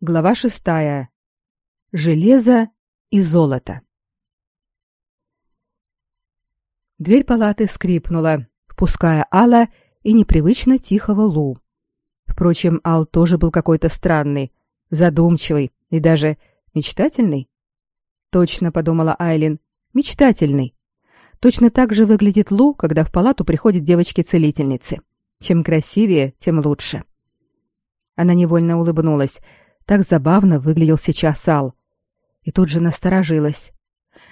Глава шестая. Железо и золото. Дверь палаты скрипнула, впуская Алла и непривычно тихого Лу. Впрочем, Ал тоже был какой-то странный, задумчивый и даже мечтательный. Точно, подумала Айлин, мечтательный. Точно так же выглядит Лу, когда в палату приходят девочки-целительницы. Чем красивее, тем лучше. Она невольно улыбнулась, так забавно выглядел сейчас Ал. И тут же насторожилась.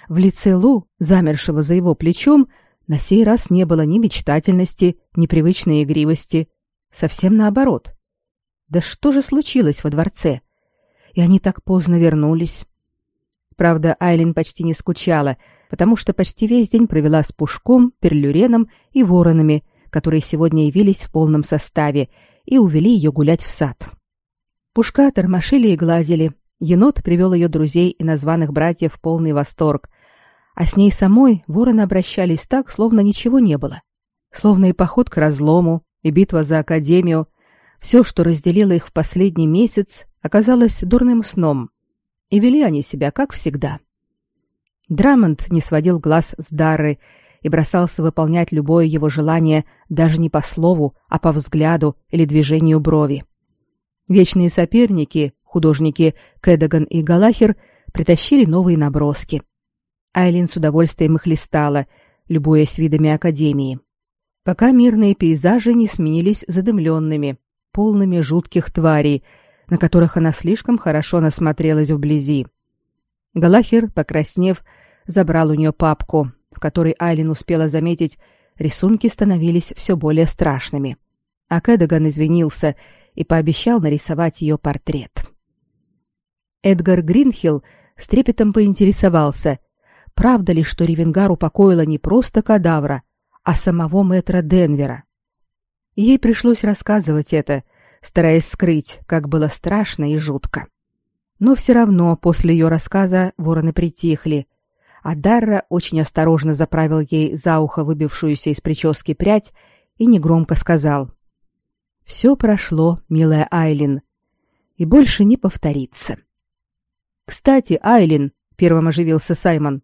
В лице Лу, замершего за его плечом, на сей раз не было ни мечтательности, ни привычной игривости. Совсем наоборот. Да что же случилось во дворце? И они так поздно вернулись. Правда, Айлин почти не скучала, потому что почти весь день провела с Пушком, Перлюреном и Воронами, которые сегодня явились в полном составе и увели ее гулять в сад. Пушка тормошили и глазили. Енот привел ее друзей и названных братьев в полный восторг. А с ней самой вороны обращались так, словно ничего не было. Словно и поход к разлому, и битва за Академию, все, что разделило их в последний месяц, оказалось дурным сном. И вели они себя, как всегда. Драмонт не сводил глаз с Дары и бросался выполнять любое его желание даже не по слову, а по взгляду или движению брови. Вечные соперники, художники Кэдаган и Галахер, притащили новые наброски. Айлин с удовольствием их листала, любуясь видами академии. Пока мирные пейзажи не сменились задымленными, полными жутких тварей, на которых она слишком хорошо насмотрелась вблизи. Галахер, покраснев, забрал у нее папку, в которой Айлин успела заметить, рисунки становились все более страшными. А Кэдаган извинился и пообещал нарисовать ее портрет. Эдгар Гринхилл с трепетом поинтересовался, правда ли, что Ревенгар упокоила не просто кадавра, а самого мэтра Денвера. Ей пришлось рассказывать это, стараясь скрыть, как было страшно и жутко. Но все равно после ее рассказа вороны притихли, а Дарра очень осторожно заправил ей за ухо выбившуюся из прически прядь и негромко сказал все прошло, милая Айлин, и больше не повторится. Кстати, Айлин, первым оживился Саймон.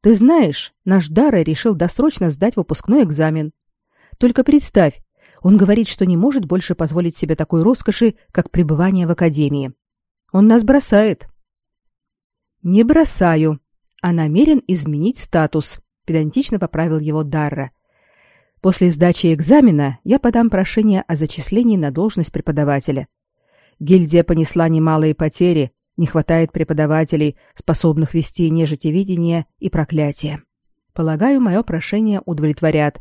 Ты знаешь, наш Дара решил досрочно сдать выпускной экзамен. Только представь, он говорит, что не может больше позволить себе такой роскоши, как пребывание в академии. Он нас бросает. Не бросаю, а намерен изменить статус, педантично поправил его Дарра. После сдачи экзамена я подам прошение о зачислении на должность преподавателя. Гильдия понесла немалые потери, не хватает преподавателей, способных вести нежитевидение и проклятие. Полагаю, мое прошение удовлетворят.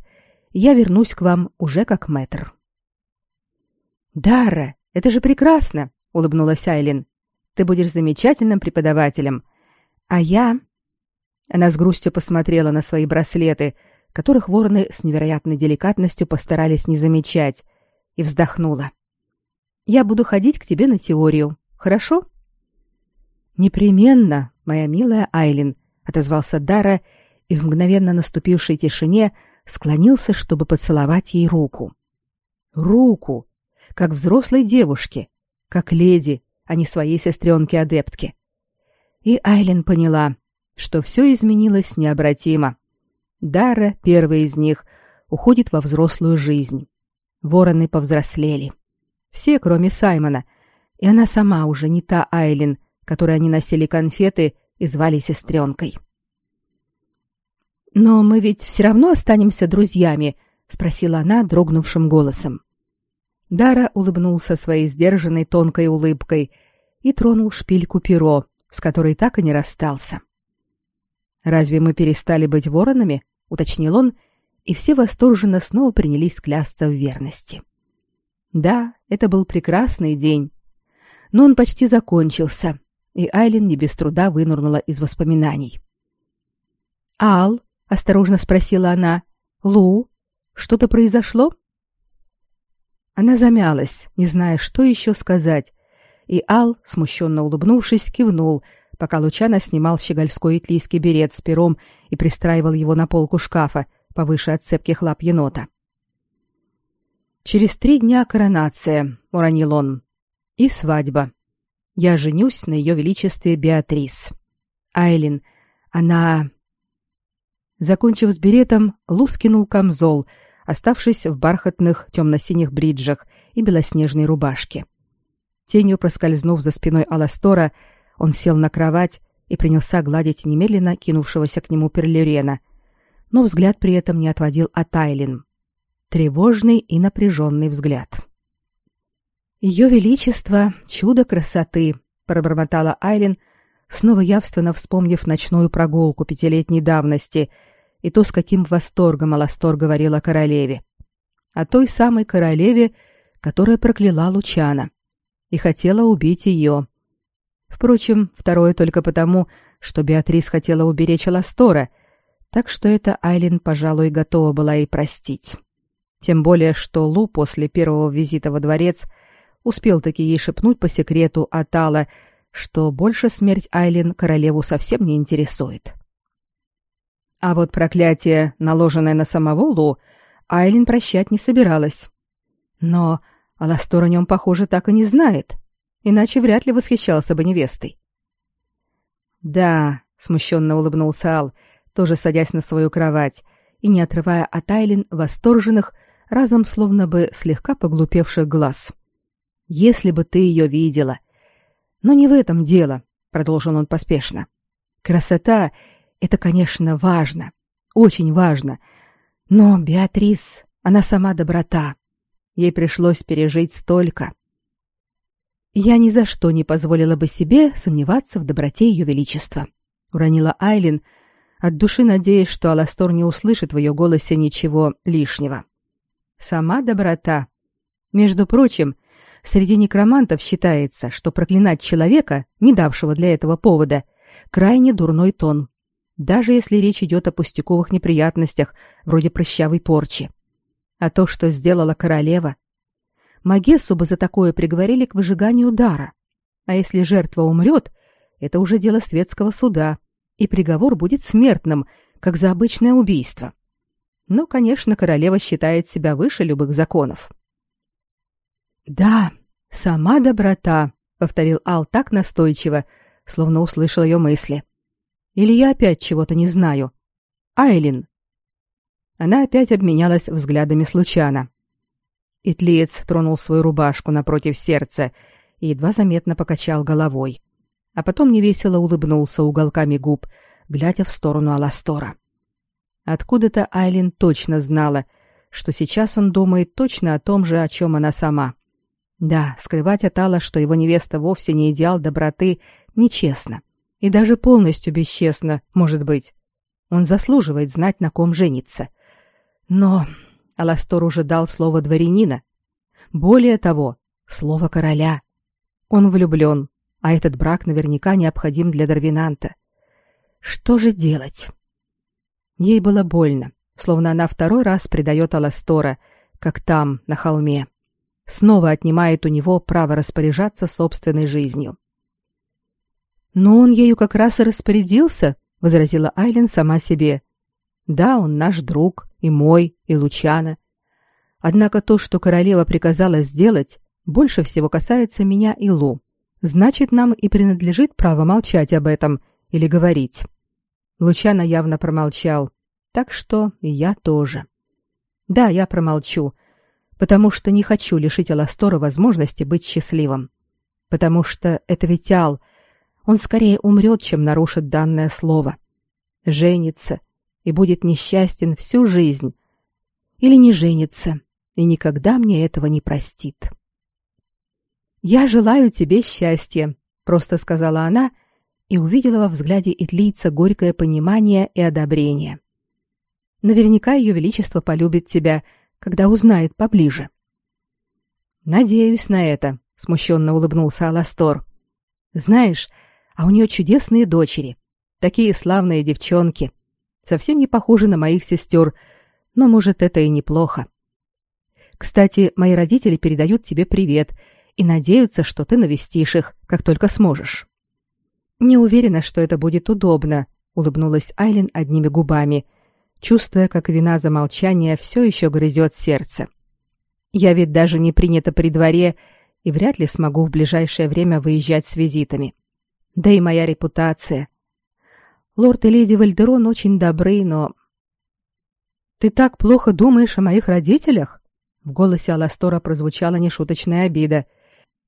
Я вернусь к вам уже как мэтр. Дара, это же прекрасно, улыбнулась Айлин. Ты будешь замечательным преподавателем. А я Она с грустью посмотрела на свои браслеты, которых вороны с невероятной деликатностью постарались не замечать, и вздохнула. Я буду ходить к тебе на теорию. Хорошо? Непременно, моя милая Айлин, отозвался Дара и в мгновенно наступившей тишине склонился, чтобы поцеловать ей руку. Руку, как взрослой девушке, как леди, а не своей сестренке-адептке. И Айлин поняла, что все изменилось необратимо. Дара, первый из них, уходит во взрослую жизнь. Вороны повзрослели. Все, кроме Саймона. И она сама уже не та Айлин, которой они носили конфеты и звали сестренкой. «Но мы ведь все равно останемся друзьями», — спросила она дрогнувшим голосом. Дара улыбнулся своей сдержанной тонкой улыбкой и тронул шпильку перо, с которой так и не расстался. «Разве мы перестали быть воронами?» уточнил он, и все восторженно снова принялись клясться в верности. Да, это был прекрасный день, но он почти закончился, и Айлин не без труда вынырнула из воспоминаний. «Ал?» — осторожно спросила она. «Лу? Что-то произошло?» Она замялась, не зная, что еще сказать, и Ал, смущенно улыбнувшись, кивнул, пока Лучано снимал щегольской итлийский берет с пером и пристраивал его на полку шкафа, повыше от цепких лап енота. «Через три дня коронация», — уронил он, — «и свадьба. Я женюсь на ее величестве Беатрис. Айлин, она Закончив с беретом, Лу скинул камзол, оставшись в бархатных темно-синих бриджах и белоснежной рубашке. Тенью проскользнув за спиной Аластора, он сел на кровать и принялся гладить немедленно кинувшегося к нему Перлюрена, но взгляд при этом не отводил от Айлин. Тревожный и напряженный взгляд. «Ее Величество — чудо красоты», — пробормотала Айлин, снова явственно вспомнив ночную прогулку пятилетней давности — и то, с каким восторгом Аластор говорил о королеве. О той самой королеве, которая прокляла Лучана и хотела убить ее. Впрочем, второе только потому, что Беатрис хотела уберечь Аластора, так что это Айлин, пожалуй, готова была и простить. Тем более, что Лу после первого визита во дворец успел таки ей шепнуть по секрету от Алла, что больше смерть Айлин королеву совсем не интересует. А вот проклятие, наложенное на самого Лу, Айлин прощать не собиралась. Но Аластор о нем, похоже, так и не знает, иначе вряд ли восхищался бы невестой. «Да», — смущенно улыбнулся Ал, тоже садясь на свою кровать и не отрывая от Айлин восторженных, разом словно бы слегка поглупевших глаз. «Если бы ты ее видела!» «Но не в этом дело», — продолжил он поспешно. «Красота это, конечно, важно, очень важно. Но Беатрис, она сама доброта. Ей пришлось пережить столько. Я ни за что не позволила бы себе сомневаться в доброте ее величества, уронила Айлин, от души надеясь, что Аластор не услышит в ее голосе ничего лишнего. Сама доброта. Между прочим, среди некромантов считается, что проклинать человека, не давшего для этого повода, крайне дурной тон даже если речь идет о пустяковых неприятностях, вроде прыщавой порчи. А то, что сделала королева... Магессу бы за такое приговорили к выжиганию дара. А если жертва умрет, это уже дело светского суда, и приговор будет смертным, как за обычное убийство. Но, конечно, королева считает себя выше любых законов. «Да, сама доброта», — повторил Ал так настойчиво, словно услышал ее мысли. Или я опять чего-то не знаю? Айлин. Она опять обменялась взглядами с Лучана. Итлиец тронул свою рубашку напротив сердца и едва заметно покачал головой. А потом невесело улыбнулся уголками губ, глядя в сторону Аластора. Откуда-то Айлин точно знала, что сейчас он думает точно о том же, о чем она сама. Да, скрывать от Алла, что его невеста вовсе не идеал доброты, нечестно и даже полностью бесчестно, может быть. Он заслуживает знать, на ком женится. Но Аластор уже дал слово дворянина. Более того, слово короля. Он влюблен, а этот брак наверняка необходим для Дарвинанта. Что же делать? Ей было больно, словно она второй раз предает Аластора, как там, на холме. Снова отнимает у него право распоряжаться собственной жизнью. Но он ею как раз и распорядился, возразила Айлен сама себе. Да, он наш друг, и мой, и Лучана. Однако то, что королева приказала сделать, больше всего касается меня и Лу. Значит, нам и принадлежит право молчать об этом или говорить. Лучана явно промолчал, так что и я тоже. Да, я промолчу, потому что не хочу лишить Аластора возможности быть счастливым. Потому что это ведь Ал, он скорее умрет, чем нарушит данное слово. Женится и будет несчастен всю жизнь. Или не женится и никогда мне этого не простит. «Я желаю тебе счастья», — просто сказала она и увидела во взгляде Итлийца горькое понимание и одобрение. «Наверняка ее величество полюбит тебя, когда узнает поближе». «Надеюсь на это», — смущенно улыбнулся Аластор. «Знаешь, а у нее чудесные дочери. Такие славные девчонки. Совсем не похожи на моих сестер, но, может, это и неплохо. Кстати, мои родители передают тебе привет и надеются, что ты навестишь их, как только сможешь. Не уверена, что это будет удобно, улыбнулась Айлин одними губами, чувствуя, как вина за молчание все еще грызет сердце. Я ведь даже не принята при дворе и вряд ли смогу в ближайшее время выезжать с визитами. Да и моя репутация. Лорд и леди Вальдерон очень добры, но... Ты так плохо думаешь о моих родителях? В голосе Аластора прозвучала нешуточная обида,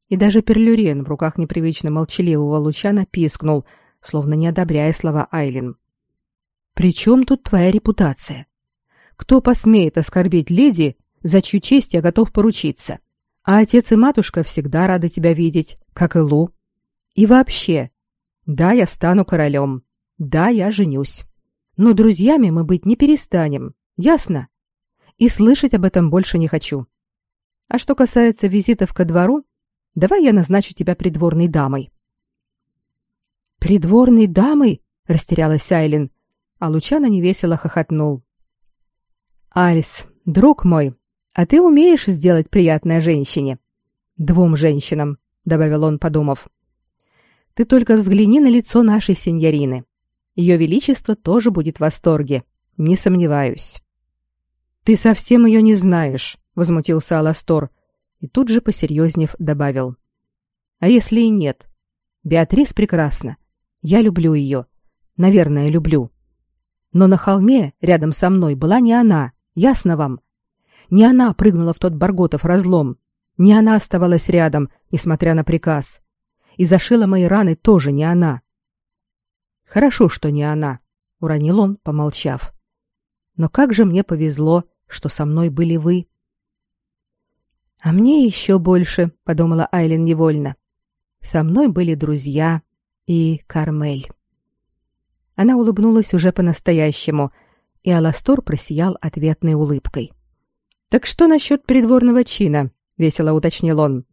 и даже Перлюрен в руках непривычно молчаливого Лучана пискнул, словно не одобряя слова Айлин. «При чем тут твоя репутация? Кто посмеет оскорбить леди, за чью честь я готов поручиться? А отец и матушка всегда рады тебя видеть, как и Лу. И вообще, да, я стану королем, да, я женюсь. Но друзьями мы быть не перестанем, ясно? И слышать об этом больше не хочу. А что касается визитов ко двору, давай я назначу тебя придворной дамой». «Придворной дамой?» — растерялась Айлин, а Лучано невесело хохотнул. Алис, друг мой, а ты умеешь сделать приятное женщине? Двум женщинам, добавил он, подумав. Ты только взгляни на лицо нашей сеньорины. Ее величество тоже будет в восторге, не сомневаюсь. Ты совсем ее не знаешь, возмутился Аластор и тут же посерьезнев добавил: А если и нет? Беатрис прекрасна. Я люблю ее. Наверное, люблю. Но на холме рядом со мной была не она, Ясно вам? Не она прыгнула в тот Барготов разлом, не она оставалась рядом, несмотря на приказ. И зашила мои раны тоже не она. Хорошо, что не она, уронил он, помолчав. Но как же мне повезло, что со мной были вы. А мне еще больше, подумала Айлин невольно. Со мной были друзья и Кармель. Она улыбнулась уже по-настоящему, и Аластор просиял ответной улыбкой. Так что насчет придворного чина? весело уточнил он.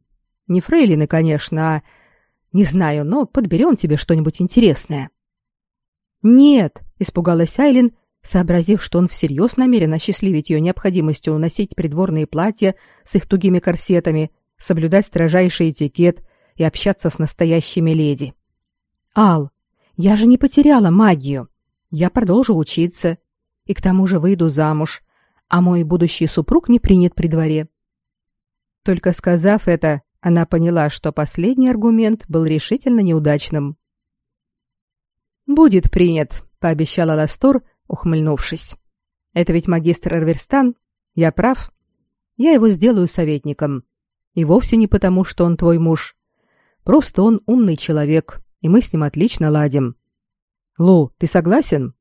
Не фрейлины, конечно, а не знаю, но подберем тебе что-нибудь интересное. Нет, испугалась Айлин, сообразив, что он всерьез намерен осчастливить ее необходимостью носить придворные платья с их тугими корсетами, соблюдать строжайший этикет и общаться с настоящими леди. Ал, я же не потеряла магию. Я продолжу учиться и к тому же выйду замуж, а мой будущий супруг не принят при дворе. Только сказав это, она поняла, что последний аргумент был решительно неудачным. Будет принят, пообещала Ластор, ухмыльнувшись. Это ведь магистр Эрверстан, я прав. Я его сделаю советником. И вовсе не потому, что он твой муж. Просто он умный человек, и мы с ним отлично ладим. Лу, ты согласен?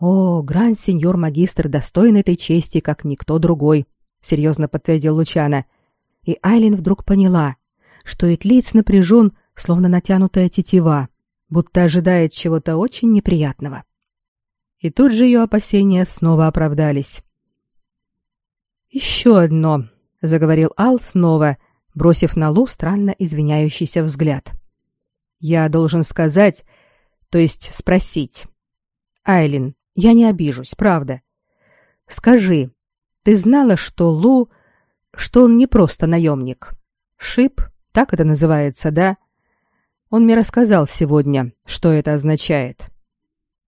О, гранд-сеньор-магистр достоин этой чести, как никто другой, серьезно подтвердил Лучана. И Айлин вдруг поняла, что Этлиц напряжен, словно натянутая тетива, будто ожидает чего-то очень неприятного. И тут же ее опасения снова оправдались. «Еще одно», — заговорил Ал снова, бросив на Лу странно извиняющийся взгляд. «Я должен сказать, то есть спросить. Айлин, я не обижусь, правда. Скажи, ты знала, что Лу, что он не просто наемник? Шип, так это называется, да? Он мне рассказал сегодня, что это означает.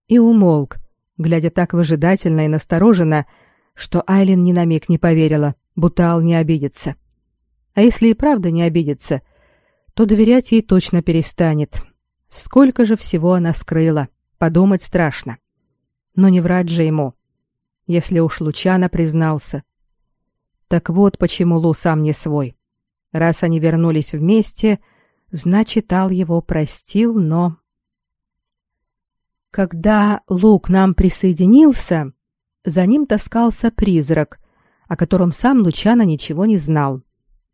И умолк, глядя так выжидательно и настороженно, что Айлин ни на миг не поверила, будто Ал не обидится. А если и правда не обидится, то доверять ей точно перестанет. Сколько же всего она скрыла, подумать страшно. Но не врать же ему, если уж Лучано признался. Так вот почему Лу сам не свой. Раз они вернулись вместе, значит, Ал его простил, но... Когда Лу к нам присоединился, за ним таскался призрак, о котором сам Лучано ничего не знал.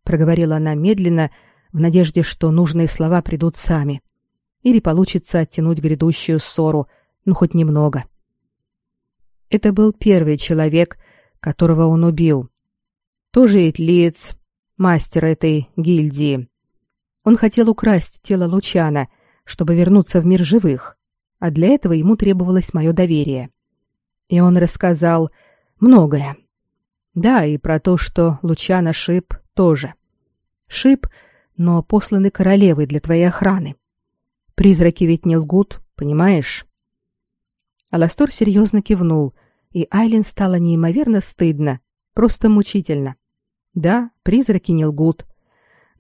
Проговорила она медленно, в надежде, что нужные слова придут сами. Или получится оттянуть грядущую ссору, ну хоть немного. Это был первый человек, которого он убил. Тоже Итлиец, мастер этой гильдии. Он хотел украсть тело Лучана, чтобы вернуться в мир живых, а для этого ему требовалось мое доверие. И он рассказал многое. Да, и про то, что Лучана Шип тоже. Шип, но посланный королевой для твоей охраны. Призраки ведь не лгут, понимаешь? Аластор серьезно кивнул, и Айлин стало неимоверно стыдно, просто мучительно. Да, призраки не лгут.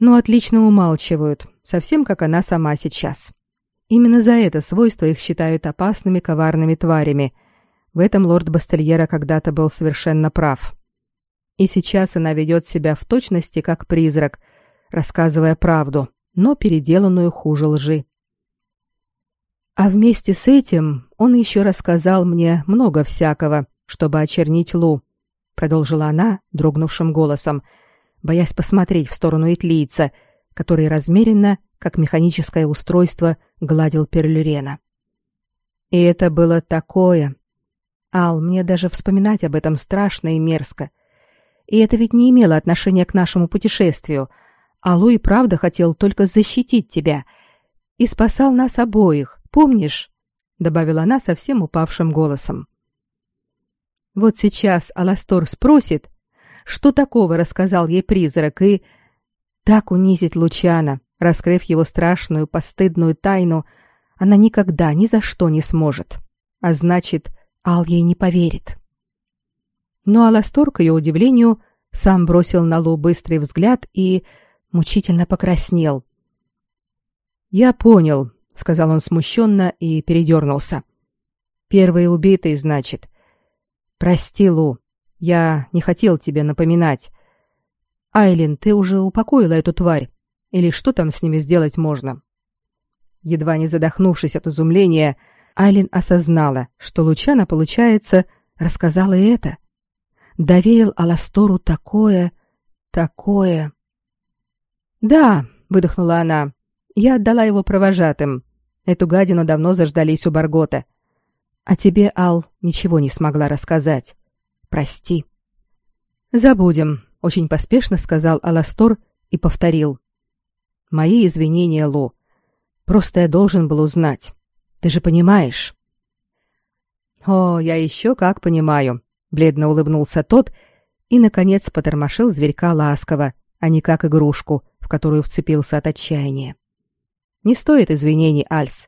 Но отлично умалчивают, совсем как она сама сейчас. Именно за это свойство их считают опасными коварными тварями. В этом лорд Бастельера когда-то был совершенно прав. И сейчас она ведет себя в точности как призрак, рассказывая правду, но переделанную хуже лжи. А вместе с этим он еще рассказал мне много всякого, чтобы очернить Лу, продолжила она дрогнувшим голосом, боясь посмотреть в сторону итлийца, который размеренно, как механическое устройство, гладил Перлюрена. И это было такое. Ал, мне даже вспоминать об этом страшно и мерзко. И это ведь не имело отношения к нашему путешествию. Алу и правда хотел только защитить тебя и спасал нас обоих, помнишь? добавила она совсем упавшим голосом. Вот сейчас Аластор спросит, что такого рассказал ей призрак, и так унизить Лучана, раскрыв его страшную, постыдную тайну, она никогда ни за что не сможет. А значит, Ал ей не поверит. Но Аластор, к ее удивлению, сам бросил на Лу быстрый взгляд и мучительно покраснел. «Я понял», — сказал он смущенно и передернулся. «Первый убитый, значит. Прости, Лу, я не хотел тебе напоминать. Айлин, ты уже упокоила эту тварь? Или что там с ними сделать можно?» Едва не задохнувшись от изумления, Айлин осознала, что Лучана, получается, рассказала это. Доверил Аластору такое, такое. «Да», — выдохнула она, — «я отдала его провожатым. Эту гадину давно заждались у Баргота. А тебе, Ал, ничего не смогла рассказать. Прости». «Забудем», — очень поспешно сказал Аластор и повторил. «Мои извинения, Лу. Просто я должен был узнать. Ты же понимаешь?» «О, я еще как понимаю», — бледно улыбнулся тот и, наконец, потормошил зверька ласково, а не как игрушку, в которую вцепился от отчаяния. «Не стоит извинений, Альс.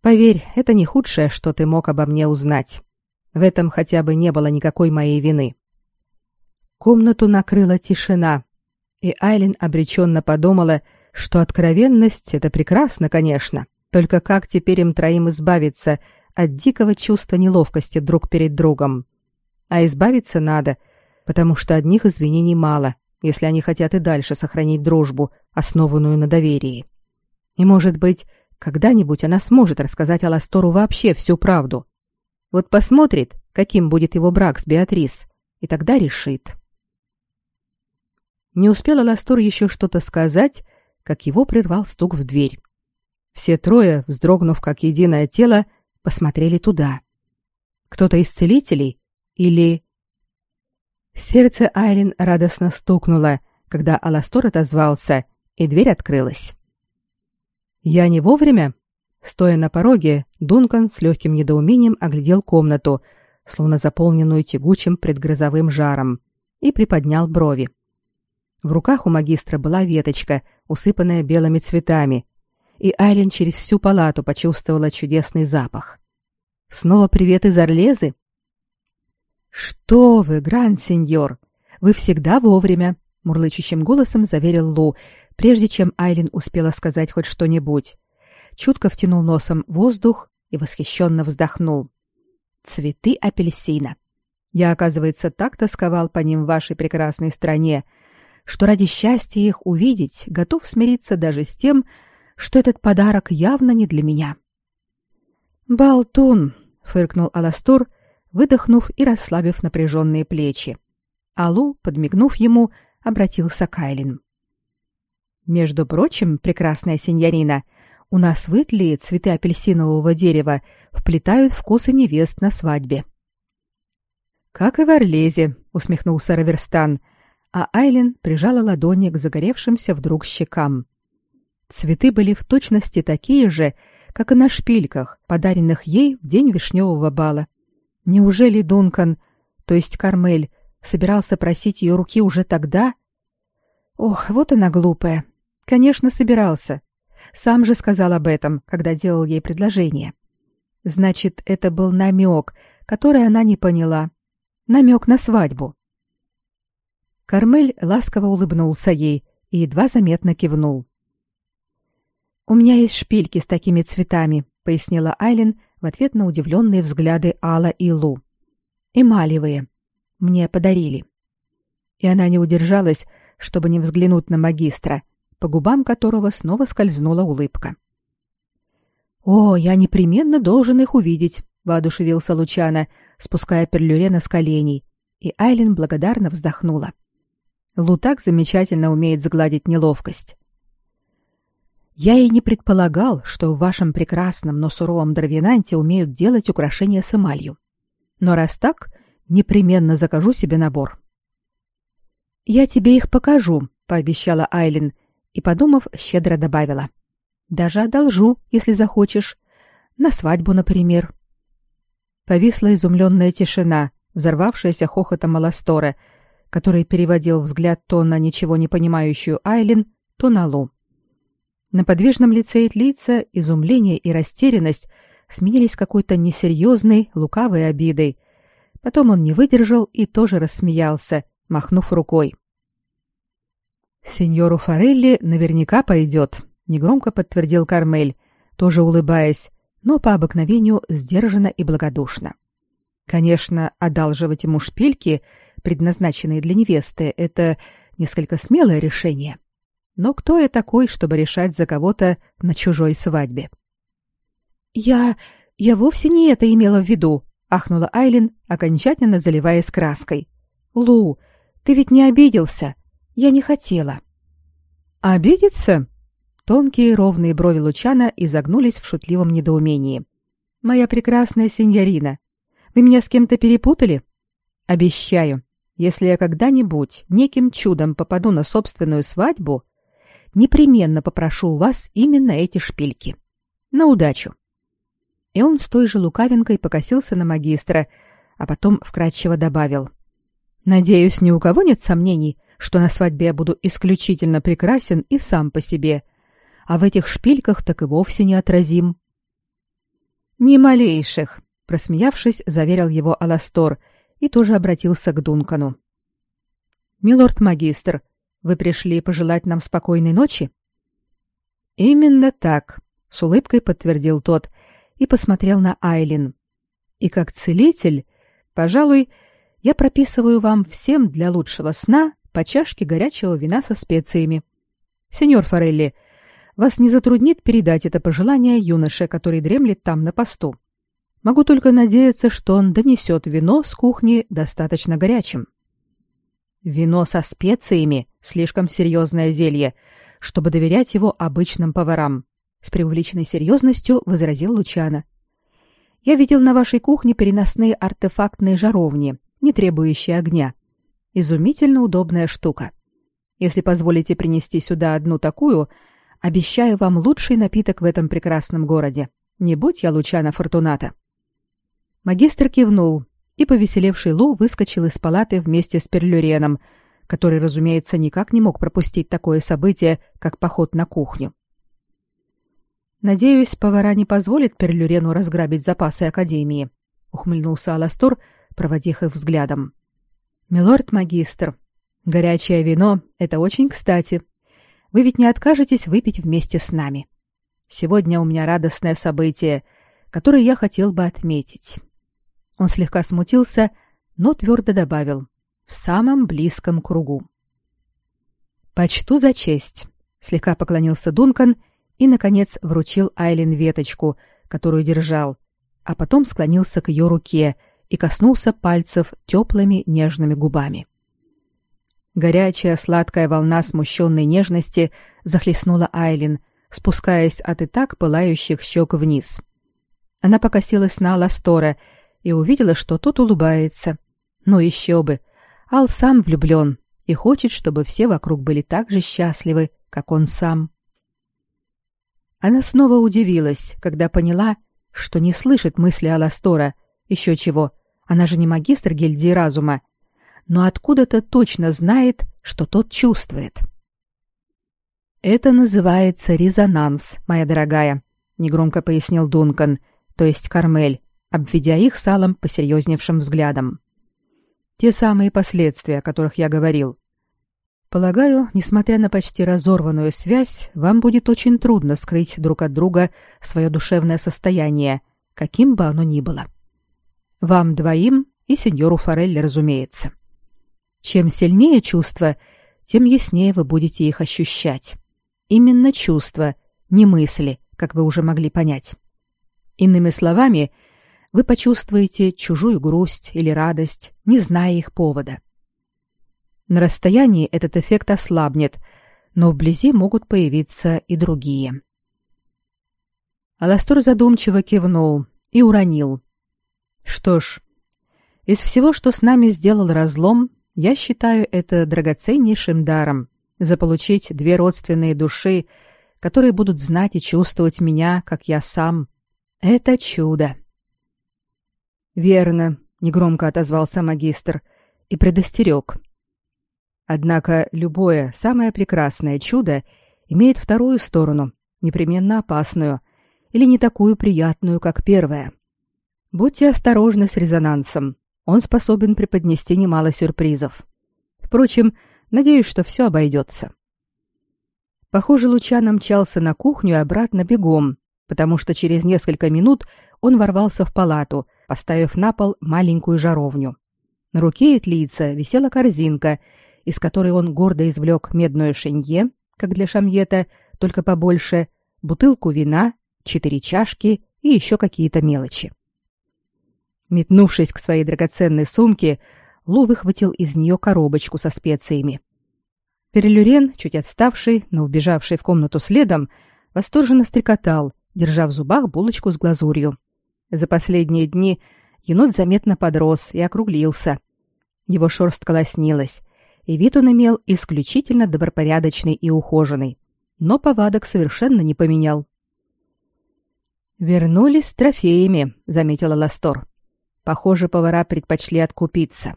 Поверь, это не худшее, что ты мог обо мне узнать. В этом хотя бы не было никакой моей вины». Комнату накрыла тишина, и Айлин обреченно подумала, что откровенность — это прекрасно, конечно, только как теперь им троим избавиться от дикого чувства неловкости друг перед другом? А избавиться надо, потому что одних извинений мало, если они хотят и дальше сохранить дружбу, основанную на доверии. И, может быть, когда-нибудь она сможет рассказать Аластору вообще всю правду. Вот посмотрит, каким будет его брак с Беатрис, и тогда решит. Не успел Аластор еще что-то сказать, как его прервал стук в дверь. Все трое, вздрогнув как единое тело, посмотрели туда. Кто-то из целителей или Сердце Айлин радостно стукнуло, когда Аластор отозвался, и дверь открылась. Я не вовремя, стоя на пороге, Дункан с легким недоумением оглядел комнату, словно заполненную тягучим предгрозовым жаром, и приподнял брови. В руках у магистра была веточка, усыпанная белыми цветами, и Айлин через всю палату почувствовала чудесный запах. Снова привет из Орлезы? Что вы, гранд-сеньор, вы всегда вовремя, мурлычущим голосом заверил Лу, прежде чем Айлин успела сказать хоть что-нибудь. Чутко втянул носом воздух и восхищенно вздохнул. Цветы апельсина. Я, оказывается, так тосковал по ним в вашей прекрасной стране, что ради счастья их увидеть готов смириться даже с тем, что этот подарок явно не для меня. Болтун, фыркнул Аластор, выдохнув и расслабив напряженные плечи. Алу, подмигнув ему, обратился к Айлин. Между прочим, прекрасная сеньорина, у нас в Итлии цветы апельсинового дерева вплетают в косы невест на свадьбе. Как и в Орлезе, усмехнулся Раверстан, а Айлин прижала ладони к загоревшимся вдруг щекам. Цветы были в точности такие же, как и на шпильках, подаренных ей в день вишневого бала. Неужели Дункан, то есть Кармель, собирался просить ее руки уже тогда? Ох, вот она глупая. Конечно, собирался. Сам же сказал об этом, когда делал ей предложение. Значит, это был намек, который она не поняла. Намек на свадьбу. Кармель ласково улыбнулся ей, и едва заметно кивнул. У меня есть шпильки с такими цветами, пояснила Айлин в ответ на удивленные взгляды Алла и Лу. Эмалевые. Мне подарили. И она не удержалась, чтобы не взглянуть на магистра, по губам которого снова скользнула улыбка. О, я непременно должен их увидеть, воодушевился Лучана, спуская Перлюрена с коленей, и Айлин благодарно вздохнула. Лу так замечательно умеет загладить неловкость. Я и не предполагал, что в вашем прекрасном, но суровом Дравинанте умеют делать украшения с эмалью. Но раз так, непременно закажу себе набор. Я тебе их покажу, пообещала Айлин и, подумав, щедро добавила: даже одолжу, если захочешь, на свадьбу, например. Повисла изумленная тишина, взорвавшаяся хохотом Аластора, который переводил взгляд то на ничего не понимающую Айлин, то на Лу. На подвижном лице Этлица изумление и растерянность сменились какой-то несерьезной, лукавой обидой. Потом он не выдержал и тоже рассмеялся, махнув рукой. «Сеньору Форелли наверняка пойдет», — негромко подтвердил Кармель, тоже улыбаясь, но по обыкновению сдержанно и благодушно. Конечно, одалживать ему шпильки, предназначенные для невесты, это несколько смелое решение. Но кто я такой, чтобы решать за кого-то на чужой свадьбе? Я я вовсе не это имела в виду, ахнула Айлин, окончательно заливаясь краской. Лу, ты ведь не обиделся? Я не хотела. Обидеться? Тонкие ровные брови Лучана изогнулись в шутливом недоумении. Моя прекрасная сеньорина, вы меня с кем-то перепутали? Обещаю, если я когда-нибудь неким чудом попаду на собственную свадьбу, непременно попрошу у вас именно эти шпильки. На удачу. И он с той же лукавинкой покосился на магистра, а потом вкратчиво добавил: Надеюсь, ни у кого нет сомнений, что на свадьбе я буду исключительно прекрасен и сам по себе, а в этих шпильках так и вовсе неотразим. Ни малейших, просмеявшись, заверил его Аластор и тоже обратился к Дункану. Милорд магистр, вы пришли пожелать нам спокойной ночи? Именно так, с улыбкой подтвердил тот и посмотрел на Айлин. И как целитель, пожалуй, я прописываю вам всем для лучшего сна по чашке горячего вина со специями. Сеньор Форелли, вас не затруднит передать это пожелание юноше, который дремлет там на посту. Могу только надеяться, что он донесет вино с кухни достаточно горячим. Вино со специями слишком серьезное зелье, чтобы доверять его обычным поварам, с преувеличенной серьезностью возразил Лучано. Я видел на вашей кухне переносные артефактные жаровни, не требующие огня. Изумительно удобная штука. Если позволите принести сюда одну такую, обещаю вам лучший напиток в этом прекрасном городе. Не будь я Лучано Фортуната. Магистр кивнул, и повеселевший Лу выскочил из палаты вместе с Перлюреном, который, разумеется, никак не мог пропустить такое событие, как поход на кухню. Надеюсь, повара не позволят Перлюрену разграбить запасы академии, ухмыльнулся Аластор, проводив их взглядом. Милорд магистр, горячее вино это очень кстати. Вы ведь не откажетесь выпить вместе с нами. Сегодня у меня радостное событие, которое я хотел бы отметить. Он слегка смутился, но твердо добавил: в самом близком кругу. Почту за честь, слегка поклонился Дункан и наконец вручил Айлин веточку, которую держал, а потом склонился к ее руке и коснулся пальцев теплыми нежными губами. Горячая сладкая волна смущенной нежности захлестнула Айлин, спускаясь от и так пылающих щек вниз. Она покосилась на Аластора и увидела, что тот улыбается. Но еще бы. Ал сам влюблен и хочет, чтобы все вокруг были так же счастливы, как он сам. Она снова удивилась, когда поняла, что не слышит мысли Аластора. Еще чего, она же не магистр гильдии разума, но откуда-то точно знает, что тот чувствует. Это называется резонанс, моя дорогая, негромко пояснил Дункан, то есть Кармель, обведя их салом посерьезневшим взглядом. Те самые последствия, о которых я говорил. Полагаю, несмотря на почти разорванную связь, вам будет очень трудно скрыть друг от друга свое душевное состояние, каким бы оно ни было. Вам двоим и сеньору Форелли, разумеется. Чем сильнее чувства, тем яснее вы будете их ощущать. Именно чувства, не мысли, как вы уже могли понять. Иными словами, вы почувствуете чужую грусть или радость, не зная их повода. На расстоянии этот эффект ослабнет, но вблизи могут появиться и другие. Аластор задумчиво кивнул и уронил. Что ж, из всего, что с нами сделал разлом, я считаю это драгоценнейшим даром заполучить две родственные души, которые будут знать и чувствовать меня, как я сам. Это чудо. Верно, негромко отозвался магистр и предостерег. Однако любое самое прекрасное чудо имеет вторую сторону, непременно опасную, или не такую приятную, как первая. Будьте осторожны с резонансом. Он способен преподнести немало сюрпризов. Впрочем, надеюсь, что все обойдется. Похоже, Лучано мчался на кухню и обратно бегом, потому что через несколько минут он ворвался в палату, поставив на пол маленькую жаровню. На руке Этлица висела корзинка — из которой он гордо извлек медную шенье, как для шамьета, только побольше, бутылку вина, четыре чашки и еще какие-то мелочи. Метнувшись к своей драгоценной сумке, Лу выхватил из нее коробочку со специями. Перелюрен, чуть отставший, но убежавший в комнату следом, восторженно стрекотал, держа в зубах булочку с глазурью. За последние дни енот заметно подрос и округлился. Его шерстка лоснилась, и вид он имел исключительно добропорядочный и ухоженный, но повадок совершенно не поменял. «Вернулись с трофеями», — заметила Ластор. «Похоже, повара предпочли откупиться».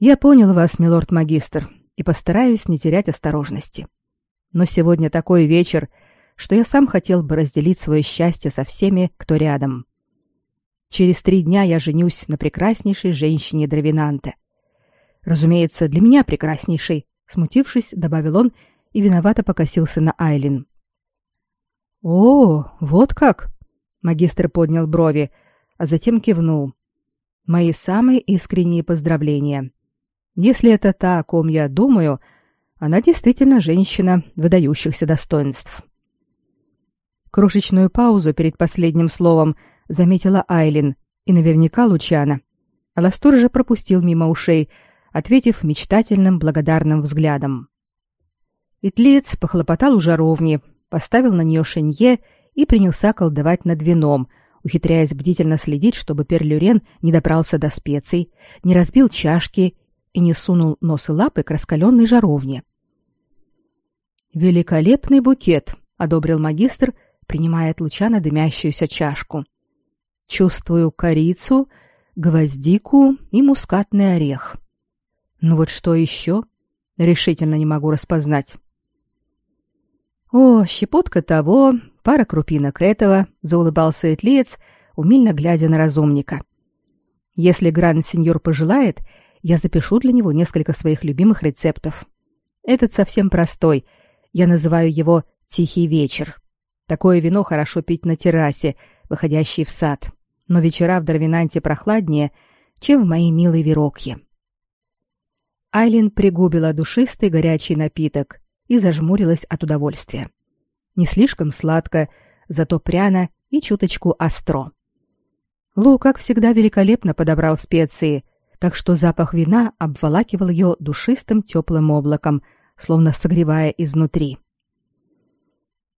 «Я понял вас, милорд-магистр, и постараюсь не терять осторожности. Но сегодня такой вечер, что я сам хотел бы разделить свое счастье со всеми, кто рядом. Через три дня я женюсь на прекраснейшей женщине Дравинанте. Разумеется, для меня прекраснейший, смутившись, добавил он и виновато покосился на Айлин. О, вот как. Магистр поднял брови, а затем кивнул. Мои самые искренние поздравления. Если это та, о ком я думаю, она действительно женщина выдающихся достоинств. Крошечную паузу перед последним словом заметила Айлин и наверняка Лучана. Аластор же пропустил мимо ушей, ответив мечтательным благодарным взглядом. Итлиец похлопотал у жаровни, поставил на нее шенье и принялся колдовать над вином, ухитряясь бдительно следить, чтобы Перлюрен не добрался до специй, не разбил чашки и не сунул нос и лапы к раскаленной жаровне. «Великолепный букет», — одобрил магистр, принимая от Лучана дымящуюся чашку. «Чувствую корицу, гвоздику и мускатный орех. Ну вот что еще? Решительно не могу распознать. О, щепотка того, пара крупинок этого, заулыбался Этлиец, умильно глядя на разумника. Если гранд-сеньор пожелает, я запишу для него несколько своих любимых рецептов. Этот совсем простой. Я называю его «Тихий вечер». Такое вино хорошо пить на террасе, выходящей в сад. Но вечера в Дарвинанте прохладнее, чем в моей милой Верокье. Айлин пригубила душистый горячий напиток и зажмурилась от удовольствия. Не слишком сладко, зато пряно и чуточку остро. Лу, как всегда, великолепно подобрал специи, так что запах вина обволакивал ее душистым теплым облаком, словно согревая изнутри.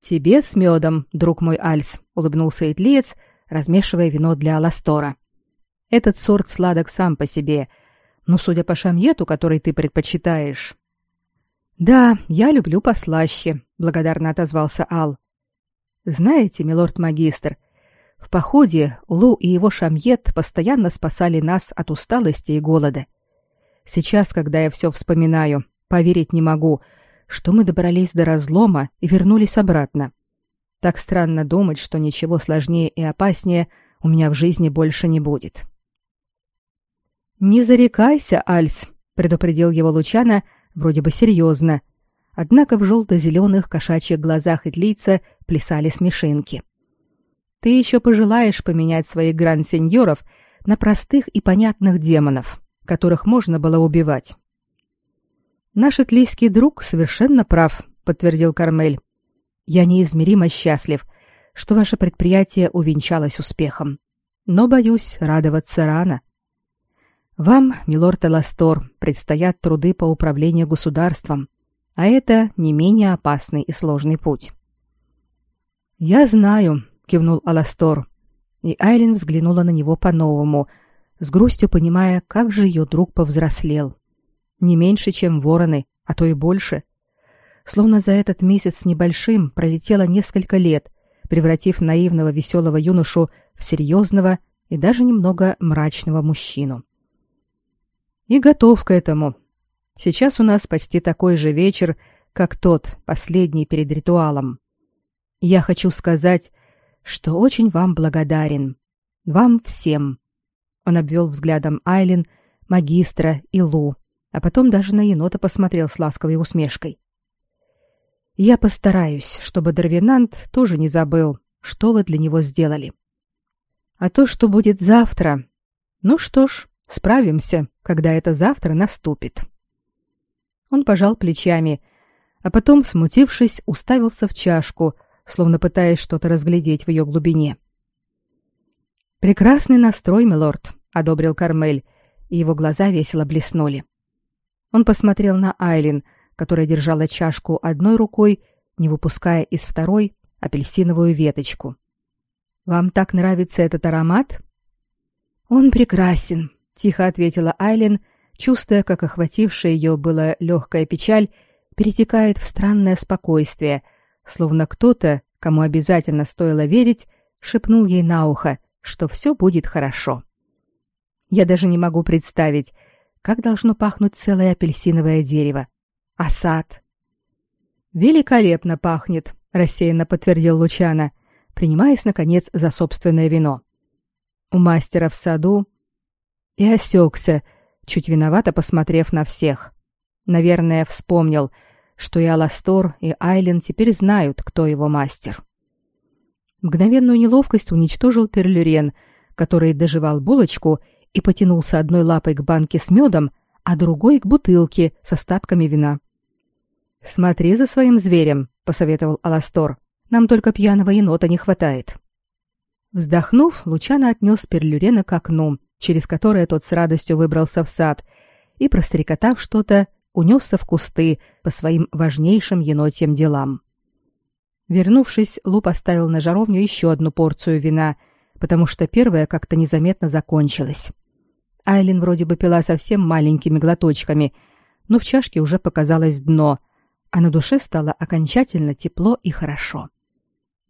«Тебе с медом, друг мой Альс», — улыбнулся Итлиец, размешивая вино для Аластора. «Этот сорт сладок сам по себе — но судя по шамьету, который ты предпочитаешь. Да, я люблю послаще, благодарно отозвался Ал. Знаете, милорд-магистр, в походе Лу и его шамьет постоянно спасали нас от усталости и голода. Сейчас, когда я все вспоминаю, поверить не могу, что мы добрались до разлома и вернулись обратно. Так странно думать, что ничего сложнее и опаснее у меня в жизни больше не будет. Не зарекайся, Альс, предупредил его Лучана вроде бы серьезно, однако в желто-зеленых кошачьих глазах Итлийца плясали смешинки. Ты еще пожелаешь поменять своих гранд-сеньоров на простых и понятных демонов, которых можно было убивать. Наш итлийский друг совершенно прав, подтвердил Кармель. Я неизмеримо счастлив, что ваше предприятие увенчалось успехом. Но боюсь, радоваться рано. Вам, милорд Эластор, предстоят труды по управлению государством, а это не менее опасный и сложный путь. Я знаю, кивнул Аластор, и Айлин взглянула на него по-новому, с грустью понимая, как же ее друг повзрослел. Не меньше, чем вороны, а то и больше. Словно за этот месяц с небольшим пролетело несколько лет, превратив наивного веселого юношу в серьезного и даже немного мрачного мужчину. И готов к этому. Сейчас у нас почти такой же вечер, как тот, последний перед ритуалом. Я хочу сказать, что очень вам благодарен. Вам всем. Он обвел взглядом Айлин, магистра и Лу, а потом даже на енота посмотрел с ласковой усмешкой. Я постараюсь, чтобы Дарвинант тоже не забыл, что вы для него сделали. А то, что будет завтра, ну что ж, справимся, когда это завтра наступит. Он пожал плечами, а потом, смутившись, уставился в чашку, словно пытаясь что-то разглядеть в ее глубине. Прекрасный настрой, милорд, одобрил Кармель, и его глаза весело блеснули. Он посмотрел на Айлин, которая держала чашку одной рукой, не выпуская из второй апельсиновую веточку. Вам так нравится этот аромат? Он прекрасен, тихо ответила Айлин, чувствуя, как охватившая ее была легкая печаль, перетекает в странное спокойствие, словно кто-то, кому обязательно стоило верить, шепнул ей на ухо, что все будет хорошо. Я даже не могу представить, как должно пахнуть целое апельсиновое дерево. А сад? Великолепно пахнет, рассеянно подтвердил Лучана, принимаясь наконец за собственное вино. У мастера в саду и осекся, чуть виновато посмотрев на всех. Наверное, вспомнил, что и Аластор, и Айлен теперь знают, кто его мастер. Мгновенную неловкость уничтожил Перлюрен, который доживал булочку и потянулся одной лапой к банке с медом, а другой к бутылке с остатками вина. «Смотри за своим зверем», — посоветовал Аластор. «Нам только пьяного енота не хватает». Вздохнув, Лучано отнес Перлюрена к окну, через которое тот с радостью выбрался в сад, и, прострекотав что-то, унесся в кусты по своим важнейшим енотьим делам. Вернувшись, Лу поставил на жаровню еще одну порцию вина, потому что первая как-то незаметно закончилась. Айлин вроде бы пила совсем маленькими глоточками, но в чашке уже показалось дно, а на душе стало окончательно тепло и хорошо.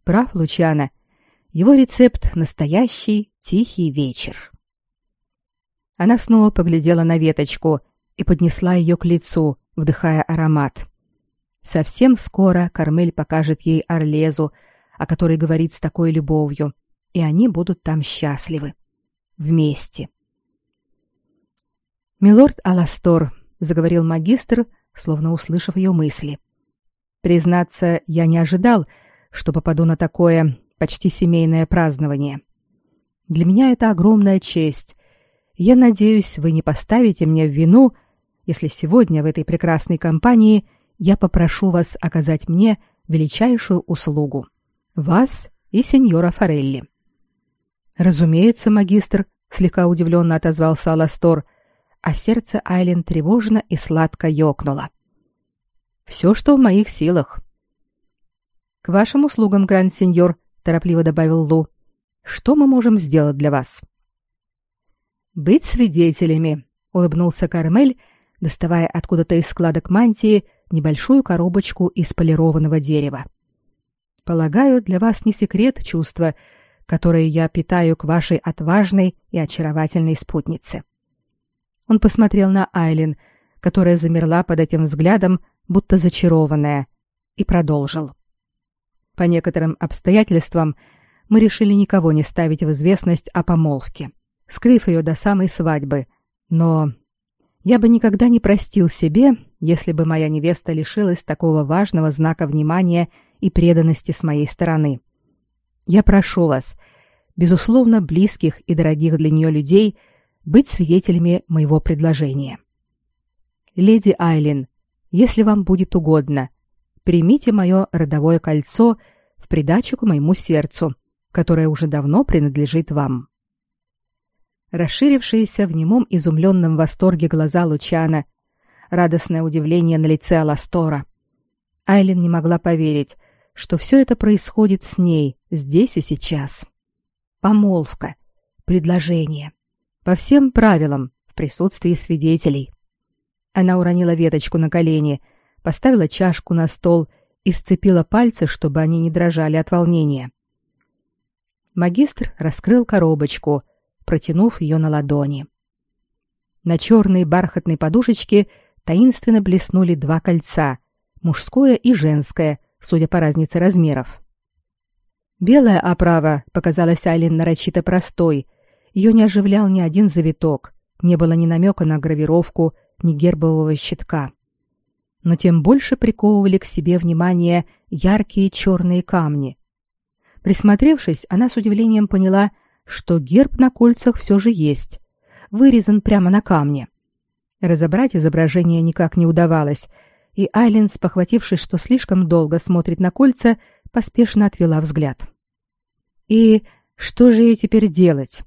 Прав Лучана. Его рецепт настоящий тихий вечер. Она снова поглядела на веточку и поднесла ее к лицу, вдыхая аромат. Совсем скоро Кармель покажет ей Орлезу, о которой говорит с такой любовью, и они будут там счастливы. Вместе. Милорд Аластор, заговорил магистр, словно услышав ее мысли. Признаться, я не ожидал, что попаду на такое почти семейное празднование. Для меня это огромная честь. Я надеюсь, вы не поставите мне в вину, если сегодня в этой прекрасной компании я попрошу вас оказать мне величайшую услугу. Вас и сеньора Форелли. Разумеется, магистр, слегка удивленно отозвался Аластор а сердце Айлен тревожно и сладко ёкнуло. «Все, что в моих силах». «К вашим услугам, гранд-сеньор», — торопливо добавил Лу. «Что мы можем сделать для вас?» «Быть свидетелями», — улыбнулся Кармель, доставая откуда-то из складок мантии небольшую коробочку из полированного дерева. «Полагаю, для вас не секрет чувства, которое я питаю к вашей отважной и очаровательной спутнице». Он посмотрел на Айлин, которая замерла под этим взглядом, будто зачарованная, и продолжил. По некоторым обстоятельствам мы решили никого не ставить в известность о помолвке, скрыв ее до самой свадьбы. Но Я бы никогда не простил себе, если бы моя невеста лишилась такого важного знака внимания и преданности с моей стороны. Я прошу вас, безусловно, близких и дорогих для нее людей, быть свидетелями моего предложения. Леди Айлин, если вам будет угодно, примите мое родовое кольцо в придачу к моему сердцу, которое уже давно принадлежит вам. Расширившиеся в немом изумленном восторге глаза Лучана, радостное удивление на лице Аластора. Айлин не могла поверить, что все это происходит с ней здесь и сейчас. Помолвка, предложение, по всем правилам, в присутствии свидетелей. Она уронила веточку на колени, поставила чашку на стол и сцепила пальцы, чтобы они не дрожали от волнения. Магистр раскрыл коробочку, протянув ее на ладони. На черной бархатной подушечке таинственно блеснули два кольца, мужское и женское, судя по разнице размеров. Белая оправа показалась Айлин нарочито простой. Ее не оживлял ни один завиток, не было ни намека на гравировку ни гербового щитка. Но тем больше приковывали к себе внимание яркие черные камни. Присмотревшись, она с удивлением поняла, что герб на кольцах все же есть, вырезан прямо на камне. Разобрать изображение никак не удавалось, и Айлин, спохватившись, что слишком долго смотрит на кольца, поспешно отвела взгляд. И что же ей теперь делать?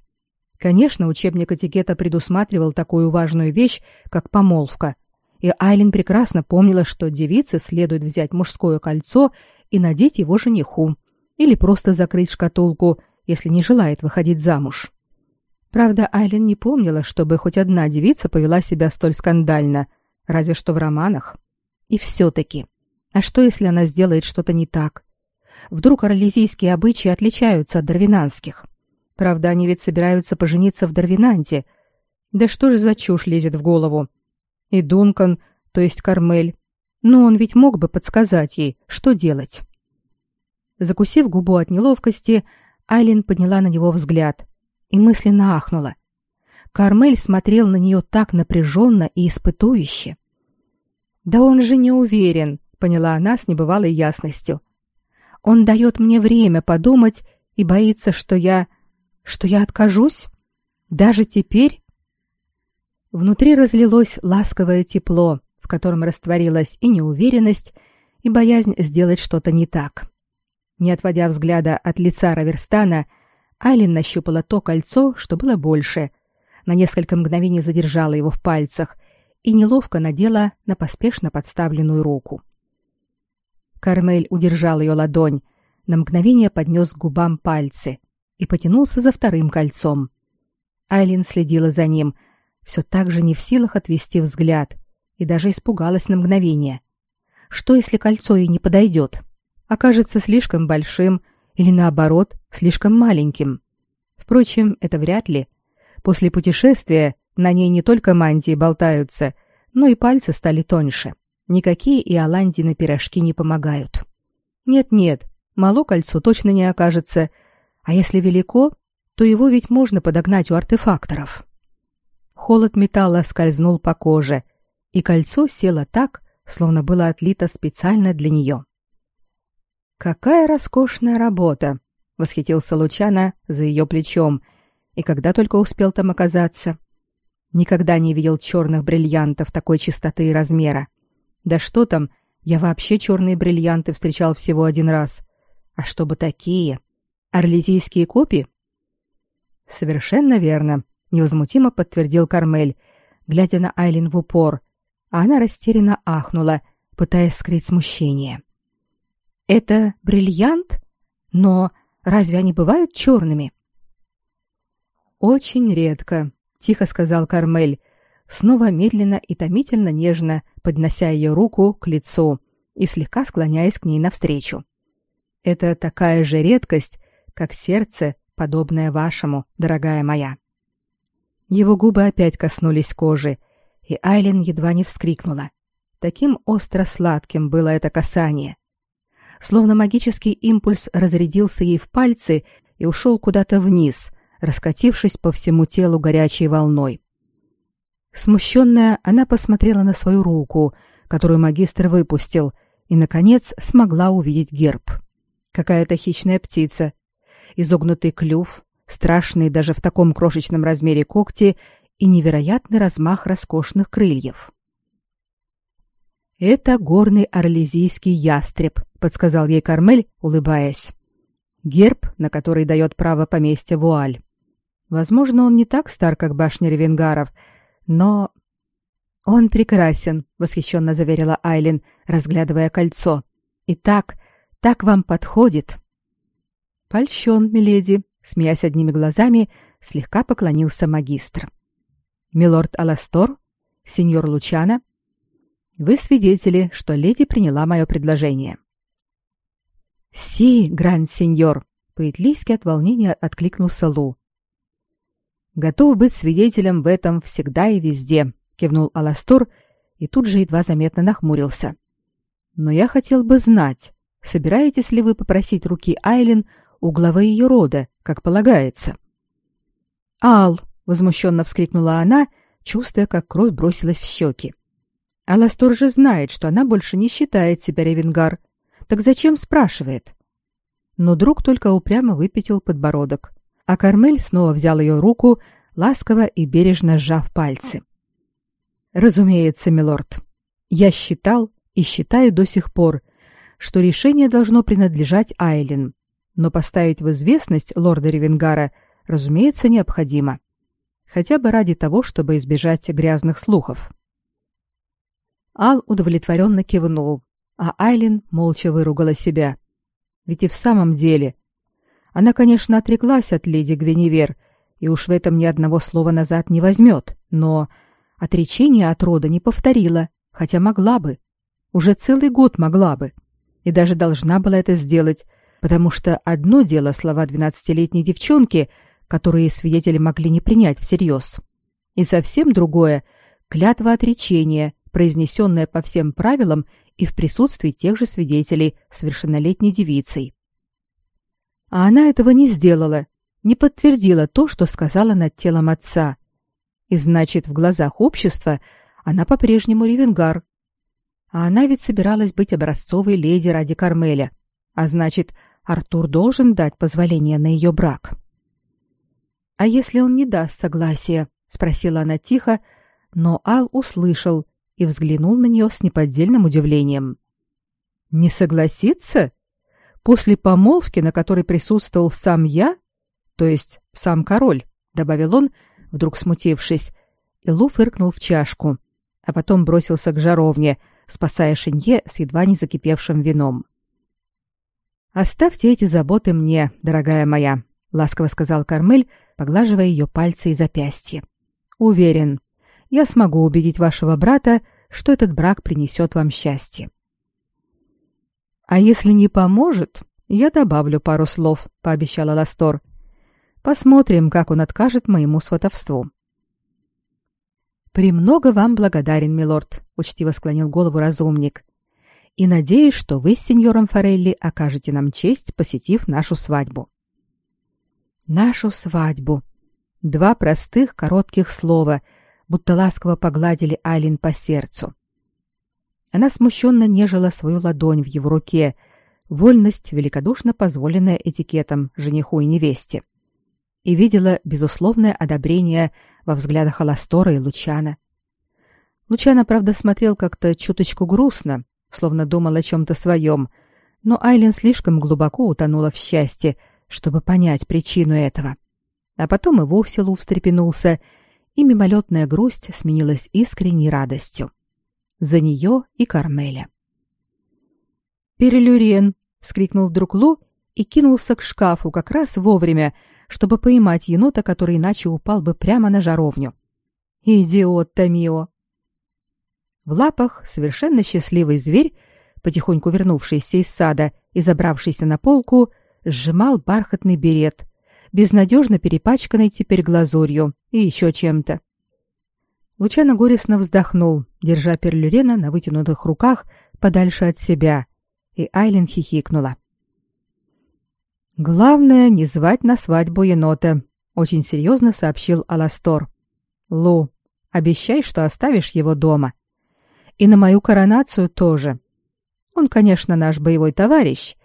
Конечно, учебник этикета предусматривал такую важную вещь, как помолвка. И Айлин прекрасно помнила, что девице следует взять мужское кольцо и надеть его жениху, или просто закрыть шкатулку, если не желает выходить замуж. Правда, Айлин не помнила, чтобы хоть одна девица повела себя столь скандально, разве что в романах. И все-таки, а что, если она сделает что-то не так? Вдруг орлезийские обычаи отличаются от дарвинанских? Правда, они ведь собираются пожениться в Дарвинанте. Да что же за чушь лезет в голову? И Дункан, то есть Кармель. Но он ведь мог бы подсказать ей, что делать. Закусив губу от неловкости, Айлин подняла на него взгляд и мысленно ахнула. Кармель смотрел на нее так напряженно и испытующе. «Да он же не уверен», — поняла она с небывалой ясностью. «Он дает мне время подумать и боится, что я что я откажусь? Даже теперь? Внутри разлилось ласковое тепло, в котором растворилась и неуверенность, и боязнь сделать что-то не так. Не отводя взгляда от лица Раверстана, Айлин нащупала то кольцо, что было больше, на несколько мгновений задержала его в пальцах и неловко надела на поспешно подставленную руку. Кармель удержал ее ладонь, на мгновение поднес к губам пальцы, и потянулся за вторым кольцом. Айлин следила за ним, все так же не в силах отвести взгляд, и даже испугалась на мгновение. Что, если кольцо ей не подойдет? Окажется слишком большим или, наоборот, слишком маленьким? Впрочем, это вряд ли. После путешествия на ней не только мантии болтаются, но и пальцы стали тоньше. Никакие и Аландины пирожки не помогают. Нет-нет, мало кольцо точно не окажется — а если велико, то его ведь можно подогнать у артефакторов. Холод металла скользнул по коже, и кольцо село так, словно было отлито специально для нее. Какая роскошная работа, восхитился Лучана за ее плечом, и когда только успел там оказаться. Никогда не видел черных бриллиантов такой чистоты и размера. Да что там, я вообще черные бриллианты встречал всего один раз. А чтобы такие, Орлезийские копии? Совершенно верно, невозмутимо подтвердил Кармель, глядя на Айлин в упор, а она растерянно ахнула, пытаясь скрыть смущение. Это бриллиант? Но разве они бывают черными? Очень редко, тихо сказал Кармель, снова медленно и томительно нежно поднося ее руку к лицу и слегка склоняясь к ней навстречу. Это такая же редкость, как сердце, подобное вашему, дорогая моя. Его губы опять коснулись кожи, и Айлин едва не вскрикнула. Таким остро сладким было это касание. Словно магический импульс разрядился ей в пальцы и ушел куда-то вниз, раскатившись по всему телу горячей волной. Смущенная, она посмотрела на свою руку, которую магистр выпустил, и, наконец, смогла увидеть герб. Какая-то хищная птица. Изогнутый клюв, страшные даже в таком крошечном размере когти и невероятный размах роскошных крыльев. «Это горный орлезийский ястреб», — подсказал ей Кармель, улыбаясь. «Герб, на который дает право поместья Вуаль. Возможно, он не так стар, как башня Ревенгаров, но...» «Он прекрасен», — восхищенно заверила Айлин, разглядывая кольцо. «И так, так вам подходит». «Польщен, миледи», — смеясь одними глазами, слегка поклонился магистр. «Милорд Аластор? Сеньор Лучана?» Вы свидетели, что леди приняла мое предложение. Си, гранд-сеньор, по-итлийски от волнения откликнулся Лу. Готов быть свидетелем в этом всегда и везде, кивнул Аластор и тут же едва заметно нахмурился. Но я хотел бы знать, собираетесь ли вы попросить руки Айлин у главы ее рода, как полагается? Ал, возмущенно вскрикнула она, чувствуя, как кровь бросилась в щеки. Аластор же знает, что она больше не считает себя ревенгар. Так зачем спрашивает? Но друг только упрямо выпятил подбородок, а Кармель снова взял ее руку, ласково и бережно сжав пальцы. Разумеется, милорд. Я считал и считаю до сих пор, что решение должно принадлежать Айлин, но поставить в известность лорда Ревенгара, разумеется, необходимо, хотя бы ради того, чтобы избежать грязных слухов. Ал удовлетворенно кивнул, а Айлин молча выругала себя. Ведь и в самом деле она, конечно, отреклась от леди Гвиневер, и уж в этом ни одного слова назад не возьмет, но отречение от рода не повторила, хотя могла бы. Уже целый год могла бы. И даже должна была это сделать, потому что одно дело слова двенадцатилетней девчонки, которые свидетели могли не принять всерьез, и совсем другое — клятва отречения, произнесенное по всем правилам и в присутствии тех же свидетелей совершеннолетней девицей. А она этого не сделала, не подтвердила то, что сказала над телом отца. И значит, в глазах общества она по-прежнему ревенгар. А она ведь собиралась быть образцовой леди ради Кармеля. А значит, Артур должен дать позволение на ее брак. А если он не даст согласия, спросила она тихо, но Ал услышал и взглянул на нее с неподдельным удивлением. Не согласиться? После помолвки, на которой присутствовал сам я, то есть сам король, добавил он, вдруг смутившись, и Лу фыркнул в чашку, а потом бросился к жаровне, спасая Шинье с едва не закипевшим вином. Оставьте эти заботы мне, дорогая моя, ласково сказал Кармель, поглаживая ее пальцы и запястья. Уверен, я смогу убедить вашего брата, что этот брак принесет вам счастье. А если не поможет, я добавлю пару слов, пообещала Ластор. Посмотрим, как он откажет моему сватовству. Премного вам благодарен, милорд, учтиво склонил голову разумник. И надеюсь, что вы с сеньором Форелли окажете нам честь, посетив нашу свадьбу. Нашу свадьбу. Два простых коротких слова, будто ласково погладили Айлин по сердцу. Она смущенно нежила свою ладонь в его руке, вольность, великодушно позволенная этикетом жениху и невесте, и видела безусловное одобрение во взглядах Аластора и Лучана. Лучана, правда, смотрел как-то чуточку грустно, словно думал о чем-то своем, но Айлин слишком глубоко утонула в счастье, чтобы понять причину этого. А потом и вовсе Лу встрепенулся и мимолетная грусть сменилась искренней радостью. За нее и Кармеля. «Перелюрен!» — вскрикнул вдруг Лу и кинулся к шкафу как раз вовремя, чтобы поймать енота, который иначе упал бы прямо на жаровню. «Идиот, Томио!» В лапах совершенно счастливый зверь, потихоньку вернувшийся из сада и забравшийся на полку, сжимал бархатный берет, безнадежно перепачканный теперь глазурью и еще чем-то. Лучано горестно вздохнул, держа Перлюрена на вытянутых руках подальше от себя, и Айлен хихикнула. «Главное, не звать на свадьбу енота», — очень серьезно сообщил Аластор. «Лу, Обещай, что оставишь его дома. И на мою коронацию тоже. Он, конечно, наш боевой товарищ,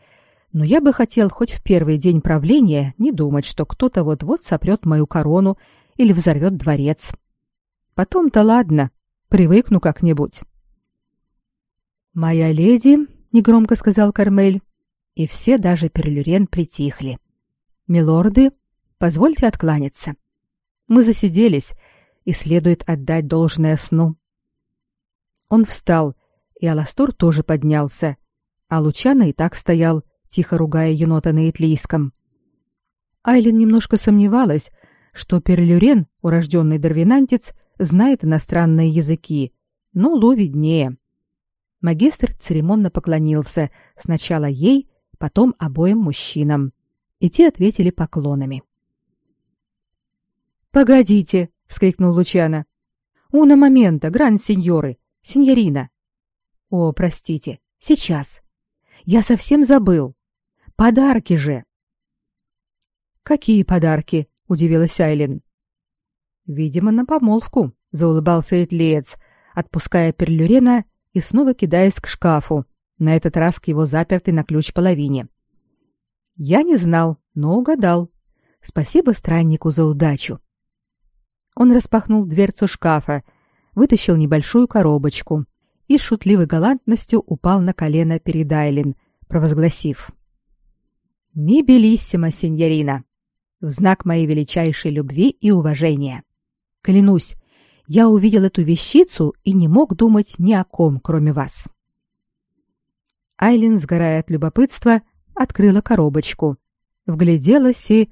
но я бы хотел хоть в первый день правления не думать, что кто-то вот-вот сопрет мою корону или взорвет дворец. Потом-то ладно, привыкну как-нибудь. «Моя леди», — негромко сказал Кармель, и все, даже Перлюрен, притихли. «Милорды, позвольте откланяться. Мы засиделись, и следует отдать должное сну». Он встал, и Аластор тоже поднялся, а Лучана и так стоял, тихо ругая енота на итлийском. Айлин немножко сомневалась, что Перлюрен, урожденный дарвинантец, знает иностранные языки, но Лу виднее. Магистр церемонно поклонился сначала ей, потом обоим мужчинам, и те ответили поклонами. «Погодите!» — вскрикнул Лучана. «Уна момента, гран-сеньоры, сеньорина!» «О, простите, сейчас! Я совсем забыл!» Подарки же. Какие подарки? Удивилась Айлин. Видимо, на помолвку, заулыбался Этлиец, отпуская Перлюрена и снова кидаясь к шкафу, на этот раз к его запертой на ключ половине. Я не знал, но угадал. Спасибо страннику за удачу. Он распахнул дверцу шкафа, вытащил небольшую коробочку и шутливой галантностью упал на колено перед Айлин, провозгласив: «Ми белиссимо, сеньорина, в знак моей величайшей любви и уважения. Клянусь, я увидел эту вещицу и не мог думать ни о ком, кроме вас». Айлин, сгорая от любопытства, открыла коробочку, вгляделась и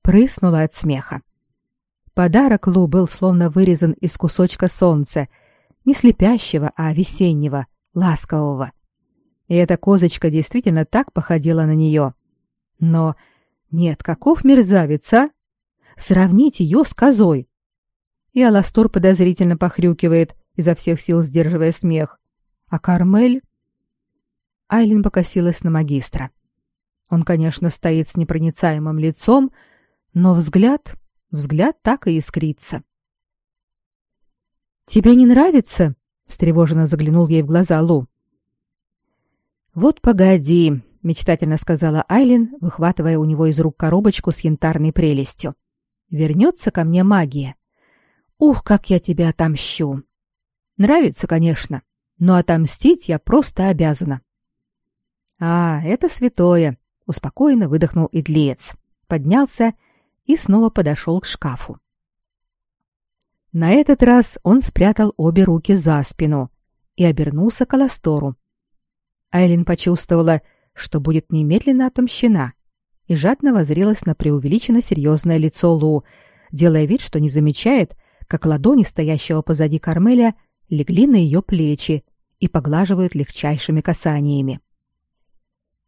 прыснула от смеха. Подарок Лу был словно вырезан из кусочка солнца, не слепящего, а весеннего, ласкового. И эта козочка действительно так походила на нее. Но нет, каков мерзавец, а? Сравнить ее с козой. И Аластор подозрительно похрюкивает, изо всех сил сдерживая смех. А Кармель... Айлин покосилась на магистра. Он, конечно, стоит с непроницаемым лицом, но взгляд, взгляд так и искрится. «Тебе не нравится?» — встревоженно заглянул ей в глаза Лу. «Вот погоди», мечтательно сказала Айлин, выхватывая у него из рук коробочку с янтарной прелестью. Вернется ко мне магия. Ух, как я тебя отомщу. Нравится, конечно, но отомстить я просто обязана. А, это святое, успокоенно выдохнул Идлиец, поднялся и снова подошел к шкафу. На этот раз он спрятал обе руки за спину и обернулся к Аластору. Айлин почувствовала, что будет немедленно отомщена, и жадно воззрелась на преувеличенно серьезное лицо Лу, делая вид, что не замечает, как ладони стоящего позади Кармеля легли на ее плечи и поглаживают легчайшими касаниями.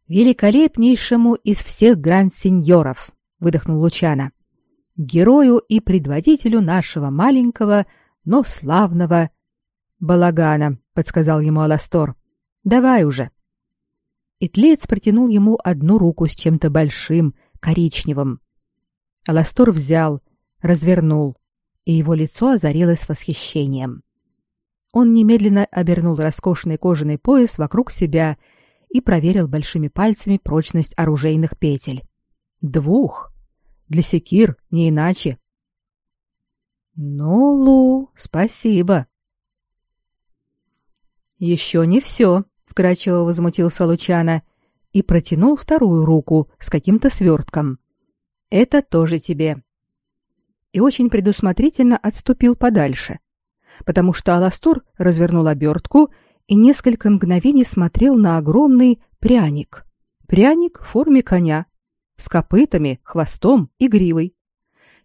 «Великолепнейшему из всех гранд-сеньоров!» — выдохнул Лучана. «Герою и предводителю нашего маленького, но славного балагана», — подсказал ему Аластор. «Давай уже». И тлец протянул ему одну руку с чем-то большим, коричневым. Аластор взял, развернул, и его лицо озарилось восхищением. Он немедленно обернул роскошный кожаный пояс вокруг себя и проверил большими пальцами прочность оружейных петель. Двух. Для секир не иначе. Ну, Лу, спасибо. Еще не все, вкрадчиво возмутился Лучана и протянул вторую руку с каким-то свертком. Это тоже тебе. И очень предусмотрительно отступил подальше, потому что Аластор развернул обертку и несколько мгновений смотрел на огромный пряник. Пряник в форме коня, с копытами, хвостом и гривой,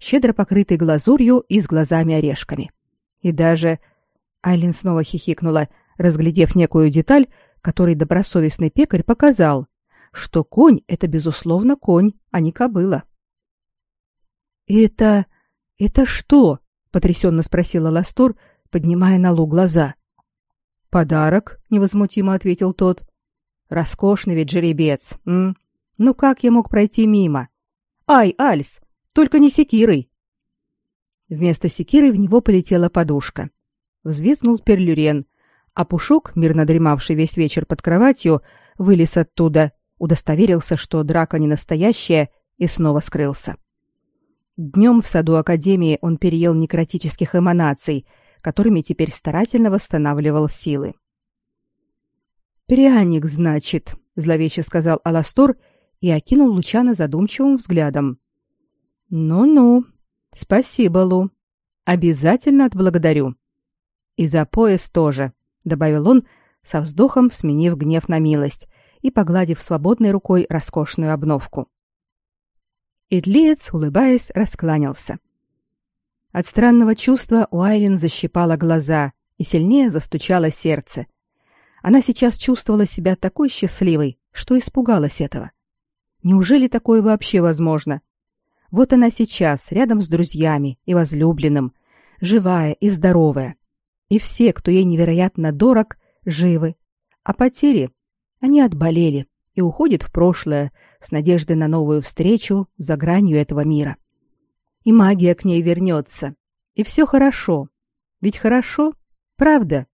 щедро покрытый глазурью и с глазами-орешками. И даже Айлин снова хихикнула, разглядев некую деталь, который добросовестный пекарь показал, что конь это безусловно конь, а не кобыла. Это это что? потрясенно спросила Ластор, поднимая на Лу глаза. Подарок, невозмутимо ответил тот. Роскошный ведь жеребец. М? Ну как я мог пройти мимо? Ай, Альс, только не секирой. Вместо секиры в него полетела подушка. Взвизгнул перлюрен, а Пушок, мирно дремавший весь вечер под кроватью, вылез оттуда, удостоверился, что драка не настоящая, и снова скрылся. Днем в саду Академии он переел некротических эманаций, которыми теперь старательно восстанавливал силы. «Пряник, значит», — зловеще сказал Аластор и окинул Лучана задумчивым взглядом. «Ну-ну, спасибо, Лу. Обязательно отблагодарю. И за пояс тоже», — добавил он, со вздохом сменив гнев на милость и погладив свободной рукой роскошную обновку. Идлиец, улыбаясь, раскланялся. От странного чувства у Айлин защипало глаза и сильнее застучало сердце. Она сейчас чувствовала себя такой счастливой, что испугалась этого. Неужели такое вообще возможно? Вот она сейчас, рядом с друзьями и возлюбленным, живая и здоровая. И все, кто ей невероятно дорог, живы. А потери, они отболели и уходят в прошлое с надеждой на новую встречу за гранью этого мира. И магия к ней вернется. И все хорошо. Ведь хорошо, правда?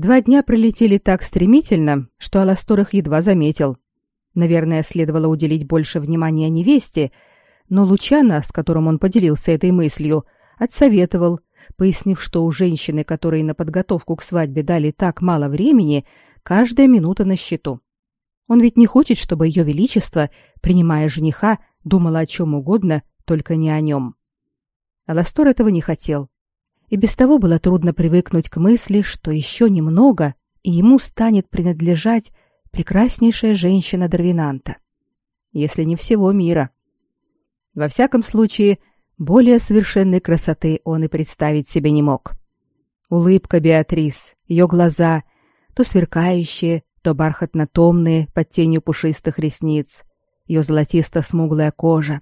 Два дня пролетели так стремительно, что Аластор их едва заметил. Наверное, следовало уделить больше внимания невесте, но Лучана, с которым он поделился этой мыслью, отсоветовал, пояснив, что у женщины, которой на подготовку к свадьбе дали так мало времени, каждая минута на счету. Он ведь не хочет, чтобы ее величество, принимая жениха, думала о чем угодно, только не о нем. Аластор этого не хотел и без того было трудно привыкнуть к мысли, что еще немного, и ему станет принадлежать прекраснейшая женщина Дарвинанта, если не всего мира. Во всяком случае, более совершенной красоты он и представить себе не мог. Улыбка Беатрис, ее глаза, то сверкающие, то бархатно-томные под тенью пушистых ресниц, ее золотисто-смуглая кожа.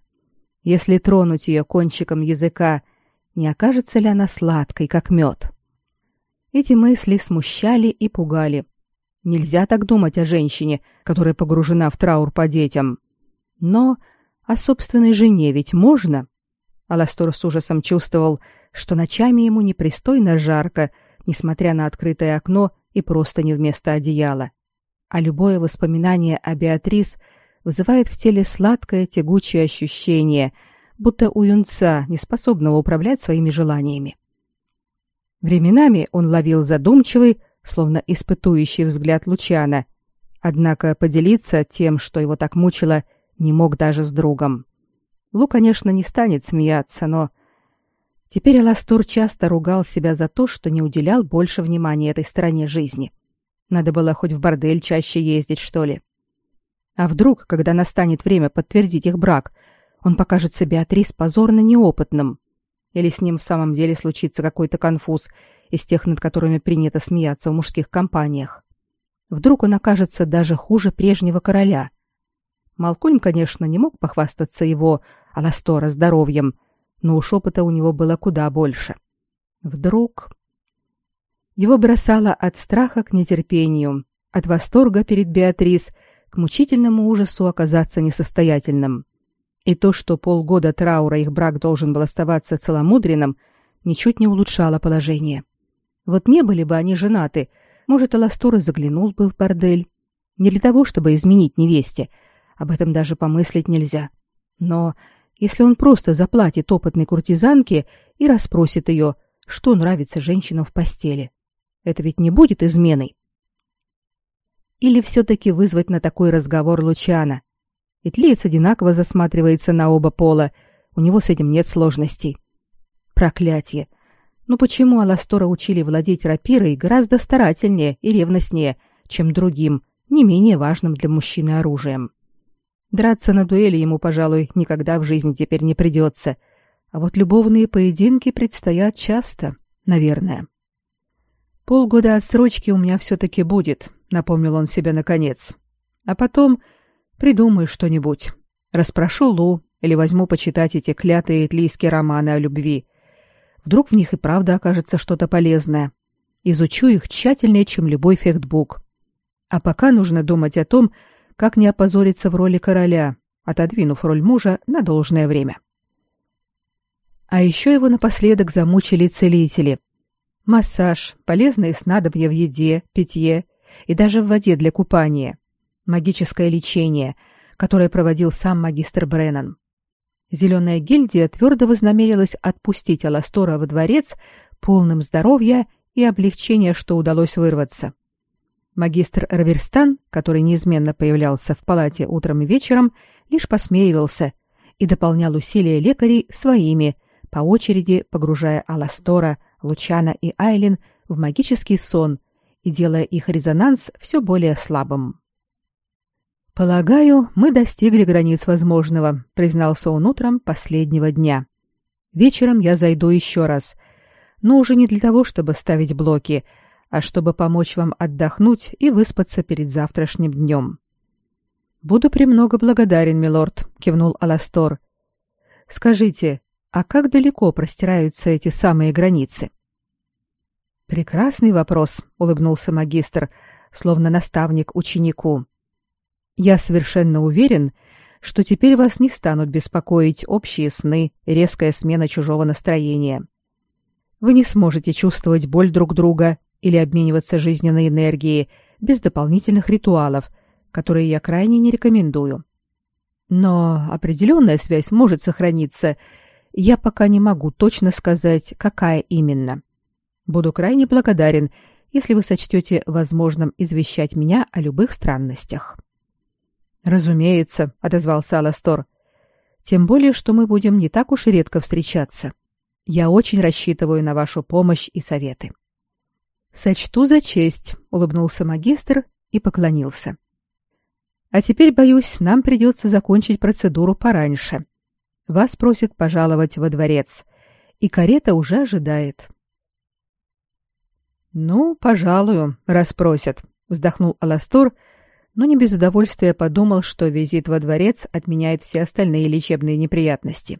Если тронуть ее кончиком языка — не окажется ли она сладкой, как мед. Эти мысли смущали и пугали. Нельзя так думать о женщине, которая погружена в траур по детям. Но о собственной жене ведь можно. Аластор с ужасом чувствовал, что ночами ему непристойно жарко, несмотря на открытое окно и просто не вместо одеяла. А любое воспоминание о Беатрис вызывает в теле сладкое тягучее ощущение — будто у юнца, не способного управлять своими желаниями. Временами он ловил задумчивый, словно испытующий взгляд Лучана, однако поделиться тем, что его так мучило, не мог даже с другом. Лу, конечно, не станет смеяться, но теперь Аластур часто ругал себя за то, что не уделял больше внимания этой стороне жизни. Надо было хоть в бордель чаще ездить, что ли. А вдруг, когда настанет время подтвердить их брак, он покажется Беатрис позорно неопытным. Или с ним в самом деле случится какой-то конфуз из тех, над которыми принято смеяться в мужских компаниях. Вдруг он окажется даже хуже прежнего короля. Малкольм, конечно, не мог похвастаться его Аластора здоровьем, но уж опыта у него было куда больше. Вдруг... Его бросало от страха к нетерпению, от восторга перед Беатрис к мучительному ужасу оказаться несостоятельным. И то, что полгода траура их брак должен был оставаться целомудренным, ничуть не улучшало положение. Вот не были бы они женаты, может, Аластор и заглянул бы в бордель. Не для того, чтобы изменить невесте, об этом даже помыслить нельзя. Но если он просто заплатит опытной куртизанке и расспросит ее, что нравится женщинам в постели, это ведь не будет изменой. Или все-таки вызвать на такой разговор Лучана, Итлиец одинаково засматривается на оба пола. У него с этим нет сложностей. Проклятие. Ну почему Аластора учили владеть рапирой гораздо старательнее и ревностнее, чем другим, не менее важным для мужчины оружием? Драться на дуэли ему, пожалуй, никогда в жизни теперь не придется. А вот любовные поединки предстоят часто, наверное. Полгода отсрочки у меня все-таки будет, напомнил он себе наконец. А потом Придумаю что-нибудь. Распрошу Лу или возьму почитать эти клятые итлийские романы о любви. Вдруг в них и правда окажется что-то полезное. Изучу их тщательнее, чем любой фехтбук. А пока нужно думать о том, как не опозориться в роли короля, отодвинув роль мужа на должное время. А еще его напоследок замучили целители. Массаж, полезные снадобья в еде, питье и даже в воде для купания. Магическое лечение, которое проводил сам магистр Бреннан. Зеленая гильдия твердо вознамерилась отпустить Аластора во дворец полным здоровья и облегчения, что удалось вырваться. Магистр Раверстан, который неизменно появлялся в палате утром и вечером, лишь посмеивался и дополнял усилия лекарей своими, по очереди погружая Аластора, Лучана и Айлин в магический сон и делая их резонанс все более слабым. Полагаю, мы достигли границ возможного, признался он утром последнего дня. Вечером я зайду еще раз, но уже не для того, чтобы ставить блоки, а чтобы помочь вам отдохнуть и выспаться перед завтрашним днем. Буду премного благодарен, милорд, кивнул Аластор. Скажите, а как далеко простираются эти самые границы? Прекрасный вопрос, улыбнулся магистр, словно наставник ученику. Я совершенно уверен, что теперь вас не станут беспокоить общие сны резкая смена чужого настроения. Вы не сможете чувствовать боль друг друга или обмениваться жизненной энергией без дополнительных ритуалов, которые я крайне не рекомендую. Но определенная связь может сохраниться. Я пока не могу точно сказать, какая именно. Буду крайне благодарен, если вы сочтете возможным извещать меня о любых странностях. Разумеется, отозвался Аластор. Тем более, что мы будем не так уж и редко встречаться. Я очень рассчитываю на вашу помощь и советы. Сочту за честь, улыбнулся магистр и поклонился. А теперь, боюсь, нам придется закончить процедуру пораньше. Вас просят пожаловать во дворец, и карета уже ожидает. Ну, пожалуй, расспросят, вздохнул Аластор но не без удовольствия подумал, что визит во дворец отменяет все остальные лечебные неприятности.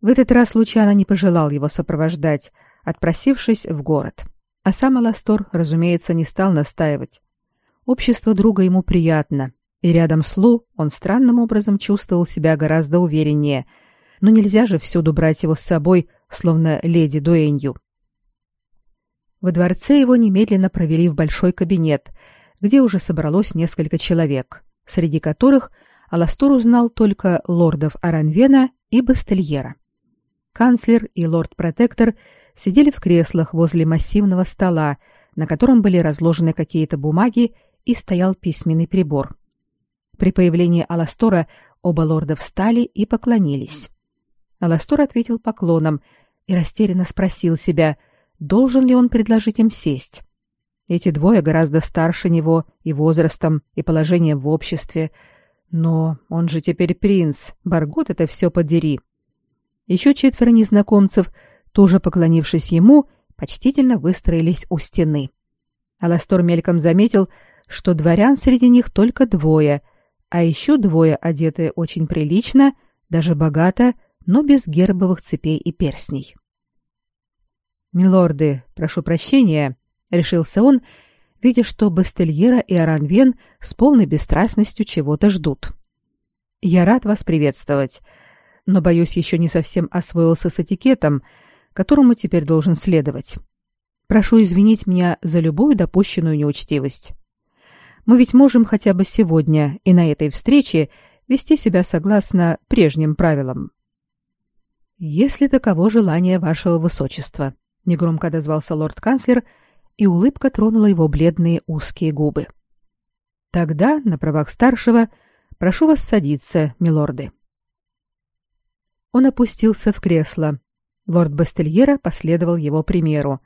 В этот раз Лучано не пожелал его сопровождать, отпросившись в город. А сам Аластор, разумеется, не стал настаивать. Общество друга ему приятно, и рядом с Лу он странным образом чувствовал себя гораздо увереннее, но нельзя же всюду брать его с собой, словно леди Дуэнью. Во дворце его немедленно провели в большой кабинет, где уже собралось несколько человек, среди которых Аластор узнал только лордов Аранвена и Бастельера. Канцлер и лорд-протектор сидели в креслах возле массивного стола, на котором были разложены какие-то бумаги и стоял письменный прибор. При появлении Аластора оба лорда встали и поклонились. Аластор ответил поклоном и растерянно спросил себя, должен ли он предложить им сесть. Эти двое гораздо старше него и возрастом, и положением в обществе. Но он же теперь принц, Баргот это все подери. Еще четверо незнакомцев, тоже поклонившись ему, почтительно выстроились у стены. Аластор мельком заметил, что дворян среди них только двое, а еще двое одеты очень прилично, даже богато, но без гербовых цепей и перстней. «Милорды, прошу прощения», решился он, видя, что Бастельера и Аранвен с полной бесстрастностью чего-то ждут. Я рад вас приветствовать, но боюсь, еще не совсем освоился с этикетом, которому теперь должен следовать. Прошу извинить меня за любую допущенную неучтивость. Мы ведь можем хотя бы сегодня и на этой встрече вести себя согласно прежним правилам. Если таково желание вашего высочества, негромко отозвался лорд-канцлер и улыбка тронула его бледные узкие губы. Тогда, на правах старшего, прошу вас садиться, милорды. Он опустился в кресло. Лорд Бастельера последовал его примеру.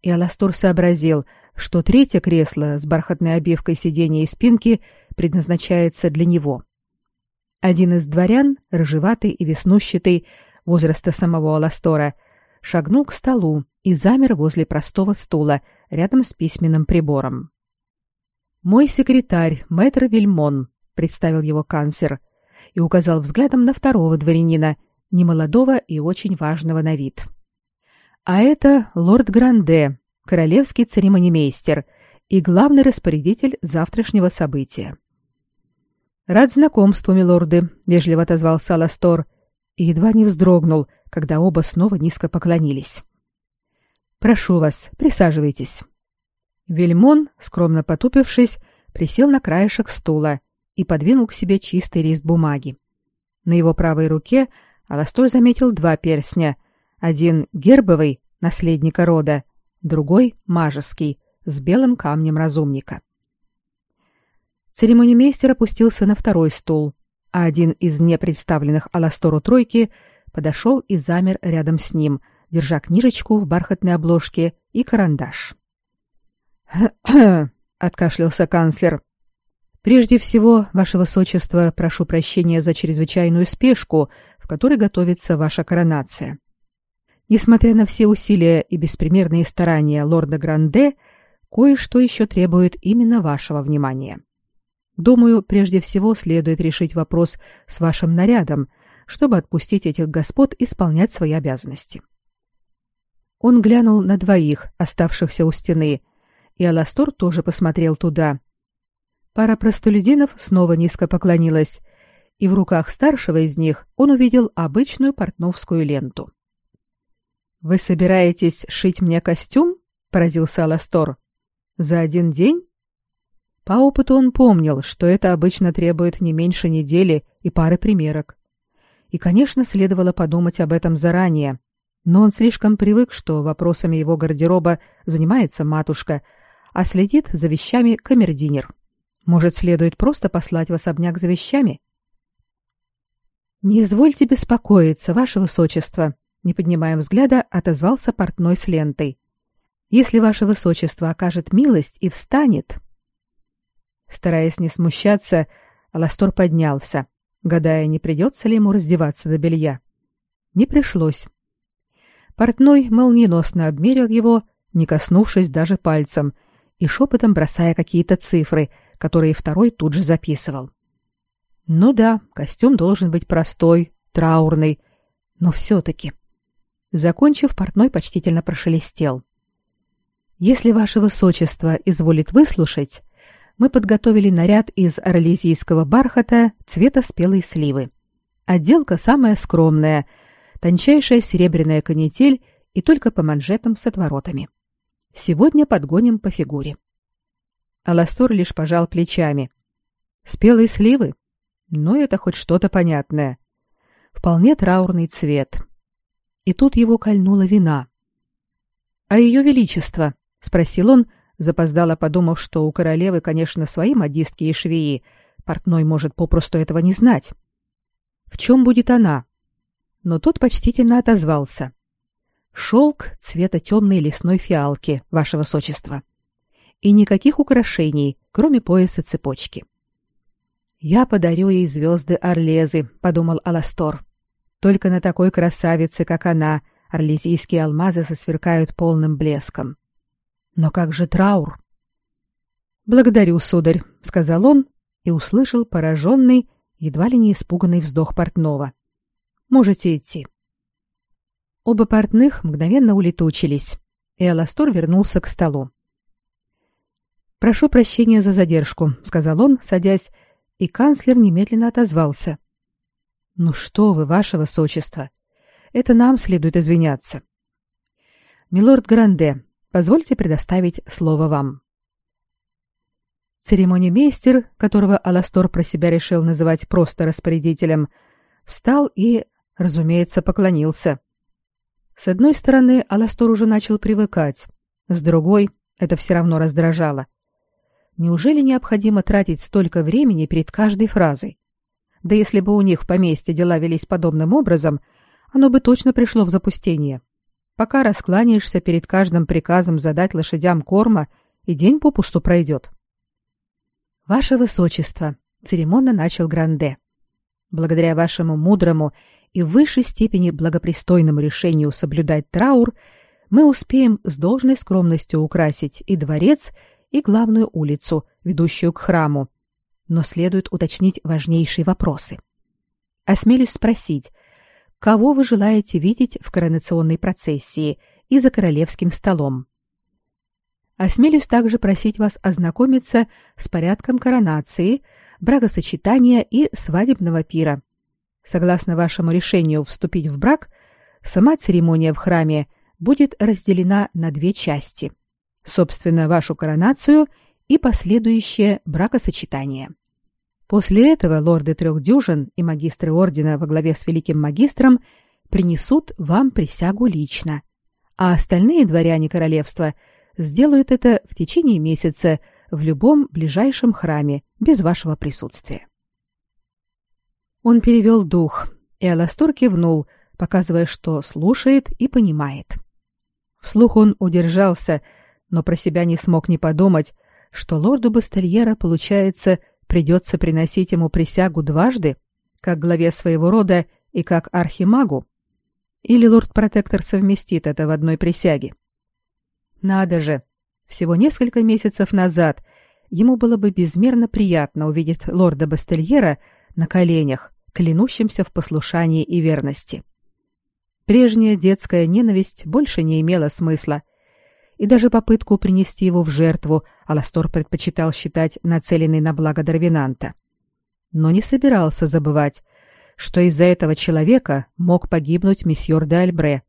И Аластор сообразил, что третье кресло с бархатной обивкой сиденья и спинки предназначается для него. Один из дворян, рыжеватый и веснущатый, возраста самого Аластора, шагнул к столу и замер возле простого стула, рядом с письменным прибором. Мой секретарь, мэтр Вильмон, представил его канцлер и указал взглядом на второго дворянина, немолодого и очень важного на вид. А это лорд Гранде, королевский церемонимейстер и главный распорядитель завтрашнего события. Рад знакомству, милорды, вежливо отозвался Аластор и едва не вздрогнул, когда оба снова низко поклонились. Прошу вас, присаживайтесь. Вельмон, скромно потупившись, присел на краешек стула и подвинул к себе чистый лист бумаги. На его правой руке Аластор заметил два перстня. Один гербовый, наследника рода, другой мажеский, с белым камнем разумника. Церемонимейстер опустился на второй стул, а один из непредставленных Аластору тройки подошел и замер рядом с ним, держа книжечку в бархатной обложке и карандаш. откашлялся канцлер. Прежде всего, ваше высочество, прошу прощения за чрезвычайную спешку, в которой готовится ваша коронация. Несмотря на все усилия и беспримерные старания лорда Гранде, кое-что еще требует именно вашего внимания. Думаю, прежде всего следует решить вопрос с вашим нарядом, чтобы отпустить этих господ исполнять свои обязанности. Он глянул на двоих, оставшихся у стены, и Аластор тоже посмотрел туда. Пара простолюдинов снова низко поклонилась, и в руках старшего из них он увидел обычную портновскую ленту. «Вы собираетесь шить мне костюм?» — поразился Аластор. «За один день?» По опыту он помнил, что это обычно требует не меньше недели и пары примерок. И, конечно, следовало подумать об этом заранее, но он слишком привык, что вопросами его гардероба занимается матушка, а следит за вещами камердинер. Может, следует просто послать в особняк за вещами? Не извольте беспокоиться, ваше высочество, не поднимая взгляда, отозвался портной с лентой. Если ваше высочество окажет милость и встанет, стараясь не смущаться, Аластор поднялся, гадая, не придется ли ему раздеваться до белья. Не пришлось. Портной молниеносно обмерил его, не коснувшись даже пальцем, и шепотом бросая какие-то цифры, которые второй тут же записывал. Ну да, костюм должен быть простой, траурный, но все-таки. Закончив, портной почтительно прошелестел. Если ваше высочество изволит выслушать, мы подготовили наряд из орлезийского бархата цвета спелой сливы. Отделка самая скромная, тончайшая серебряная канитель и только по манжетам с отворотами. Сегодня подгоним по фигуре. Аластор лишь пожал плечами. Спелые сливы? Ну, это хоть что-то понятное. Вполне траурный цвет. И тут его кольнула вина. А ее величество, спросил он, запоздало подумав, что у королевы, конечно, свои модистки и швеи, портной может попросту этого не знать. В чем будет она? Но тот почтительно отозвался. Шелк цвета темной лесной фиалки, ваше высочество. И никаких украшений, кроме пояса цепочки. Я подарю ей звезды Орлезы, подумал Аластор. Только на такой красавице, как она, орлезийские алмазы сосверкают полным блеском. Но как же траур? Благодарю, сударь, сказал он и услышал пораженный, едва ли не испуганный вздох портного. Можете идти. Оба портных мгновенно улетучились, и Аластор вернулся к столу. «Прошу прощения за задержку», — сказал он, садясь, и канцлер немедленно отозвался. «Ну что вы, ваше высочество, это нам следует извиняться». «Милорд Гранде, позвольте предоставить слово вам». Церемонимейстер, которого Аластор про себя решил называть просто распорядителем, встал и, разумеется, поклонился. — с одной стороны, Аластор уже начал привыкать, с другой это все равно раздражало. Неужели необходимо тратить столько времени перед каждой фразой? Да если бы у них в поместье дела велись подобным образом, оно бы точно пришло в запустение. Пока раскланяешься перед каждым приказом задать лошадям корма, и день попусту пройдет. Ваше высочество, церемонно начал Гранде. Благодаря вашему мудрому и в высшей степени благопристойному решению соблюдать траур, мы успеем с должной скромностью украсить и дворец, и главную улицу, ведущую к храму. но следует уточнить важнейшие вопросы. Осмелюсь спросить, кого вы желаете видеть в коронационной процессии и за королевским столом? Осмелюсь также просить вас ознакомиться с порядком коронации, бракосочетания и свадебного пира. Согласно вашему решению вступить в брак, сама церемония в храме будет разделена на две части. Собственно, вашу коронацию и последующее бракосочетание. После этого лорды трех дюжин и магистры ордена во главе с великим магистром принесут вам присягу лично, а остальные дворяне королевства сделают это в течение месяца в любом ближайшем храме без вашего присутствия. Он перевел дух, и Аластор кивнул, показывая, что слушает и понимает. Вслух он удержался, но про себя не смог не подумать, что лорду Бастельера, получается, придется приносить ему присягу дважды, как главе своего рода и как архимагу. Или лорд-протектор совместит это в одной присяге. Надо же, всего несколько месяцев назад ему было бы безмерно приятно увидеть лорда Бастельера на коленях, клянущимся в послушании и верности. Прежняя детская ненависть больше не имела смысла, и даже попытку принести его в жертву Аластор предпочитал считать нацеленной на благо Дарвинанта. Но не собирался забывать, что из-за этого человека мог погибнуть месьеор де Альбре,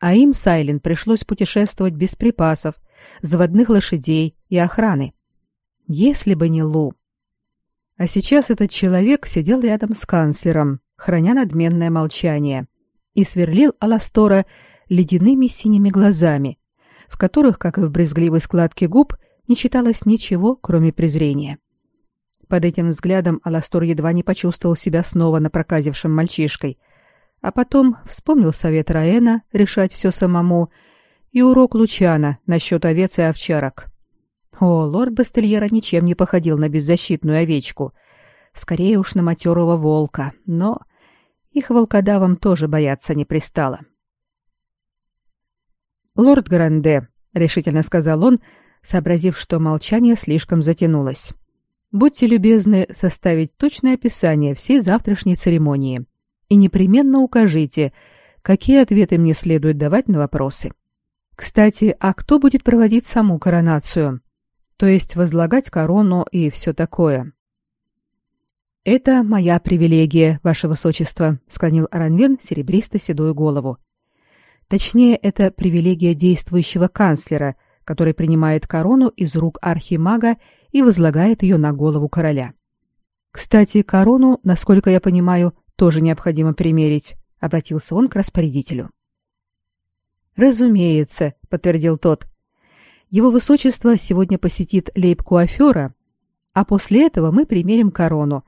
а им Сайлен пришлось путешествовать без припасов, заводных лошадей и охраны. Если бы не Лу. А сейчас этот человек сидел рядом с канцлером, храня надменное молчание, и сверлил Аластора ледяными синими глазами, в которых, как и в брезгливой складке губ, не читалось ничего, кроме презрения. Под этим взглядом Аластор едва не почувствовал себя снова напроказившим мальчишкой, а потом вспомнил совет Раэна решать все самому и урок Лучана насчет овец и овчарок. О, лорд Бастельера ничем не походил на беззащитную овечку. Скорее уж на матерого волка, но их волкодавам тоже бояться не пристало. «Лорд Гранде», — решительно сказал он, сообразив, что молчание слишком затянулось, — «будьте любезны составить точное описание всей завтрашней церемонии и непременно укажите, какие ответы мне следует давать на вопросы. Кстати, а кто будет проводить саму коронацию? То есть возлагать корону и все такое. Это моя привилегия, ваше высочество, склонил Аранвен серебристо-седую голову. Точнее, это привилегия действующего канцлера, который принимает корону из рук архимага и возлагает ее на голову короля. Кстати, корону, насколько я понимаю, тоже необходимо примерить, обратился он к распорядителю. Разумеется, подтвердил тот. Его высочество сегодня посетит лейб-куафера, а после этого мы примерим корону,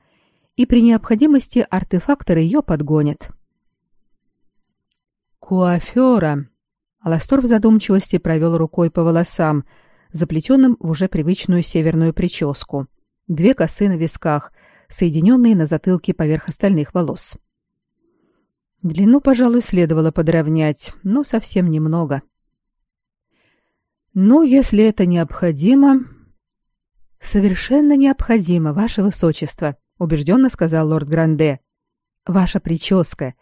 и при необходимости артефакторы ее подгонят. Куафера. Аластор в задумчивости провел рукой по волосам, заплетенным в уже привычную северную прическу. Две косы на висках, соединенные на затылке поверх остальных волос. Длину, пожалуй, следовало подровнять, но совсем немного. Ну, если это необходимо, совершенно необходимо, ваше высочество, убежденно сказал лорд Гранде. Ваша прическа.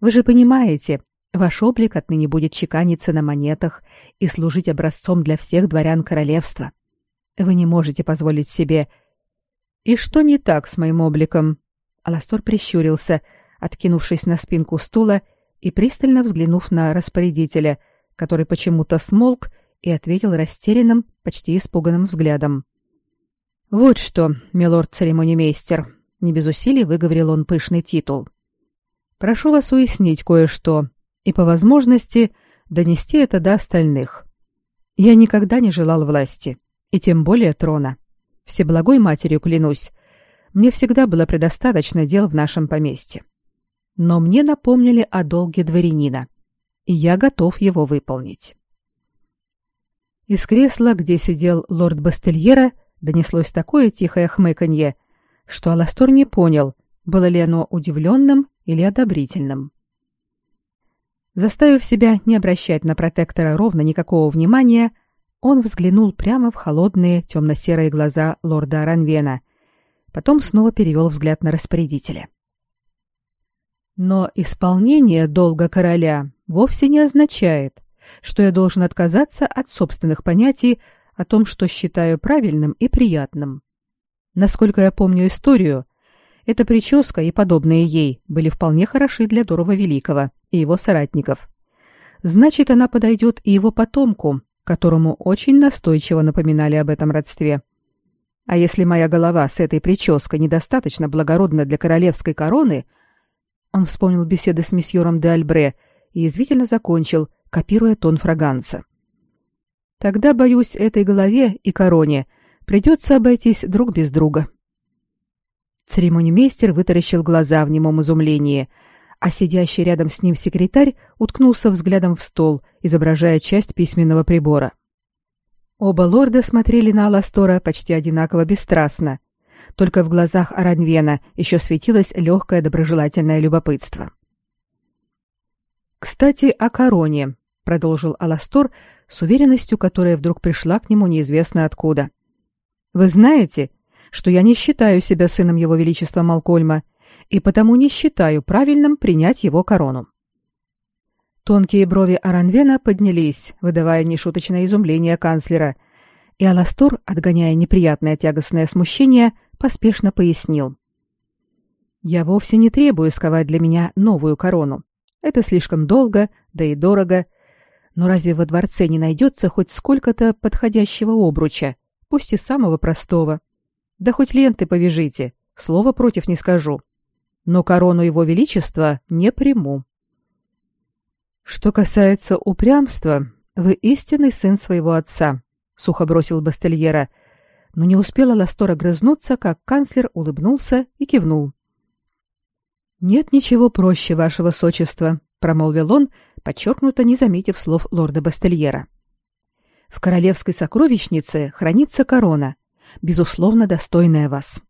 Вы же понимаете, ваш облик отныне будет чеканиться на монетах и служить образцом для всех дворян королевства. Вы не можете позволить себе И что не так с моим обликом? Аластор прищурился, откинувшись на спинку стула и пристально взглянув на распорядителя, который почему-то смолк и ответил растерянным, почти испуганным взглядом. Вот что, милорд-церемонимейстер, не без усилий выговорил он пышный титул. Прошу вас уяснить кое-что и по возможности донести это до остальных. Я никогда не желал власти, и тем более трона. Всеблагой матерью клянусь, мне всегда было предостаточно дел в нашем поместье. Но мне напомнили о долге дворянина, и я готов его выполнить. Из кресла, где сидел лорд Бастельера, донеслось такое тихое хмыканье, что Аластор не понял, было ли оно удивленным или одобрительным. Заставив себя не обращать на протектора ровно никакого внимания, он взглянул прямо в холодные темно-серые глаза лорда Аранвена, потом снова перевел взгляд на распорядителя. Но исполнение долга короля вовсе не означает, что я должен отказаться от собственных понятий о том, что считаю правильным и приятным. Насколько я помню историю, эта прическа и подобные ей были вполне хороши для Дорова Великого и его соратников. Значит, она подойдет и его потомку, которому очень настойчиво напоминали об этом родстве. А если моя голова с этой прической недостаточно благородна для королевской короны, он вспомнил беседы с месьером де Альбре и извительно закончил, копируя тон фраганца. Тогда, боюсь, этой голове и короне придется обойтись друг без друга. Церемонимейстер вытаращил глаза в немом изумлении, а сидящий рядом с ним секретарь уткнулся взглядом в стол, изображая часть письменного прибора. Оба лорда смотрели на Аластора почти одинаково бесстрастно, только в глазах Аранвена еще светилось легкое доброжелательное любопытство. «Кстати, о короне», — продолжил Аластор с уверенностью, которая вдруг пришла к нему неизвестно откуда. «Вы знаете, что я не считаю себя сыном его величества Малкольма и потому не считаю правильным принять его корону. Тонкие брови Аранвена поднялись, выдавая нешуточное изумление канцлера, и Аластор, отгоняя неприятное тягостное смущение, поспешно пояснил. «Я вовсе не требую сковать для меня новую корону. Это слишком долго, да и дорого. Но разве во дворце не найдется хоть сколько-то подходящего обруча, пусть и самого простого?» Да хоть ленты повяжите, слова против не скажу. Но корону его величества не приму. Что касается упрямства, вы истинный сын своего отца, сухо бросил Бастельера, но не успела Ластора грызнуться, как канцлер улыбнулся и кивнул. Нет ничего проще, вашего сочества, промолвил он, подчеркнуто не заметив слов лорда Бастельера. В королевской сокровищнице хранится корона, безусловно, достойная вас.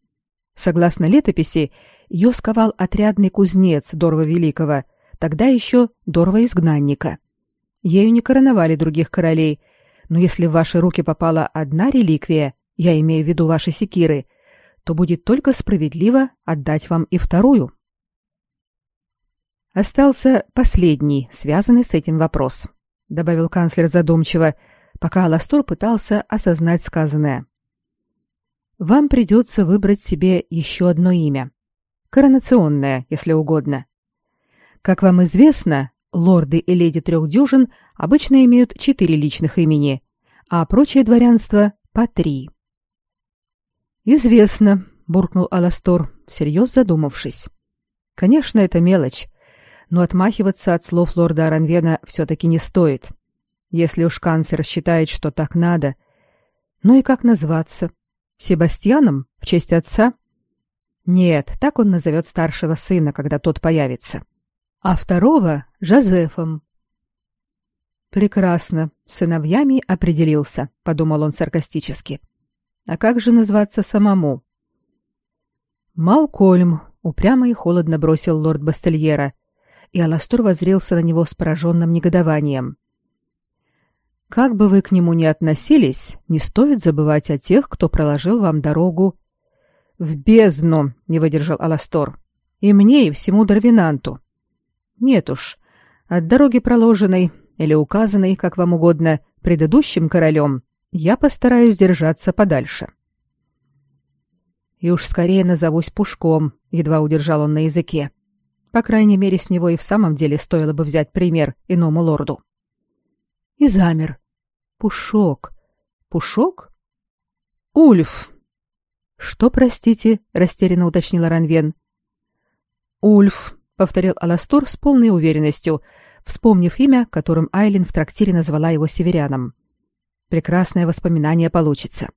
Согласно летописи, ее сковал отрядный кузнец Дорва Великого, тогда еще Дорва Изгнанника. Ею не короновали других королей, но если в ваши руки попала одна реликвия, я имею в виду ваши секиры, то будет только справедливо отдать вам и вторую. Остался последний, связанный с этим вопрос, добавил канцлер задумчиво, пока Аластор пытался осознать сказанное вам придется выбрать себе еще одно имя. Коронационное, если угодно. Как вам известно, лорды и леди трех дюжин обычно имеют четыре личных имени, а прочее дворянство — по три. «Известно», — буркнул Аластор, всерьез задумавшись. «Конечно, это мелочь, но отмахиваться от слов лорда Аранвена все-таки не стоит. Если уж канцлер считает, что так надо. Ну и как назваться?» Себастьяном в честь отца? Нет, так он назовет старшего сына, когда тот появится. А второго — Жозефом. Прекрасно, сыновьями определился, подумал он саркастически. А как же назваться самому? Малкольм, упрямо и холодно бросил лорд Бастельера, и Аластур воззрелся на него с пораженным негодованием. Как бы вы к нему ни относились, не стоит забывать о тех, кто проложил вам дорогу в бездну, не выдержал Аластор. И мне, и всему Дарвинанту. Нет уж, от дороги проложенной или указанной, как вам угодно, предыдущим королем, я постараюсь держаться подальше. И уж скорее назовусь Пушком, едва удержал он на языке. По крайней мере, с него и в самом деле стоило бы взять пример иному лорду и замер. Пушок. Пушок? Ульф. Что, простите, растерянно уточнила Ранвен. Ульф, повторил Аластор с полной уверенностью, вспомнив имя, которым Айлин в трактире назвала его северяном. Прекрасное воспоминание получится.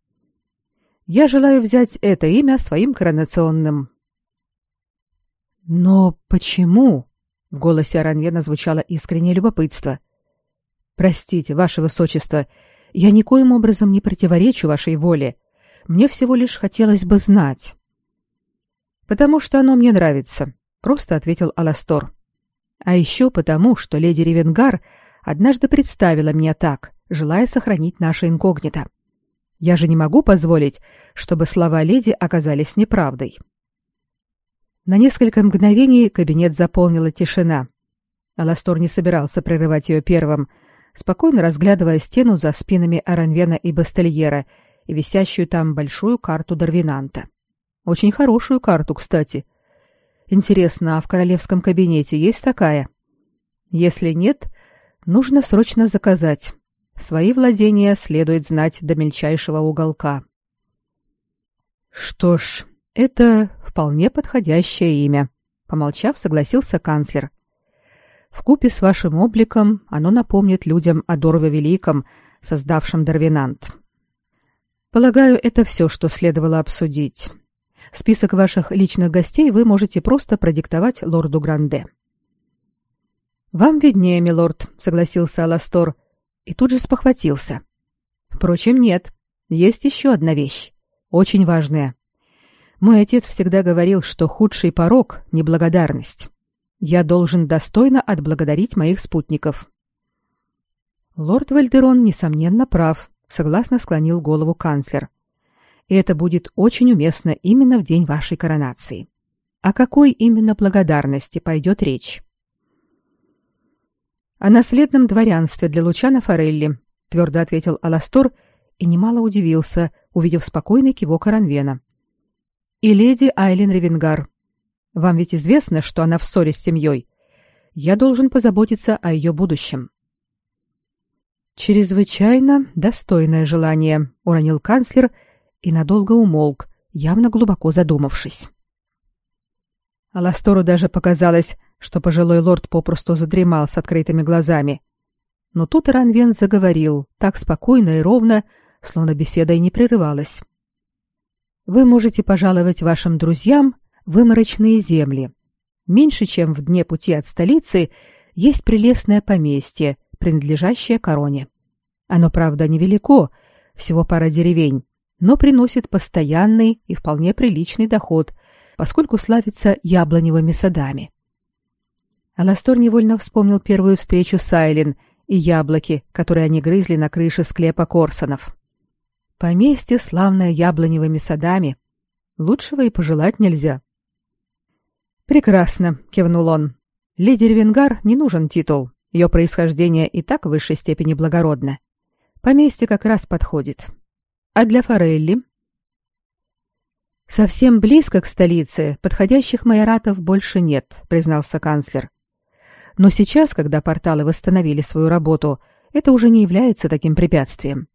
Я желаю взять это имя своим коронационным. Но почему? В голосе Аранвена звучало искреннее любопытство. Простите, ваше высочество, я никоим образом не противоречу вашей воле. Мне всего лишь хотелось бы знать. Потому что оно мне нравится, просто ответил Аластор. А еще потому, что леди Ревенгар однажды представила меня так, желая сохранить наше инкогнито. Я же не могу позволить, чтобы слова леди оказались неправдой. На несколько мгновений кабинет заполнила тишина. Аластор не собирался прерывать ее первым, спокойно разглядывая стену за спинами Аранвена и Бастельера и висящую там большую карту Дарвинанта. Очень хорошую карту, кстати. Интересно, а в королевском кабинете есть такая? Если нет, нужно срочно заказать. Свои владения следует знать до мельчайшего уголка. Что ж, это вполне подходящее имя, помолчав, согласился канцлер. В купе с вашим обликом оно напомнит людям о Дорове Великом, создавшем Дарвинант. Полагаю, это все, что следовало обсудить. Список ваших личных гостей вы можете просто продиктовать лорду Гранде. Вам виднее, милорд, согласился Аластор и тут же спохватился. Впрочем, нет. Есть еще одна вещь, очень важная. Мой отец всегда говорил, что худший порок неблагодарность. Я должен достойно отблагодарить моих спутников. Лорд Вальдерон несомненно прав, согласно склонил голову канцлер. И это будет очень уместно именно в день вашей коронации. О какой именно благодарности пойдет речь? О наследном дворянстве для Лучана Форелли, твердо ответил Аластор и немало удивился, увидев спокойный кивок Аранвена. И леди Айлин Ревенгар, вам ведь известно, что она в ссоре с семьей. Я должен позаботиться о ее будущем. Чрезвычайно достойное желание, уронил канцлер и надолго умолк, явно глубоко задумавшись. Аластору даже показалось, что пожилой лорд попросту задремал с открытыми глазами. Но тут Ранвен заговорил, так спокойно и ровно, словно беседа и не прерывалась. Вы можете пожаловать вашим друзьям выморочные земли. Меньше чем в дне пути от столицы есть прелестное поместье, принадлежащее короне. Оно, правда, невелико, всего пара деревень, но приносит постоянный и вполне приличный доход, поскольку славится яблоневыми садами. Аластор невольно вспомнил первую встречу с Айлин и яблоки, которые они грызли на крыше склепа Корсонов. Поместье, славное яблоневыми садами. Лучшего и пожелать нельзя. Прекрасно, кивнул он. Леди Ревенгар не нужен титул. Ее происхождение и так в высшей степени благородно. Поместье как раз подходит. А для Форелли? Совсем близко к столице подходящих майоратов больше нет, признался канцлер. Но сейчас, когда порталы восстановили свою работу, это уже не является таким препятствием.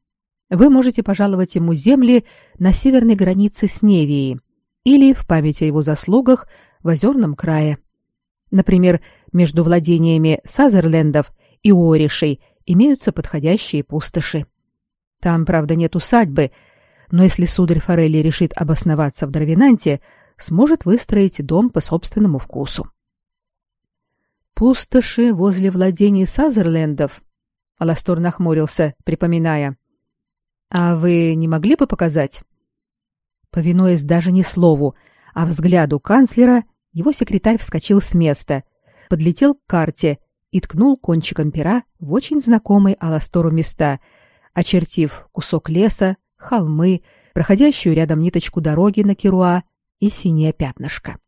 Вы можете пожаловать ему земли на северной границе с Невией или в память о его заслугах в озерном крае. Например, между владениями Сазерлендов и Оришей имеются подходящие пустоши. Там, правда, нет усадьбы, но если сударь Форелли решит обосноваться в Дарвинанте, сможет выстроить дом по собственному вкусу. Пустоши возле владений Сазерлендов. Аластор нахмурился, припоминая. А вы не могли бы показать? Повинуясь даже не слову, а взгляду канцлера, его секретарь вскочил с места, подлетел к карте и ткнул кончиком пера в очень знакомые Аластору места, очертив кусок леса, холмы, проходящую рядом ниточку дороги на Кируа и синее пятнышко.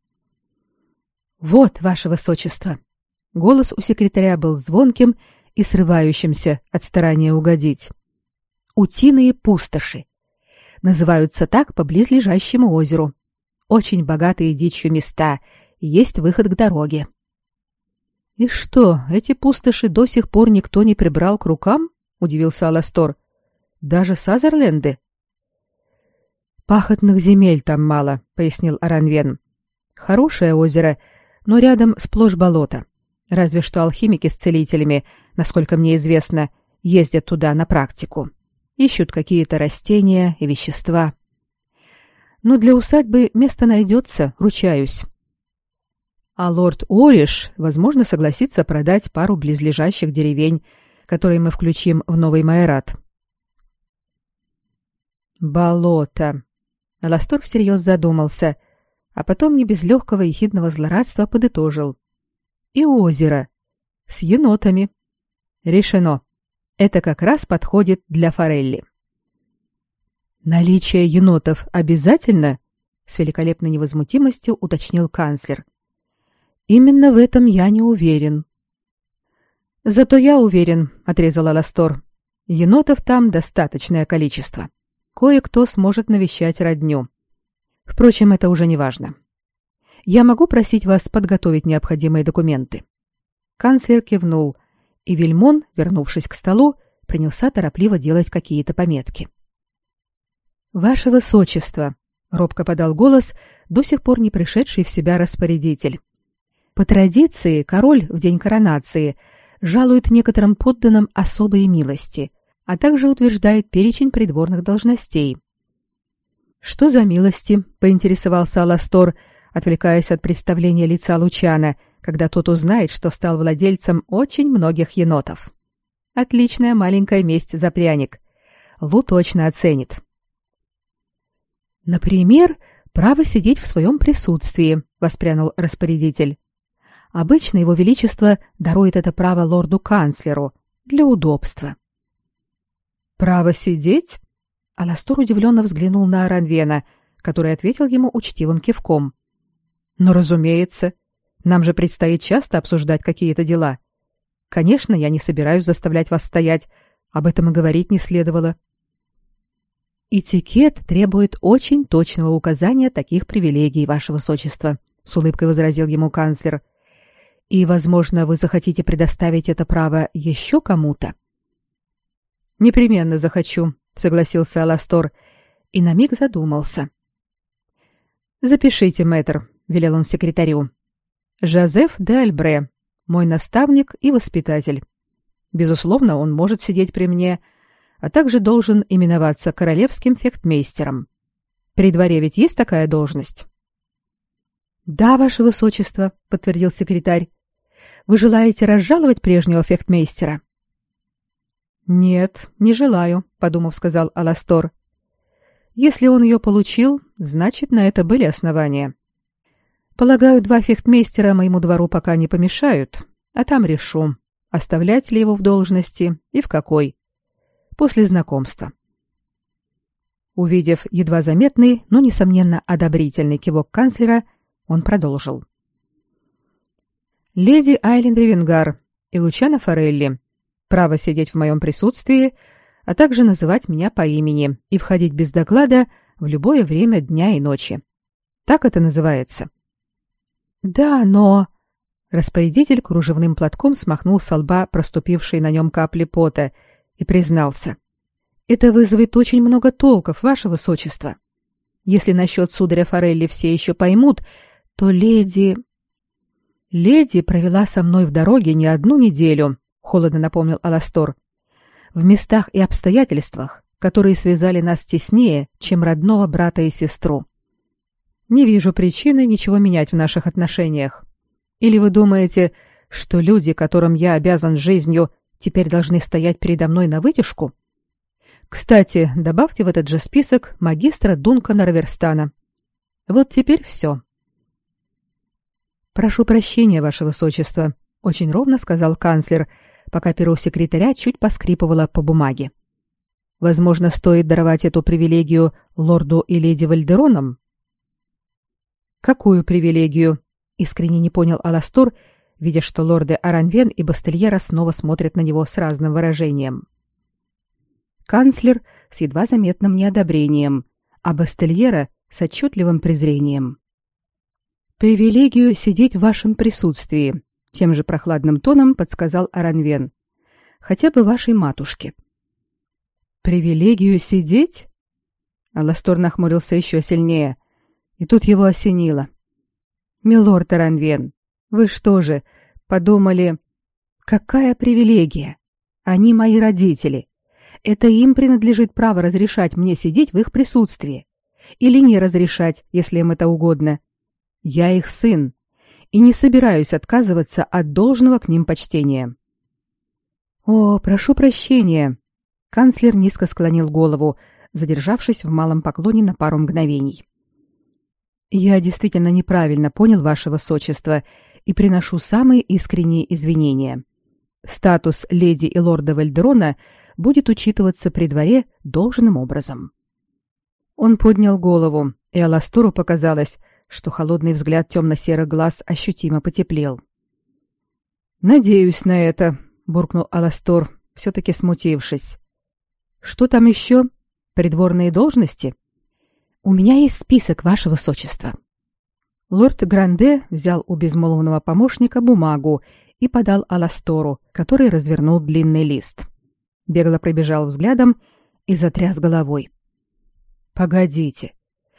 Вот, ваше высочество. Голос у секретаря был звонким и срывающимся от старания угодить. Утиные пустоши. Называются так по близлежащему озеру очень богатые дичью места, есть выход к дороге. И что, эти пустоши до сих пор никто не прибрал к рукам? удивился Аластор. Даже Сазерленды. Пахотных земель там мало, пояснил Аранвен. Хорошее озеро, но рядом сплошь болото. Разве что алхимики с целителями, насколько мне известно, ездят туда на практику. Ищут какие-то растения и вещества но для усадьбы место найдется, ручаюсь. А лорд Ориш, возможно, согласится продать пару близлежащих деревень, которые мы включим в новый майорат. Болото. Аластор всерьез задумался, а потом не без легкого и хидного злорадства подытожил. И озеро. С енотами. Решено. Это как раз подходит для форелли. Наличие енотов обязательно? С великолепной невозмутимостью уточнил канцлер. Именно в этом я не уверен. Зато я уверен, отрезала Ластор. Енотов там достаточное количество. Кое-кто сможет навещать родню. Впрочем, это уже не важно. Я могу просить вас подготовить необходимые документы. Канцлер кивнул, и Вельмон, вернувшись к столу, принялся торопливо делать какие-то пометки. Ваше высочество, робко подал голос до сих пор не пришедший в себя распорядитель. По традиции король в день коронации жалует некоторым подданным особые милости, а также утверждает перечень придворных должностей. Что за милости? поинтересовался Аластор, отвлекаясь от представления лица Лучана, когда тот узнает, что стал владельцем очень многих енотов. Отличная маленькая месть за пряник. Лу точно оценит. Например, право сидеть в своем присутствии, воспрянул распорядитель. Обычно его величество дарует это право лорду-канцлеру для удобства. Право сидеть? Аластор удивленно взглянул на Аранвена, который ответил ему учтивым кивком. Но, разумеется, нам же предстоит часто обсуждать какие-то дела. Конечно, я не собираюсь заставлять вас стоять, об этом и говорить не следовало. Этикет требует очень точного указания таких привилегий, ваше высочество, с улыбкой возразил ему канцлер. И, возможно, вы захотите предоставить это право еще кому-то. Непременно захочу, согласился Аластор и на миг задумался. Запишите, мэтр, велел он секретарю. Жозеф де Альбре, мой наставник и воспитатель. Безусловно, он может сидеть при мне, а также должен именоваться королевским фехтмейстером. При дворе ведь есть такая должность? Да, ваше высочество, подтвердил секретарь. Вы желаете разжаловать прежнего фехтмейстера? Нет, не желаю, подумав, сказал Аластор. Если он ее получил, значит, на это были основания. Полагаю, два фехтмейстера моему двору пока не помешают, а там решу, оставлять ли его в должности и в какой. После знакомства. Увидев едва заметный, но несомненно одобрительный кивок канцлера, он продолжил: Леди Айлен Ревенгар и Лучана Форелли, право сидеть в моем присутствии, а также называть меня по имени и входить без доклада в любое время дня и ночи. Так это называется. Да, но распорядитель кружевным платком смахнул с лба проступившие на нем капли пота и признался: "Это вызовет очень много толков, ваше высочество. Если насчет сударя Форелли все еще поймут, то леди леди провела со мной в дороге не одну неделю", холодно напомнил Аластор. "В местах и обстоятельствах, которые связали нас теснее, чем родного брата и сестру. Не вижу причины ничего менять в наших отношениях. Или вы думаете, что люди, которым я обязан жизнью, теперь должны стоять передо мной на вытяжку? Кстати, добавьте в этот же список магистра Дункана Раверстана. Вот теперь все. Прошу прощения, ваше высочество, очень ровно сказал канцлер, пока перо секретаря чуть поскрипывало по бумаге. Возможно, стоит даровать эту привилегию лорду и леди Вальдеронам? Какую привилегию? Искренне не понял Аластор, видя, что лорды Аранвен и Бастельера снова смотрят на него с разным выражением. Канцлер с едва заметным неодобрением, а Бастельера с отчетливым презрением. «Привилегию сидеть в вашем присутствии», — тем же прохладным тоном подсказал Аранвен. «Хотя бы вашей матушке». «Привилегию сидеть?» Аластор нахмурился еще сильнее. И тут его осенило. «Милорд Таранвен, вы что же, подумали, какая привилегия? Они мои родители. Это им принадлежит право разрешать мне сидеть в их присутствии. Или не разрешать, если им это угодно. Я их сын, и не собираюсь отказываться от должного к ним почтения». «О, прошу прощения!» Канцлер низко склонил голову, задержавшись в малом поклоне на пару мгновений. Я действительно неправильно понял ваше высочество и приношу самые искренние извинения. Статус леди и лорда Вальдерона будет учитываться при дворе должным образом. Он поднял голову, и Аластору показалось, что холодный взгляд темно-серых глаз ощутимо потеплел. «Надеюсь на это», — буркнул Аластор, все-таки смутившись. «Что там еще? Придворные должности?» «У меня есть список, ваше высочество». Лорд Гранде взял у безмолвного помощника бумагу и подал Аластору, который развернул длинный лист. Бегло пробежал взглядом и затряс головой. «Погодите,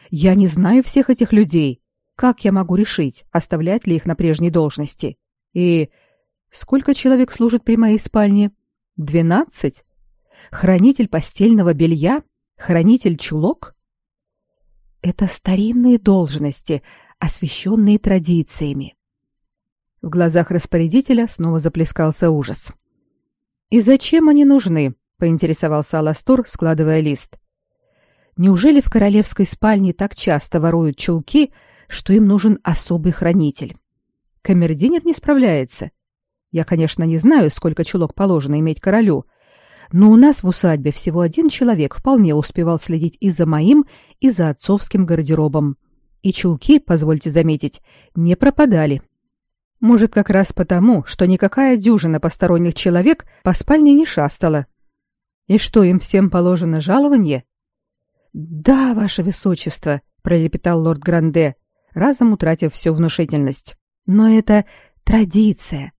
я не знаю всех этих людей. Как я могу решить, оставлять ли их на прежней должности? И сколько человек служит при моей спальне? Двенадцать? Хранитель постельного белья? Хранитель чулок? Это старинные должности, освященные традициями. В глазах распорядителя снова заплескался ужас. «И зачем они нужны?» — поинтересовался Аластор, складывая лист. «Неужели в королевской спальне так часто воруют чулки, что им нужен особый хранитель? Камердинер не справляется. Я, конечно, не знаю, сколько чулок положено иметь королю, но у нас в усадьбе всего один человек вполне успевал следить и за моим, и за отцовским гардеробом. И чулки, позвольте заметить, не пропадали. Может, как раз потому, что никакая дюжина посторонних человек по спальне не шастала. И что, им всем положено жалование? Да, ваше высочество, пролепетал лорд Гранде, разом утратив всю внушительность. Но это традиция.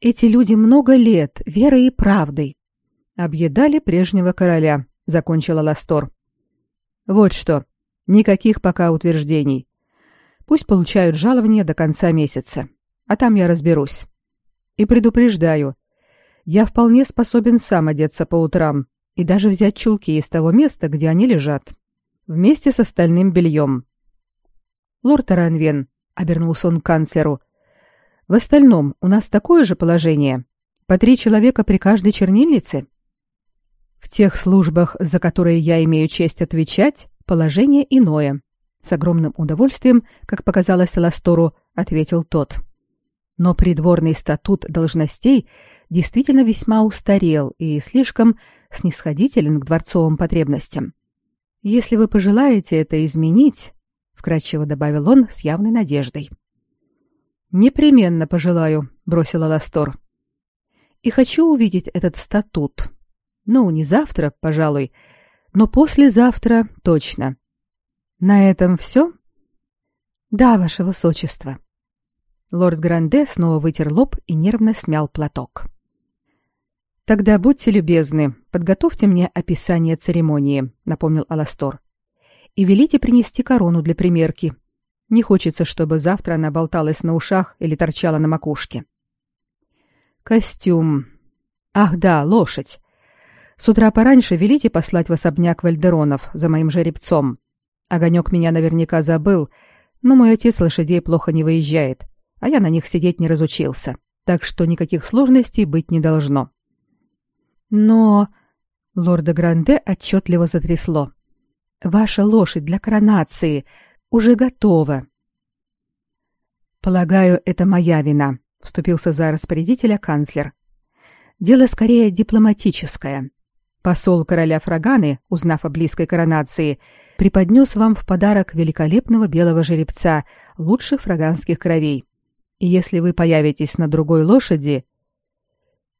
Эти люди много лет верой и правдой объедали прежнего короля, закончила Ластор. Вот что, никаких пока утверждений. Пусть получают жалование до конца месяца, а там я разберусь. И предупреждаю, я вполне способен сам одеться по утрам и даже взять чулки из того места, где они лежат, вместе с остальным бельем. Лорд Аранвен, обернулся он к канцлеру, в остальном у нас такое же положение. По три человека при каждой чернильнице. В тех службах, за которые я имею честь отвечать, положение иное. С огромным удовольствием, как показалось Ластору, ответил тот. Но придворный статут должностей действительно весьма устарел и слишком снисходителен к дворцовым потребностям. Если вы пожелаете это изменить, вкратчиво добавил он с явной надеждой. Непременно пожелаю, бросила Ластор. И хочу увидеть этот статут. Ну, не завтра, пожалуй, но послезавтра точно. На этом все? Да, ваше высочество. Лорд Гранде снова вытер лоб и нервно смял платок. Тогда будьте любезны, подготовьте мне описание церемонии, напомнил Аластор. И велите принести корону для примерки. Не хочется, чтобы завтра она болталась на ушах или торчала на макушке. Костюм. Ах да, лошадь. С утра пораньше велите послать в особняк Вальдеронов за моим жеребцом. Огонек меня наверняка забыл, но мой отец лошадей плохо не выезжает, а я на них сидеть не разучился, так что никаких сложностей быть не должно. Но лорда Гранде отчетливо затрясло. Ваша лошадь для коронации уже готова. Полагаю, это моя вина, вступился за распорядителя канцлер. Дело скорее дипломатическое. Посол короля Фраганы, узнав о близкой коронации, преподнес вам в подарок великолепного белого жеребца лучших фраганских кровей. И если вы появитесь на другой лошади,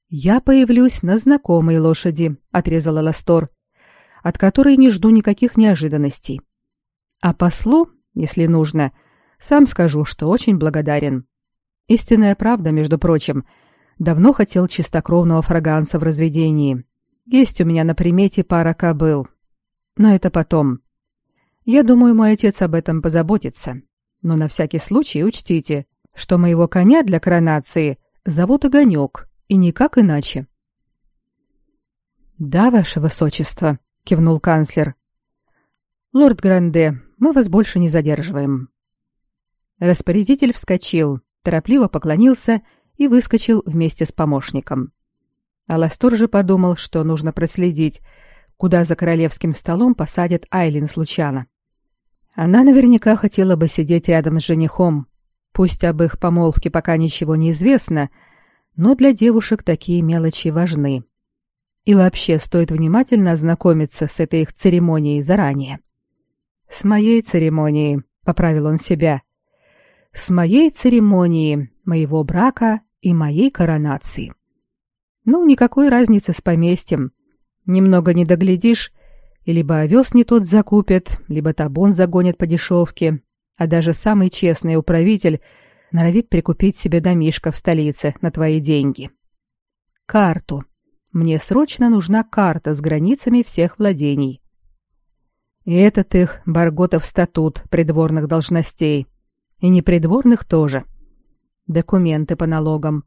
я появлюсь на знакомой лошади, отрезала Ластор, от которой не жду никаких неожиданностей. А послу, если нужно, сам скажу, что очень благодарен. Истинная правда, между прочим, давно хотел чистокровного фраганца в разведении. Есть у меня на примете пара кобыл. Но это потом. Я думаю, мой отец об этом позаботится. Но на всякий случай учтите, что моего коня для коронации зовут Огонек, и никак иначе. «Да, ваше высочество», — кивнул канцлер. «Лорд Гранде, мы вас больше не задерживаем». Распорядитель вскочил, торопливо поклонился и выскочил вместе с помощником. Аластор же подумал, что нужно проследить, куда за королевским столом посадят Айлин с Лучана. Она наверняка хотела бы сидеть рядом с женихом. Пусть об их помолвке пока ничего не известно, но для девушек такие мелочи важны. И вообще стоит внимательно ознакомиться с этой их церемонией заранее. С моей церемонии, поправил он себя. С моей церемонии, моего брака и моей коронации. Ну, никакой разницы с поместьем. Немного не доглядишь, и либо овес не тот закупят, либо табун загонят по дешевке, а даже самый честный управитель норовит прикупить себе домишко в столице на твои деньги. Карту. Мне срочно нужна карта с границами всех владений. И этот их Барготов статут придворных должностей. И непридворных тоже. Документы по налогам.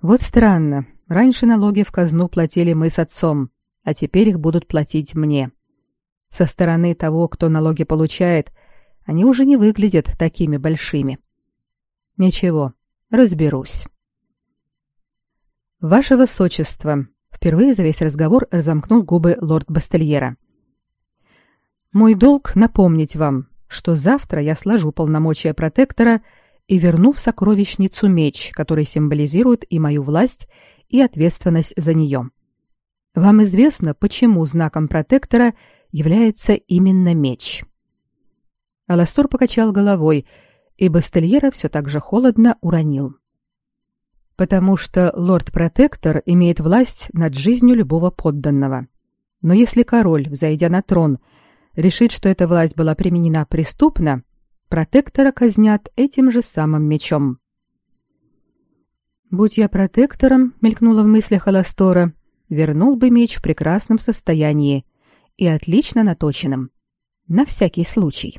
Вот странно. Раньше налоги в казну платили мы с отцом, а теперь их будут платить мне. Со стороны того, кто налоги получает, они уже не выглядят такими большими. Ничего, разберусь. Ваше высочество, впервые за весь разговор разомкнул губы лорд Бастельера. Мой долг напомнить вам, что завтра я сложу полномочия протектора и верну в сокровищницу меч, который символизирует и мою власть, и ответственность за нее. Вам известно, почему знаком протектора является именно меч. Аластор покачал головой, и Бастельера все так же холодно уронил. Потому что лорд-протектор имеет власть над жизнью любого подданного. Но если король, взойдя на трон, решит, что эта власть была применена преступно, протектора казнят этим же самым мечом. Будь я протектором, мелькнуло в мыслях Аластора, вернул бы меч в прекрасном состоянии и отлично наточенным. На всякий случай.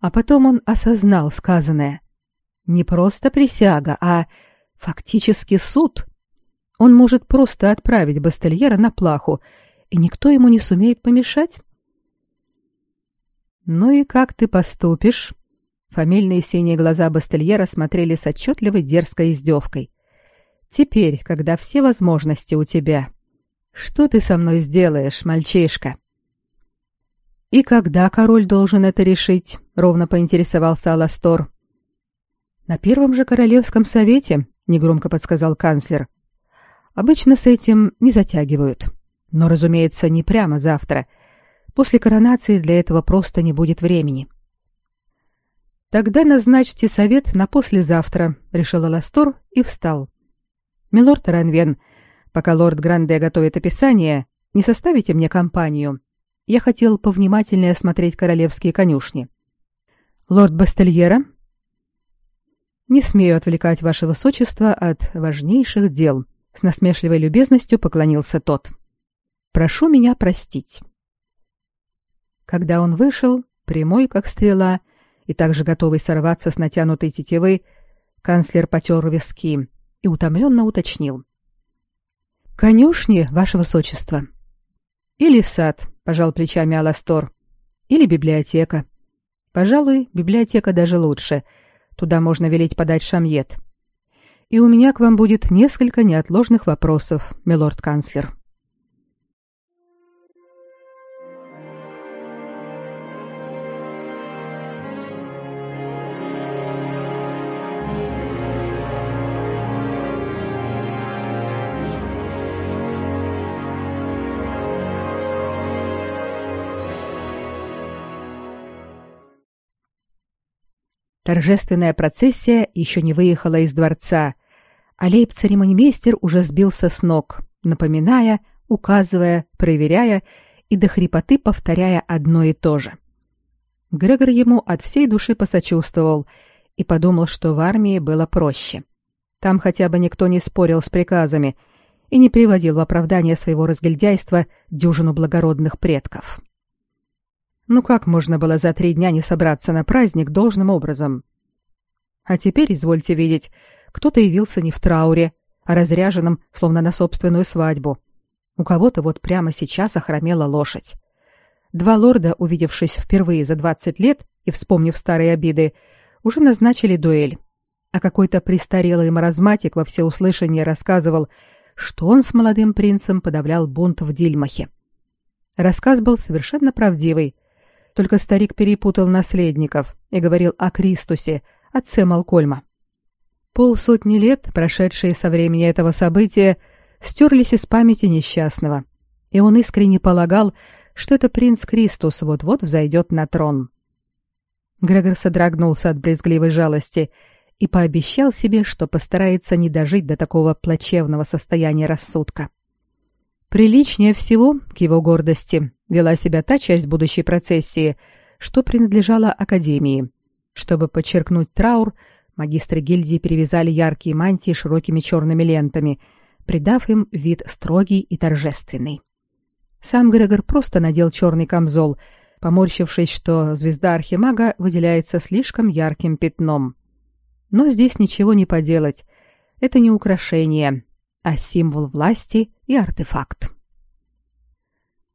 А потом он осознал сказанное. Не просто присяга, а фактически суд. Он может просто отправить Бастельера на плаху, и никто ему не сумеет помешать. «Ну и как ты поступишь?» Фамильные синие глаза Бастельера смотрели с отчетливой дерзкой издевкой. «Теперь, когда все возможности у тебя, что ты со мной сделаешь, мальчишка?» «И когда король должен это решить?» — ровно поинтересовался Аластор. «На первом же королевском совете», — негромко подсказал канцлер. «Обычно с этим не затягивают. Но, разумеется, не прямо завтра — После коронации для этого просто не будет времени. Тогда назначьте совет на послезавтра, решил Аластор и встал. Милорд Ранвен, пока лорд Гранде готовит описание, не составите мне компанию. Я хотел повнимательнее осмотреть королевские конюшни. Лорд Бастельера, не смею отвлекать ваше высочество от важнейших дел, с насмешливой любезностью поклонился тот. Прошу меня простить. Когда он вышел, прямой как стрела и также готовый сорваться с натянутой тетивы, канцлер потер виски и утомленно уточнил. «Конюшни, ваше высочество». «Или сад», — пожал плечами Аластор. «Или библиотека. Пожалуй, библиотека даже лучше. Туда можно велеть подать шамьет. И у меня к вам будет несколько неотложных вопросов, милорд-канцлер». Торжественная процессия еще не выехала из дворца, а лейб-церемонимейстер уже сбился с ног, напоминая, указывая, проверяя и до хрипоты повторяя одно и то же. Грегор ему от всей души посочувствовал и подумал, что в армии было проще. Там хотя бы никто не спорил с приказами и не приводил в оправдание своего разгильдяйства дюжину благородных предков. Ну как можно было за три дня не собраться на праздник должным образом? А теперь, извольте видеть, кто-то явился не в трауре, а разряженным, словно на собственную свадьбу. У кого-то вот прямо сейчас охромела лошадь. Два лорда, увидевшись впервые за двадцать лет и вспомнив старые обиды, уже назначили дуэль. А какой-то престарелый маразматик во всеуслышание рассказывал, что он с молодым принцем подавлял бунт в Дильмахе. Рассказ был совершенно правдивый, только старик перепутал наследников и говорил о Кристусе, отце Малкольма. Полсотни лет, прошедшие со времени этого события, стерлись из памяти несчастного, и он искренне полагал, что это принц Кристус вот-вот взойдет на трон. Грегор содрогнулся от брезгливой жалости и пообещал себе, что постарается не дожить до такого плачевного состояния рассудка. Приличнее всего, к его гордости, вела себя та часть будущей процессии, что принадлежала Академии. Чтобы подчеркнуть траур, магистры гильдии перевязали яркие мантии широкими черными лентами, придав им вид строгий и торжественный. Сам Грегор просто надел черный камзол — поморщившись, что звезда архимага выделяется слишком ярким пятном. Но здесь ничего не поделать. Это не украшение, а символ власти и артефакт.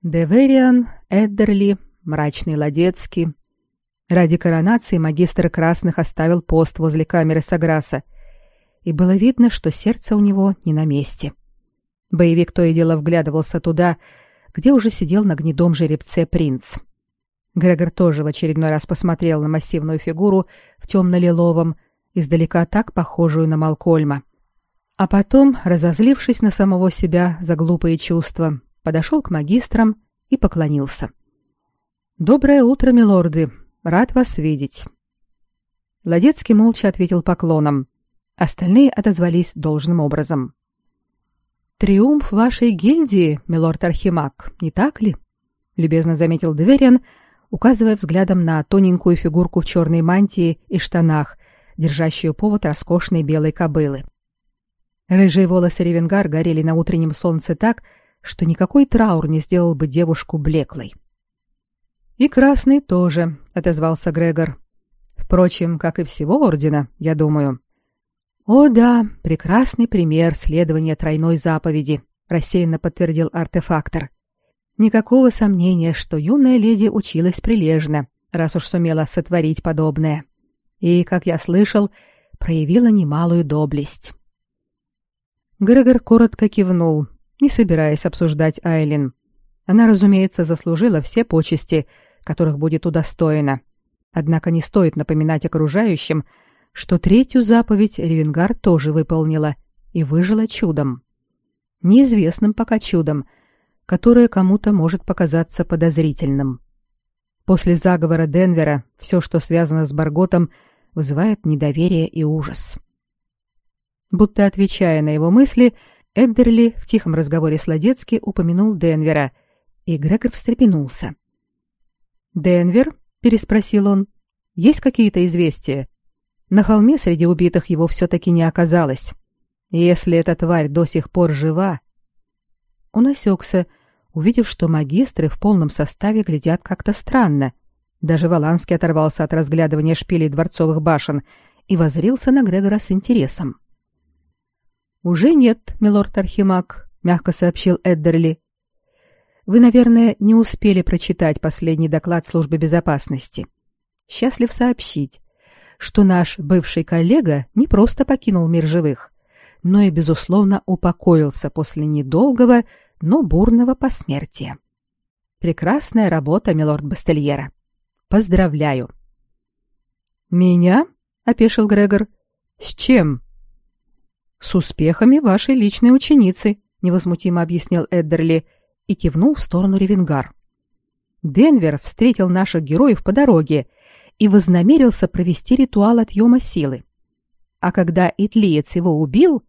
Девериан, Эддерли, мрачный Ладецкий. Ради коронации магистр Красных оставил пост возле камеры Саграса, и было видно, что сердце у него не на месте. Боевик то и дело вглядывался туда, где уже сидел на гнедом жеребце принц. Грегор тоже в очередной раз посмотрел на массивную фигуру в темно-лиловом, издалека так похожую на Малкольма. А потом, разозлившись на самого себя за глупые чувства, подошел к магистрам и поклонился. «Доброе утро, милорды! Рад вас видеть!» Ладецкий молча ответил поклоном. Остальные отозвались должным образом. «Триумф вашей гильдии, милорд Архимаг, не так ли?» — любезно заметил Двериан, указывая взглядом на тоненькую фигурку в черной мантии и штанах, держащую повод роскошной белой кобылы. Рыжие волосы Ревенгар горели на утреннем солнце так, что никакой траур не сделал бы девушку блеклой. «И красный тоже», — отозвался Грегор. «Впрочем, как и всего ордена, я думаю». «О да, прекрасный пример следования тройной заповеди», — рассеянно подтвердил артефактор. Никакого сомнения, что юная леди училась прилежно, раз уж сумела сотворить подобное. И, как я слышал, проявила немалую доблесть. Грегор коротко кивнул, не собираясь обсуждать Айлин. Она, разумеется, заслужила все почести, которых будет удостоена. Однако не стоит напоминать окружающим, что третью заповедь Ревенгар тоже выполнила и выжила чудом. Неизвестным пока чудом — которое кому-то может показаться подозрительным. После заговора Денвера все, что связано с Барготом, вызывает недоверие и ужас. Будто отвечая на его мысли, Эддерли в тихом разговоре с Ладецки упомянул Денвера, и Грегор встрепенулся. «Денвер?» — переспросил он. «Есть какие-то известия? На холме среди убитых его все-таки не оказалось. Если эта тварь до сих пор жива...» Он осекся, увидев, что магистры в полном составе глядят как-то странно. Даже Воланский оторвался от разглядывания шпилей дворцовых башен и возрился на Грегора с интересом. «Уже нет, милорд Архимаг», — мягко сообщил Эддерли. «Вы, наверное, не успели прочитать последний доклад службы безопасности. Счастлив сообщить, что наш бывший коллега не просто покинул мир живых, но и, безусловно, упокоился после недолгого, но бурного посмертия. Прекрасная работа, милорд Бастельера. Поздравляю. Меня? опешил Грегор. С чем? С успехами вашей личной ученицы, невозмутимо объяснил Эддерли и кивнул в сторону Ревенгар. Денвер встретил наших героев по дороге и вознамерился провести ритуал отъема силы. А когда Итлиец его убил...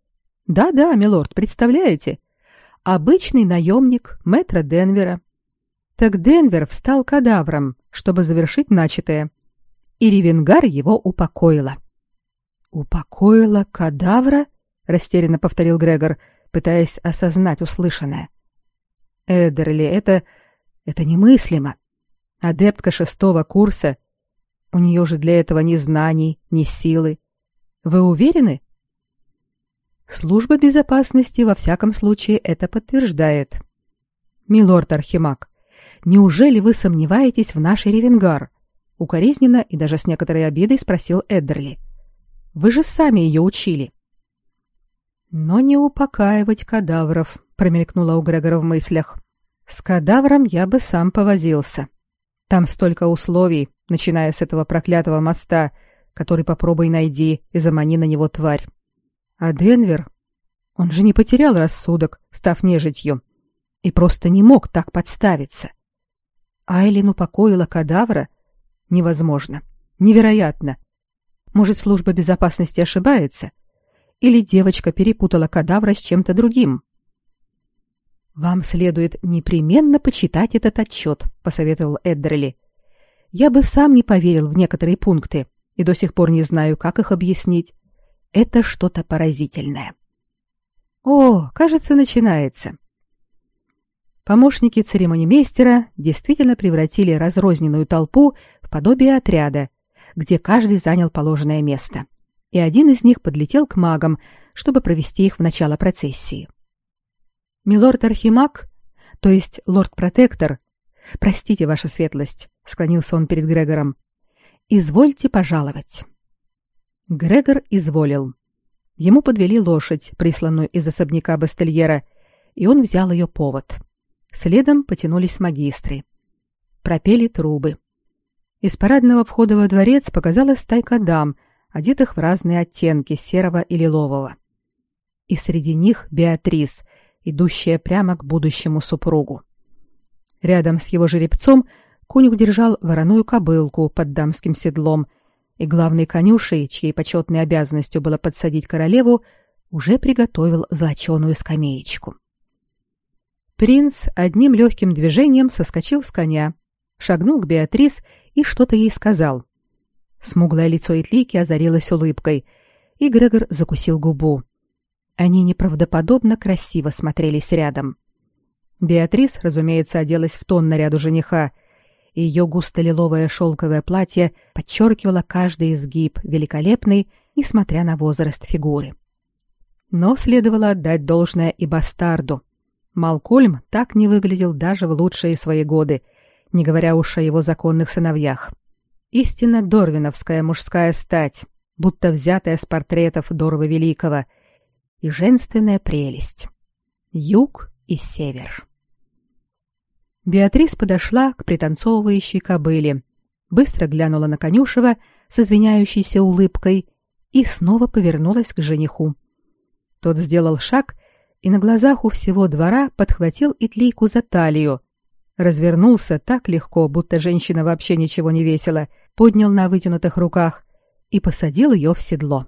Да-да, милорд, представляете? обычный наемник мэтра Денвера. Так Денвер встал кадавром, чтобы завершить начатое, и Ревенгар его упокоила. «Упокоила кадавра?» — растерянно повторил Грегор, пытаясь осознать услышанное. «Эдерли, это... это немыслимо. Адептка шестого курса. У нее же для этого ни знаний, ни силы. Вы уверены?» Служба безопасности во всяком случае это подтверждает. Милорд Архимаг, неужели вы сомневаетесь в нашей Ревенгар? Укоризненно и даже с некоторой обидой спросил Эддерли. Вы же сами ее учили. Но не упокаивать кадавров, промелькнула у Грегора в мыслях. С кадавром я бы сам повозился. Там столько условий, начиная с этого проклятого моста, который попробуй найди и замани на него тварь. А Денвер? Он же не потерял рассудок, став нежитью, и просто не мог так подставиться. Айлин упокоила кадавра? Невозможно. Невероятно. Может, служба безопасности ошибается? Или девочка перепутала кадавра с чем-то другим? Вам следует непременно почитать этот отчет», — посоветовал Эддерли. Я бы сам не поверил в некоторые пункты и до сих пор не знаю, как их объяснить. Это что-то поразительное. О, кажется, начинается. Помощники церемонимейстера действительно превратили разрозненную толпу в подобие отряда, где каждый занял положенное место. И один из них подлетел к магам, чтобы провести их в начало процессии. Милорд Архимаг, то есть лорд-протектор, простите, ваша светлость, склонился он перед Грегором. Извольте пожаловать. Грегор изволил. Ему подвели лошадь, присланную из особняка Бастельера, и он взял ее повод. Следом потянулись магистры. Пропели трубы. Из парадного входа во дворец показалась стайка дам, одетых в разные оттенки серого и лилового. И среди них Беатрис, идущая прямо к будущему супругу. Рядом с его жеребцом конюх держал вороную кобылку под дамским седлом, и главный конюшей, чьей почетной обязанностью было подсадить королеву, уже приготовил золоченую скамеечку. Принц одним легким движением соскочил с коня, шагнул к Беатрис и что-то ей сказал. Смуглое лицо Итлики озарилось улыбкой, и Грегор закусил губу. Они неправдоподобно красиво смотрелись рядом. Беатрис, разумеется, оделась в тон наряду жениха, и ее густо-лиловое шелковое платье подчеркивало каждый изгиб великолепный, несмотря на возраст фигуры. Но следовало отдать должное и бастарду. Малкольм так не выглядел даже в лучшие свои годы, не говоря уж о его законных сыновьях. Истинно дорвиновская мужская стать, будто взятая с портретов Дорова Великого, и женственная прелесть. Юг и север. Беатрис подошла к пританцовывающей кобыле, быстро глянула на конюшева с извиняющейся улыбкой и снова повернулась к жениху. Тот сделал шаг и на глазах у всего двора подхватил Итлийку за талию, развернулся так легко, будто женщина вообще ничего не весила, поднял на вытянутых руках и посадил ее в седло.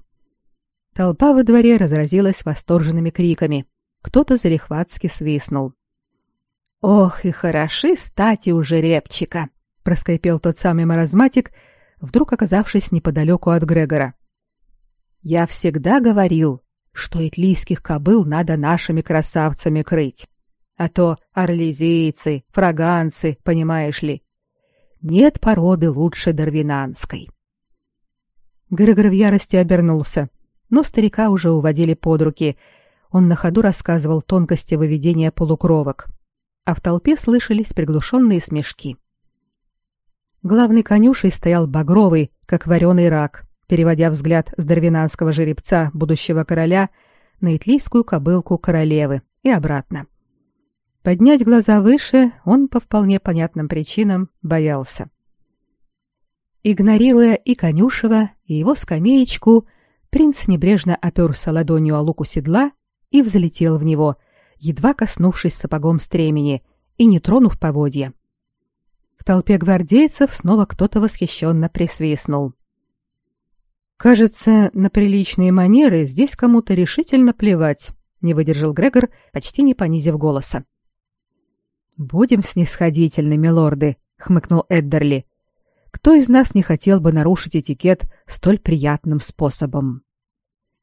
Толпа во дворе разразилась восторженными криками. Кто-то залихватски свистнул. Ох, и хороши стати у жеребчика, проскрипел тот самый маразматик, вдруг оказавшись неподалеку от Грегора. Я всегда говорил, что итлийских кобыл надо нашими красавцами крыть. А то орлезийцы, фраганцы, понимаешь ли. Нет породы лучше дарвинанской. Грегор в ярости обернулся, но старика уже уводили под руки. Он на ходу рассказывал тонкости выведения полукровок а в толпе слышались приглушенные смешки. Главный конюшей стоял багровый, как вареный рак, переводя взгляд с дарвинанского жеребца будущего короля на итлийскую кобылку королевы и обратно. Поднять глаза выше он по вполне понятным причинам боялся. Игнорируя и конюшева, и его скамеечку, принц небрежно оперся ладонью о луку седла и взлетел в него — едва коснувшись сапогом стремени и не тронув поводья. В толпе гвардейцев снова кто-то восхищенно присвистнул. Кажется, на приличные манеры здесь кому-то решительно плевать, не выдержал Грегор, почти не понизив голоса. Будем снисходительны, лорды, хмыкнул Эддерли. Кто из нас не хотел бы нарушить этикет столь приятным способом?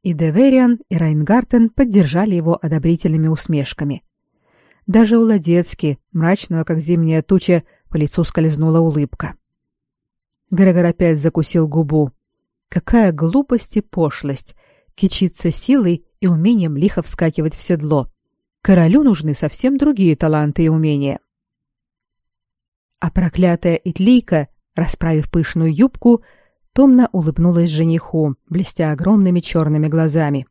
И Девериан, и Райнгартен поддержали его одобрительными усмешками. Даже у Ладецки, мрачного как зимняя туча, по лицу скользнула улыбка. Грегор опять закусил губу. Какая глупость и пошлость! Кичиться силой и умением лихо вскакивать в седло. Королю нужны совсем другие таланты и умения. А проклятая Итлийка, расправив пышную юбку, томно улыбнулась жениху, блестя огромными черными глазами.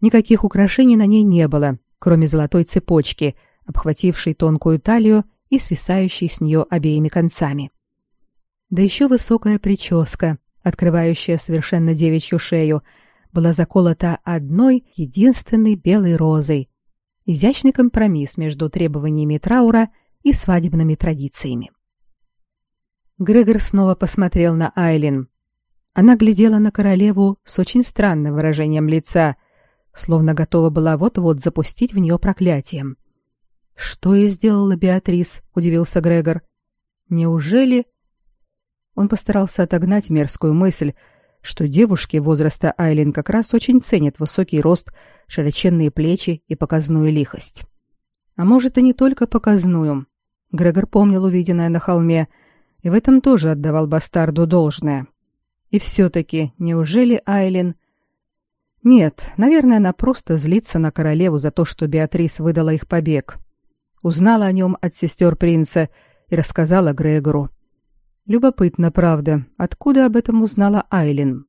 Никаких украшений на ней не было, кроме золотой цепочки, обхватившей тонкую талию и свисающей с нее обеими концами. Да еще высокая прическа, открывающая совершенно девичью шею, была заколота одной единственной белой розой. Изящный компромисс между требованиями траура и свадебными традициями. Грегор снова посмотрел на Айлин. Она глядела на королеву с очень странным выражением лица, словно готова была вот-вот запустить в нее проклятием. «Что и сделала Беатрис?» — удивился Грегор. «Неужели...» Он постарался отогнать мерзкую мысль, что девушки возраста Айлин как раз очень ценят высокий рост, широченные плечи и показную лихость. А может, и не только показную. Грегор помнил увиденное на холме и в этом тоже отдавал бастарду должное. И все-таки, неужели Айлин... Нет, наверное, она просто злится на королеву за то, что Беатрис выдала их побег. Узнала о нем от сестер принца и рассказала Грегору. Любопытно, правда, откуда об этом узнала Айлин.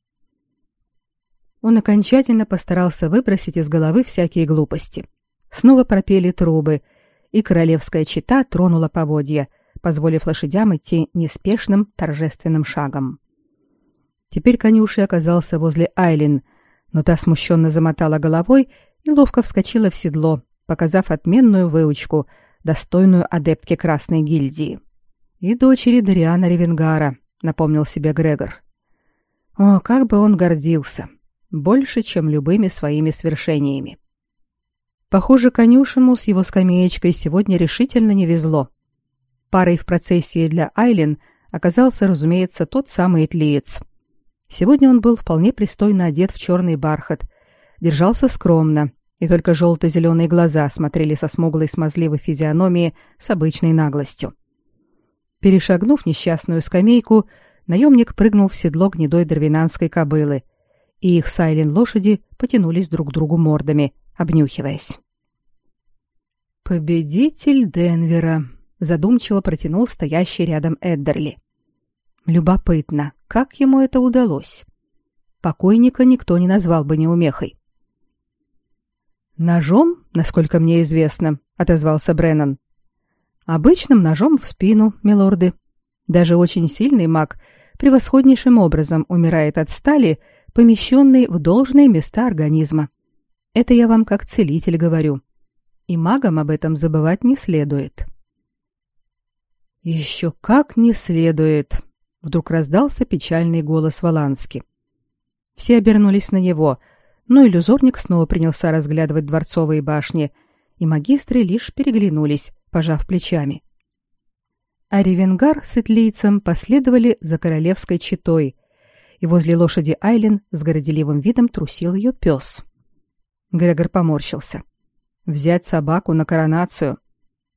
Он окончательно постарался выбросить из головы всякие глупости. Снова пропели трубы, и королевская чита тронула поводья, позволив лошадям идти неспешным торжественным шагом. Теперь конюший оказался возле Айлин, но та смущенно замотала головой и ловко вскочила в седло, показав отменную выучку, достойную адептки Красной гильдии. И дочери Дариана Ревенгара, напомнил себе Грегор. О, как бы он гордился! Больше, чем любыми своими свершениями. Похоже, конюшему с его скамеечкой сегодня решительно не везло. Парой в процессии для Айлин оказался, разумеется, тот самый итлиец — Сегодня он был вполне пристойно одет в черный бархат, держался скромно, и только желто-зеленые глаза смотрели со смуглой смазливой физиономии с обычной наглостью. Перешагнув несчастную скамейку, наемник прыгнул в седло гнедой дервинанской кобылы, и их сайлен лошади потянулись друг к другу мордами, обнюхиваясь. «Победитель Денвера», — задумчиво протянул стоящий рядом Эддерли. Любопытно, как ему это удалось? Покойника никто не назвал бы неумехой. Ножом, насколько мне известно, отозвался Бреннан. Обычным ножом в спину, милорды. Даже очень сильный маг превосходнейшим образом умирает от стали, помещенной в должные места организма. Это я вам как целитель говорю. И магам об этом забывать не следует. Еще как не следует, Вдруг раздался печальный голос Валански. Все обернулись на него, но иллюзорник снова принялся разглядывать дворцовые башни, и магистры лишь переглянулись, пожав плечами. А Ревенгар с Итлийцем последовали за королевской четой, и возле лошади Айлен с горделивым видом трусил ее пес. Грегор поморщился. Взять собаку на коронацию.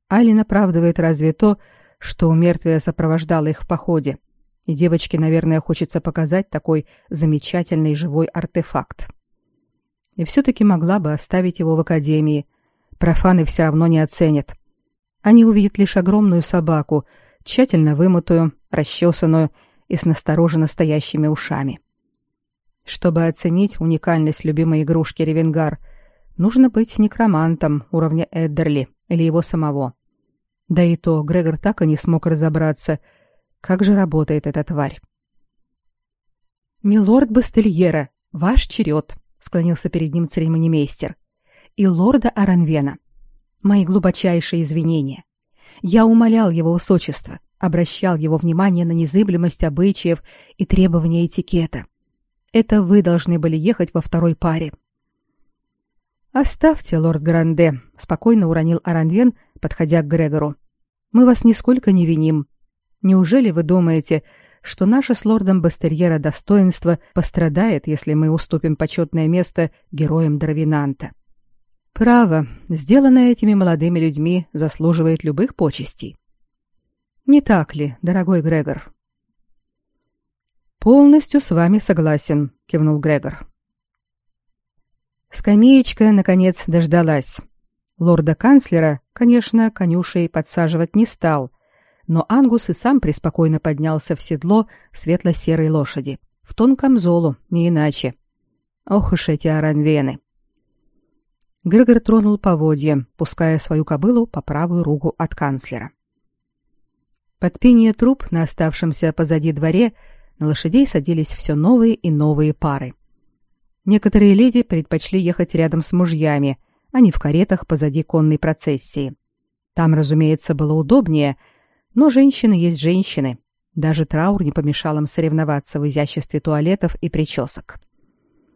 Айлен оправдывает разве то, что у мертвия сопровождала их в походе. И девочке, наверное, хочется показать такой замечательный живой артефакт. И все-таки могла бы оставить его в академии. Профаны все равно не оценят. Они увидят лишь огромную собаку, тщательно вымытую, расчесанную и с настороженно стоящими ушами. Чтобы оценить уникальность любимой игрушки Ревенгар, нужно быть некромантом уровня Эддерли или его самого. Да и то Грегор так и не смог разобраться — как же работает эта тварь? Милорд Бастельера, ваш черед, склонился перед ним церемонимейстер. И лорда Аранвена. Мои глубочайшие извинения. Я умолял его высочество, обращал его внимание на незыблемость обычаев и требования этикета. Это вы должны были ехать во второй паре. Оставьте, лорд Гранде, спокойно уронил Аранвен, подходя к Грегору. Мы вас нисколько не виним. Неужели вы думаете, что наше с лордом Бастерьера достоинство пострадает, если мы уступим почетное место героям Дравинанта? Право, сделанное этими молодыми людьми, заслуживает любых почестей. Не так ли, дорогой Грегор? Полностью с вами согласен, кивнул Грегор. Скамеечка наконец дождалась. Лорда-канцлера, конечно, конюшей подсаживать не стал, но Ангус и сам преспокойно поднялся в седло светло-серой лошади, в тонком золу, не иначе. Ох уж эти аранвены! Грегор тронул поводья, пуская свою кобылу по правую руку от канцлера. Под пение труп на оставшемся позади дворе на лошадей садились все новые и новые пары. Некоторые леди предпочли ехать рядом с мужьями, а не в каретах позади конной процессии. Там, разумеется, было удобнее — но женщины есть женщины. Даже траур не помешал им соревноваться в изяществе туалетов и причесок.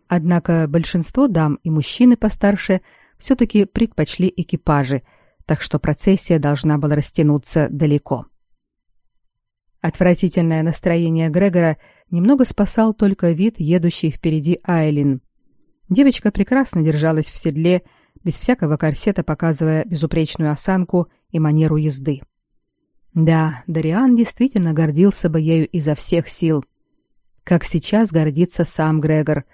Однако большинство дам и мужчины постарше все-таки предпочли экипажи, так что процессия должна была растянуться далеко. Отвратительное настроение Грегора немного спасал только вид едущей впереди Айлин. Девочка прекрасно держалась в седле, без всякого корсета показывая безупречную осанку и манеру езды. Да, Дариан действительно гордился бы ею изо всех сил. Как сейчас гордится сам Грегор,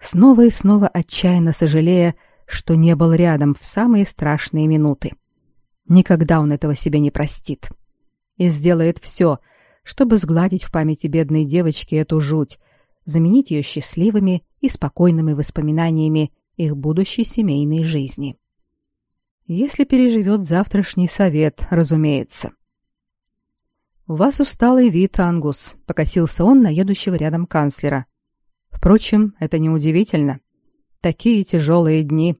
снова и снова отчаянно сожалея, что не был рядом в самые страшные минуты. Никогда он этого себе не простит. И сделает все, чтобы сгладить в памяти бедной девочки эту жуть, заменить ее счастливыми и спокойными воспоминаниями их будущей семейной жизни. Если переживет завтрашний совет, разумеется. «У вас усталый вид, Ангус», — покосился он на едущего рядом канцлера. «Впрочем, это неудивительно. Такие тяжелые дни».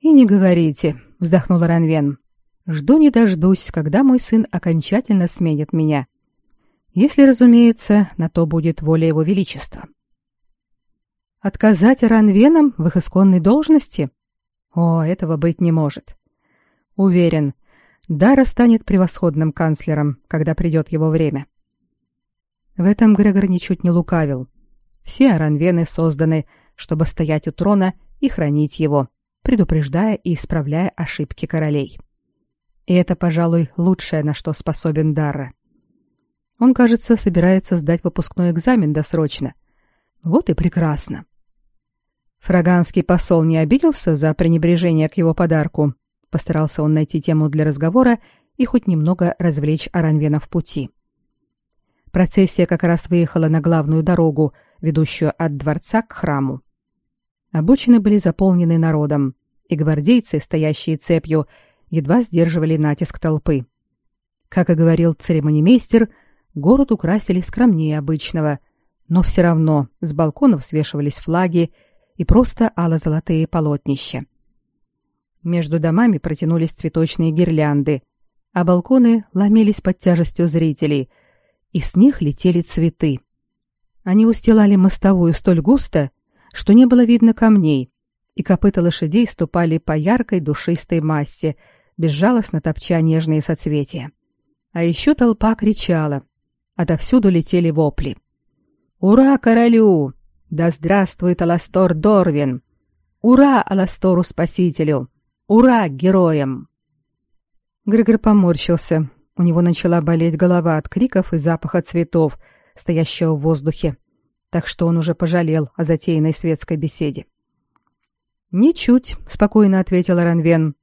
«И не говорите», — вздохнула Ранвен. «Жду не дождусь, когда мой сын окончательно сменит меня. Если, разумеется, на то будет воля его величества». «Отказать Ранвенам в их исконной должности? О, этого быть не может. Уверен, Дара станет превосходным канцлером, когда придет его время. В этом Грегор ничуть не лукавил. Все аранвены созданы, чтобы стоять у трона и хранить его, предупреждая и исправляя ошибки королей. И это, пожалуй, лучшее, на что способен Дарра. Он, кажется, собирается сдать выпускной экзамен досрочно. Вот и прекрасно. Фраганский посол не обиделся за пренебрежение к его подарку, Постарался он найти тему для разговора и хоть немного развлечь Аранвена в пути. Процессия как раз выехала на главную дорогу, ведущую от дворца к храму. Обочины были заполнены народом, и гвардейцы, стоящие цепью, едва сдерживали натиск толпы. Как и говорил церемонимейстер, город украсили скромнее обычного, но все равно с балконов свешивались флаги и просто ало-золотые полотнища. Между домами протянулись цветочные гирлянды, а балконы ломились под тяжестью зрителей, и с них летели цветы. Они устилали мостовую столь густо, что не было видно камней, и копыта лошадей ступали по яркой душистой массе, безжалостно топча нежные соцветия. А еще толпа кричала. Отовсюду летели вопли. «Ура королю! Да здравствует Аластор Дорвин! Ура Аластору Спасителю! Ура героям! Грегор поморщился. У него начала болеть голова от криков и запаха цветов, стоящего в воздухе, так что он уже пожалел о затеянной светской беседе. «Ничуть», — спокойно ответил Ранвен.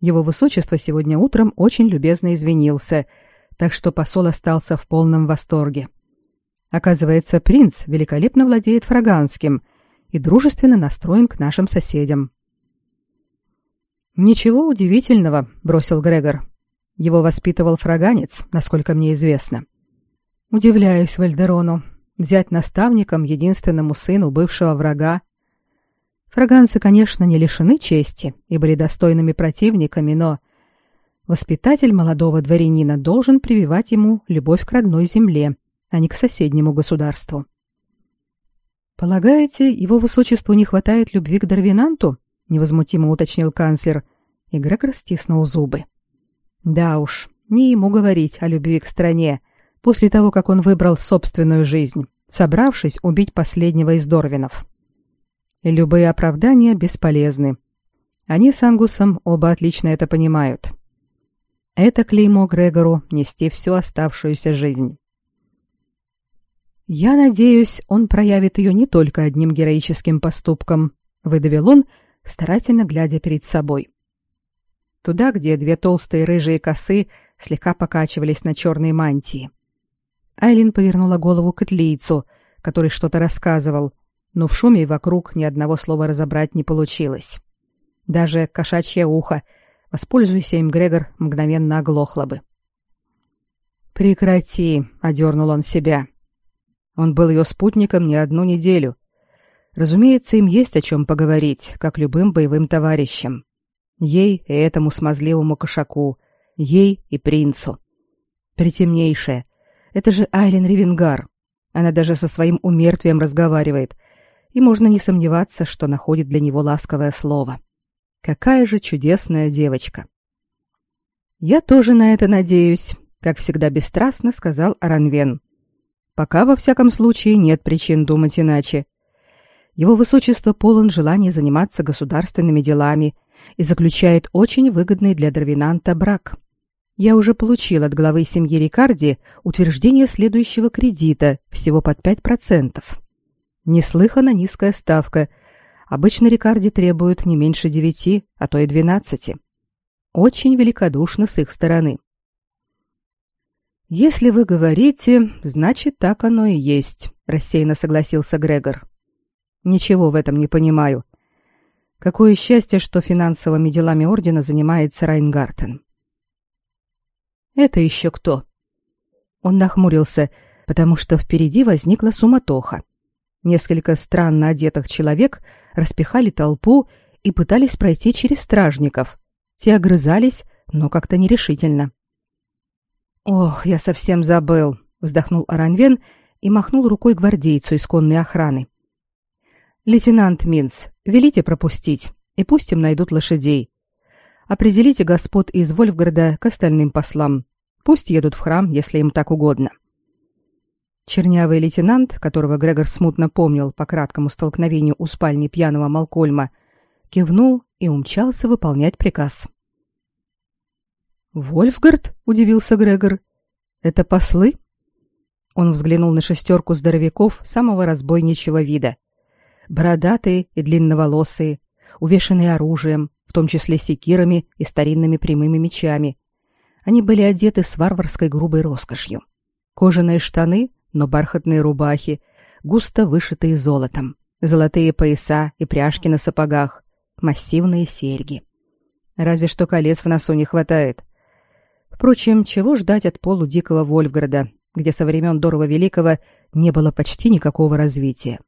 Его высочество сегодня утром очень любезно извинился, так что посол остался в полном восторге. Оказывается, принц великолепно владеет фраганским и дружественно настроен к нашим соседям. Ничего удивительного, бросил Грегор. Его воспитывал фраганец, насколько мне известно. Удивляюсь Вальдерону. Взять наставником единственному сыну бывшего врага. Фраганцы, конечно, не лишены чести и были достойными противниками, но воспитатель молодого дворянина должен прививать ему любовь к родной земле, а не к соседнему государству. Полагаете, его высочеству не хватает любви к Дарвинанту? невозмутимо уточнил канцлер, и Грегор стиснул зубы. Да уж, не ему говорить о любви к стране после того, как он выбрал собственную жизнь, собравшись убить последнего из Дорвинов. И любые оправдания бесполезны. Они с Ангусом оба отлично это понимают. Это клеймо Грегору нести всю оставшуюся жизнь. Я надеюсь, он проявит ее не только одним героическим поступком, выдавил он, старательно глядя перед собой. Туда, где две толстые рыжие косы слегка покачивались на черной мантии. Айлин повернула голову к Этлийцу, который что-то рассказывал, но в шуме вокруг ни одного слова разобрать не получилось. Даже кошачье ухо, воспользуйся им Грегор, мгновенно оглохло бы. «Прекрати», — одернул он себя. Он был ее спутником не одну неделю, Разумеется, им есть о чем поговорить, как любым боевым товарищам. Ей и этому смазливому кошаку, ей и принцу. Притемнейшее, Это же Айлен Ревенгар. Она даже со своим умертвием разговаривает, и можно не сомневаться, что находит для него ласковое слово. Какая же чудесная девочка. Я тоже на это надеюсь, как всегда бесстрастно сказал Аранвен. Пока во всяком случае нет причин думать иначе. Его высочество полон желания заниматься государственными делами и заключает очень выгодный для Дарвинанта брак. Я уже получил от главы семьи Рикарди утверждение следующего кредита всего под 5%. Неслыханно низкая ставка. Обычно Рикарди требуют не меньше 9, а то и 12. Очень великодушно с их стороны. Если вы говорите, значит, так оно и есть, рассеянно согласился Грегор. Ничего в этом не понимаю. Какое счастье, что финансовыми делами ордена занимается Райнгартен. Это еще кто? Он нахмурился, потому что впереди возникла суматоха. Несколько странно одетых человек распихали толпу и пытались пройти через стражников. Те огрызались, но как-то нерешительно. Ох, я совсем забыл, вздохнул Аранвен и махнул рукой гвардейцу из конной охраны. Лейтенант Минц, велите пропустить, и пусть им найдут лошадей. Определите господ из Вольфгорода к остальным послам. Пусть едут в храм, если им так угодно. Чернявый лейтенант, которого Грегор смутно помнил по краткому столкновению у спальни пьяного Малкольма, кивнул и умчался выполнять приказ. «Вольфгард?» — удивился Грегор. «Это послы?» Он взглянул на шестерку здоровяков самого разбойничьего вида. Бородатые и длинноволосые, увешанные оружием, в том числе секирами и старинными прямыми мечами. Они были одеты с варварской грубой роскошью. Кожаные штаны, но бархатные рубахи, густо вышитые золотом, золотые пояса и пряжки на сапогах, массивные серьги. Разве что колец в носу не хватает. Впрочем, чего ждать от полудикого Вольфграда, где со времен Дорова Великого не было почти никакого развития?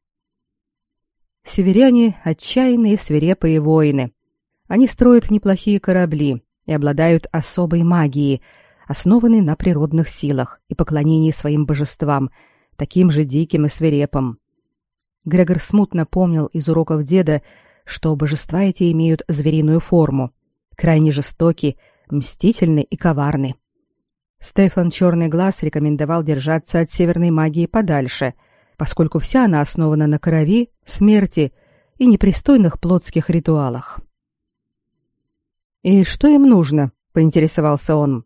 Северяне — отчаянные свирепые воины, они строят неплохие корабли и обладают особой магией, основанной на природных силах и поклонении своим божествам, таким же диким и свирепым. Грегор смутно помнил из уроков деда, что божества эти имеют звериную форму, крайне жестоки, мстительны и коварны. Стефан Черный Глаз рекомендовал держаться от северной магии подальше, поскольку вся она основана на крови, смерти и непристойных плотских ритуалах. «И что им нужно?» — поинтересовался он.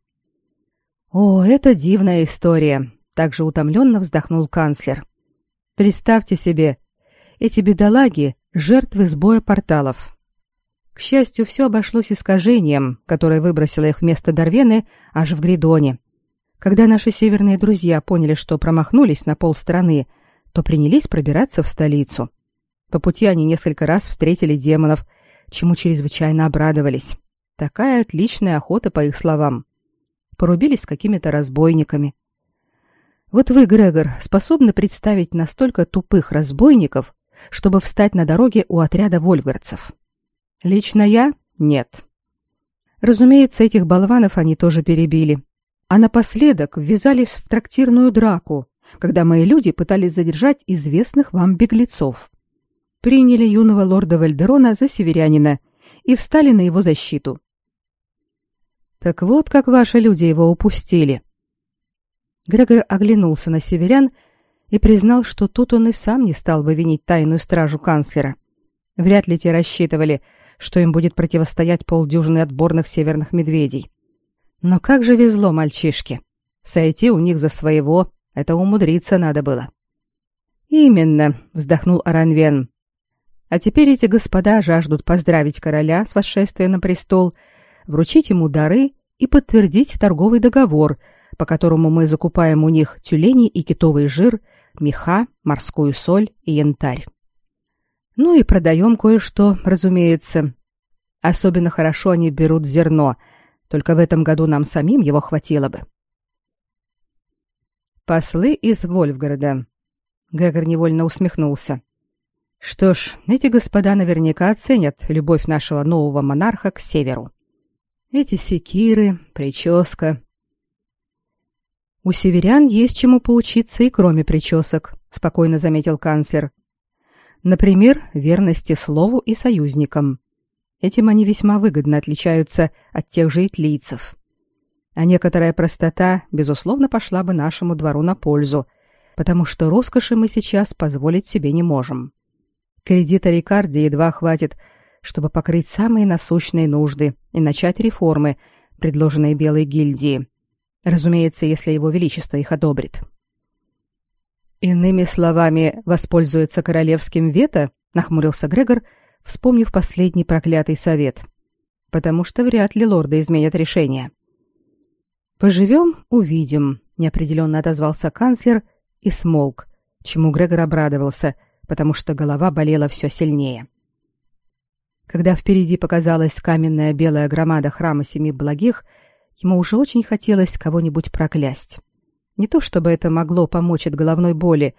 «О, это дивная история», — также утомленно вздохнул канцлер. «Представьте себе, эти бедолаги — жертвы сбоя порталов. К счастью, все обошлось искажением, которое выбросило их вместо Дарвены аж в Гридоне. Когда наши северные друзья поняли, что промахнулись на полстраны, то принялись пробираться в столицу. По пути они несколько раз встретили демонов, чему чрезвычайно обрадовались. Такая отличная охота, по их словам. Порубились с какими-то разбойниками. Вот вы, Грегор, способны представить настолько тупых разбойников, чтобы встать на дороге у отряда вольверцев? Лично я — нет. Разумеется, этих болванов они тоже перебили. А напоследок ввязались в трактирную драку, когда мои люди пытались задержать известных вам беглецов. Приняли юного лорда Вальдерона за северянина и встали на его защиту. Так вот, как ваши люди его упустили. Грегор оглянулся на северян и признал, что тут он и сам не стал бы винить тайную стражу канцлера. Вряд ли те рассчитывали, что им будет противостоять полдюжины отборных северных медведей. Но как же везло мальчишке. Сойти у них за своего — это умудриться надо было. «Именно», — вздохнул Аранвен. «А теперь эти господа жаждут поздравить короля с восшествием на престол — вручить ему дары и подтвердить торговый договор, по которому мы закупаем у них тюлени и китовый жир, меха, морскую соль и янтарь. Ну и продаем кое-что, разумеется. Особенно хорошо они берут зерно, только в этом году нам самим его хватило бы. Послы из Вольфгорода. Грегор невольно усмехнулся. Что ж, эти господа наверняка оценят любовь нашего нового монарха к северу. Эти секиры, прическа. У северян есть чему поучиться и кроме причесок, спокойно заметил канцлер. Например, верности слову и союзникам. Этим они весьма выгодно отличаются от тех же итлийцев. А некоторая простота, безусловно, пошла бы нашему двору на пользу, потому что роскоши мы сейчас позволить себе не можем. Кредита Рикарди едва хватит, чтобы покрыть самые насущные нужды и начать реформы, предложенные Белой гильдии. Разумеется, если его величество их одобрит. Иными словами, воспользуется королевским вето, нахмурился Грегор, вспомнив последний проклятый совет. Потому что вряд ли лорды изменят решение. Поживем, увидим, неопределенно отозвался канцлер и смолк, чему Грегор обрадовался, потому что голова болела все сильнее. Когда впереди показалась каменная белая громада храма Семи Благих, ему уже очень хотелось кого-нибудь проклясть. Не то чтобы это могло помочь от головной боли,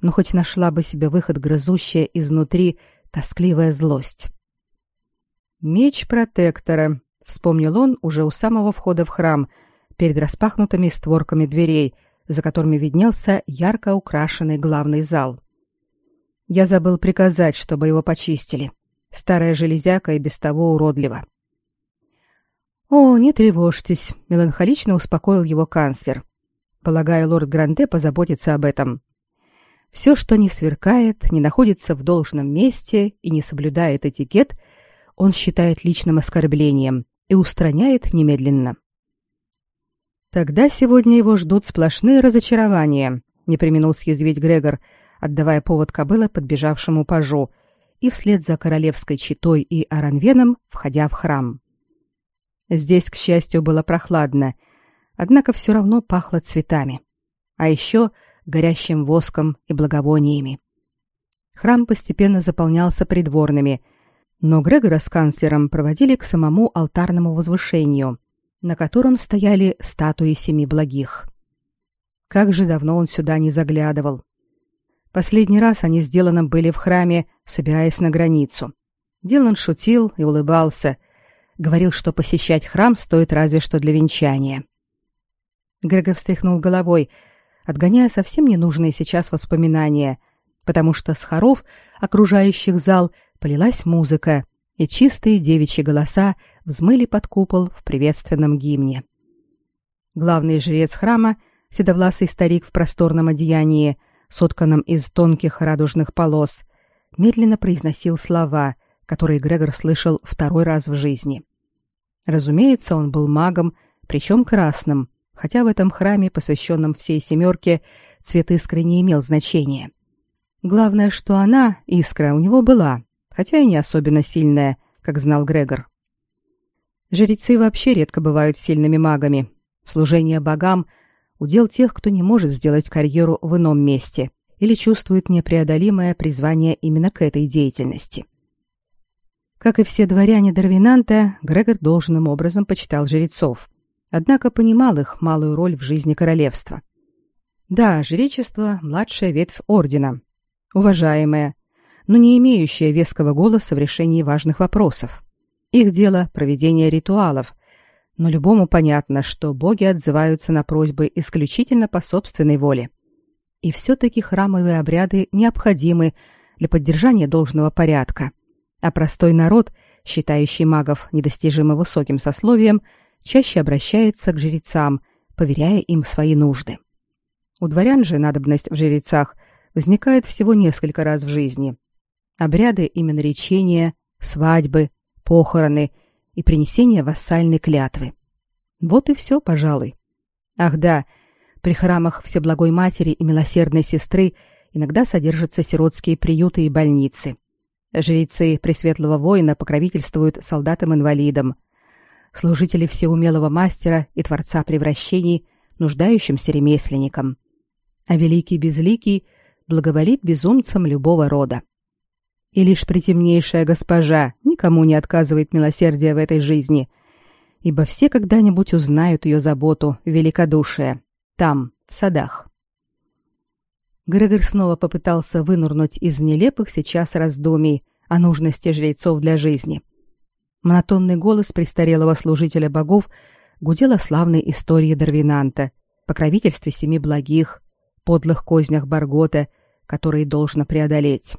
но хоть нашла бы себе выход грызущая изнутри тоскливая злость. Меч протектора, вспомнил он уже у самого входа в храм, перед распахнутыми створками дверей, за которыми виднелся ярко украшенный главный зал. Я забыл приказать, чтобы его почистили. Старая железяка и без того уродлива. О, не тревожьтесь, меланхолично успокоил его канцлер. Полагаю, лорд Гранде позаботится об этом. Все, что не сверкает, не находится в должном месте и не соблюдает этикет, он считает личным оскорблением и устраняет немедленно. Тогда сегодня его ждут сплошные разочарования, не преминул съязвить Грегор, отдавая повод кобылы подбежавшему пажу, и вслед за королевской читой и Аранвеном входя в храм. Здесь, к счастью, было прохладно, однако все равно пахло цветами, а еще горящим воском и благовониями. Храм постепенно заполнялся придворными, но Грегора с канцлером проводили к самому алтарному возвышению, на котором стояли статуи семи благих. Как же давно он сюда не заглядывал. Последний раз они с Диланом были в храме, собираясь на границу. Дилан шутил и улыбался, говорил, что посещать храм стоит разве что для венчания. Грегор встряхнул головой, отгоняя совсем ненужные сейчас воспоминания, потому что с хоров, окружающих зал, полилась музыка, и чистые девичьи голоса взмыли под купол в приветственном гимне. Главный жрец храма, седовласый старик в просторном одеянии, сотканном из тонких радужных полос, медленно произносил слова, которые Грегор слышал второй раз в жизни. Разумеется, он был магом, причем красным, хотя в этом храме, посвященном всей семерке, цвет искры не имел значения. Главное, что она, искра, у него была, хотя и не особенно сильная, как знал Грегор. Жрецы вообще редко бывают сильными магами. Служение богам – удел тех, кто не может сделать карьеру в ином месте или чувствует непреодолимое призвание именно к этой деятельности. Как и все дворяне Дарвинанта, Грегор должным образом почитал жрецов однако понимал их малую роль в жизни королевства. Да, жречество – младшая ветвь ордена, уважаемая, но не имеющая веского голоса в решении важных вопросов. Их дело – проведение ритуалов, но любому понятно, что боги отзываются на просьбы исключительно по собственной воле. И все-таки храмовые обряды необходимы для поддержания должного порядка, а простой народ, считающий магов недостижимо высоким сословием – чаще обращается к жрецам, поверяя им свои нужды. У дворян же надобность в жрецах возникает всего несколько раз в жизни. Обряды именоречения, свадьбы, похороны и принесение вассальной клятвы. Вот и все, пожалуй. Ах да, при храмах Всеблагой Матери и Милосердной Сестры иногда содержатся сиротские приюты и больницы. Жрецы Пресветлого Воина покровительствуют солдатам-инвалидам, служители всеумелого мастера и творца превращений, нуждающимся ремесленникам. А великий безликий благоволит безумцам любого рода. И лишь притемнейшая госпожа никому не отказывает милосердия в этой жизни, ибо все когда-нибудь узнают ее заботу, великодушие, там, в садах. Грегор снова попытался вынурнуть из нелепых сейчас раздумий о нужности жрецов для жизни – Монотонный голос престарелого служителя богов гудел о славной истории Дарвинанта, покровительстве семи благих, подлых кознях Баргота, которые должно преодолеть.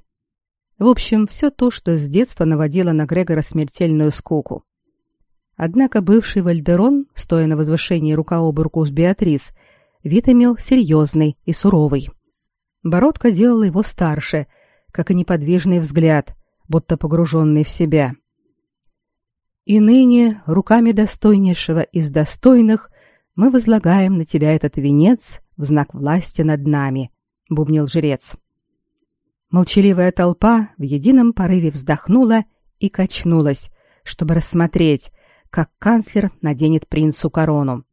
В общем, все то, что с детства наводило на Грегора смертельную скуку. Однако бывший Вальдерон, стоя на возвышении рука об руку с Беатрис, вид имел серьезный и суровый. Бородка делала его старше, как и неподвижный взгляд, будто погруженный в себя. И ныне, руками достойнейшего из достойных, мы возлагаем на тебя этот венец в знак власти над нами, бубнил жрец. Молчаливая толпа в едином порыве вздохнула и качнулась, чтобы рассмотреть, как канцлер наденет принцу корону.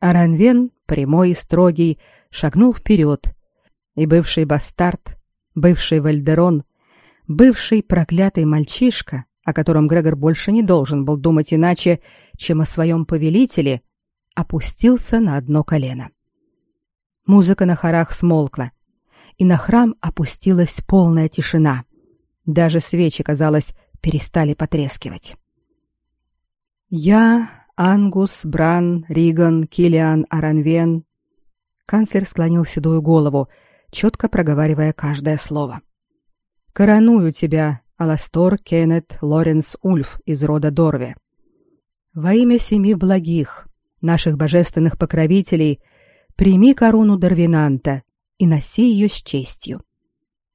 Аранвен, прямой и строгий, шагнул вперед, и бывший бастард, бывший Вальдерон, бывший проклятый мальчишка, о котором Грегор больше не должен был думать иначе, чем о своем повелителе, опустился на одно колено. Музыка на хорах смолкла, и на храм опустилась полная тишина. Даже свечи, казалось, перестали потрескивать. Я, Ангус, Бран, Риган, Килиан, Аранвен. Канцлер склонил седую голову, четко проговаривая каждое слово. Короную тебя, Аластор Кеннет Лоренс Ульф из рода Дорве. Во имя семи благих, наших божественных покровителей, прими корону Дарвинанта и носи ее с честью.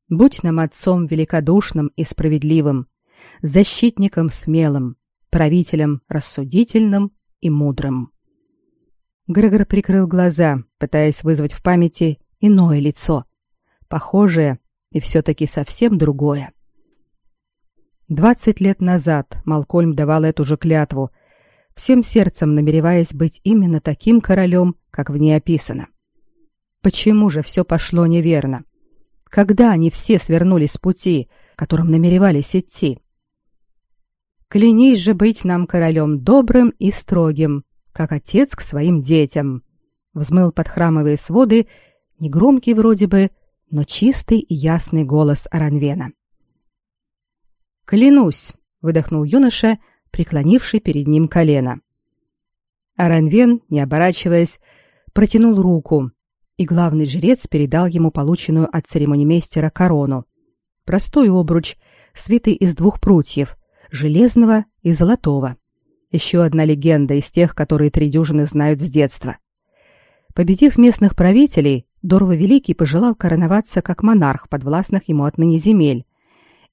Будь нам отцом великодушным и справедливым, защитником смелым, правителем рассудительным и мудрым. Грегор прикрыл глаза, пытаясь вызвать в памяти иное лицо, похожее и все-таки совсем другое. Двадцать лет назад Малкольм давал эту же клятву, всем сердцем намереваясь быть именно таким королем, как в ней описано. Почему же все пошло неверно? Когда они все свернули с пути, которым намеревались идти? Клянись же быть нам королем добрым и строгим, как отец к своим детям. Взмыл под храмовые своды негромкий вроде бы, но чистый и ясный голос Аранвена. Клянусь, выдохнул юноша, преклонивший перед ним колено. Аранвен, не оборачиваясь, протянул руку, и главный жрец передал ему полученную от церемонимейстера корону. Простой обруч, свитый из двух прутьев, железного и золотого. Еще одна легенда из тех, которые три дюжины знают с детства. Победив местных правителей, Дорва Великий пожелал короноваться как монарх подвластных ему отныне земель.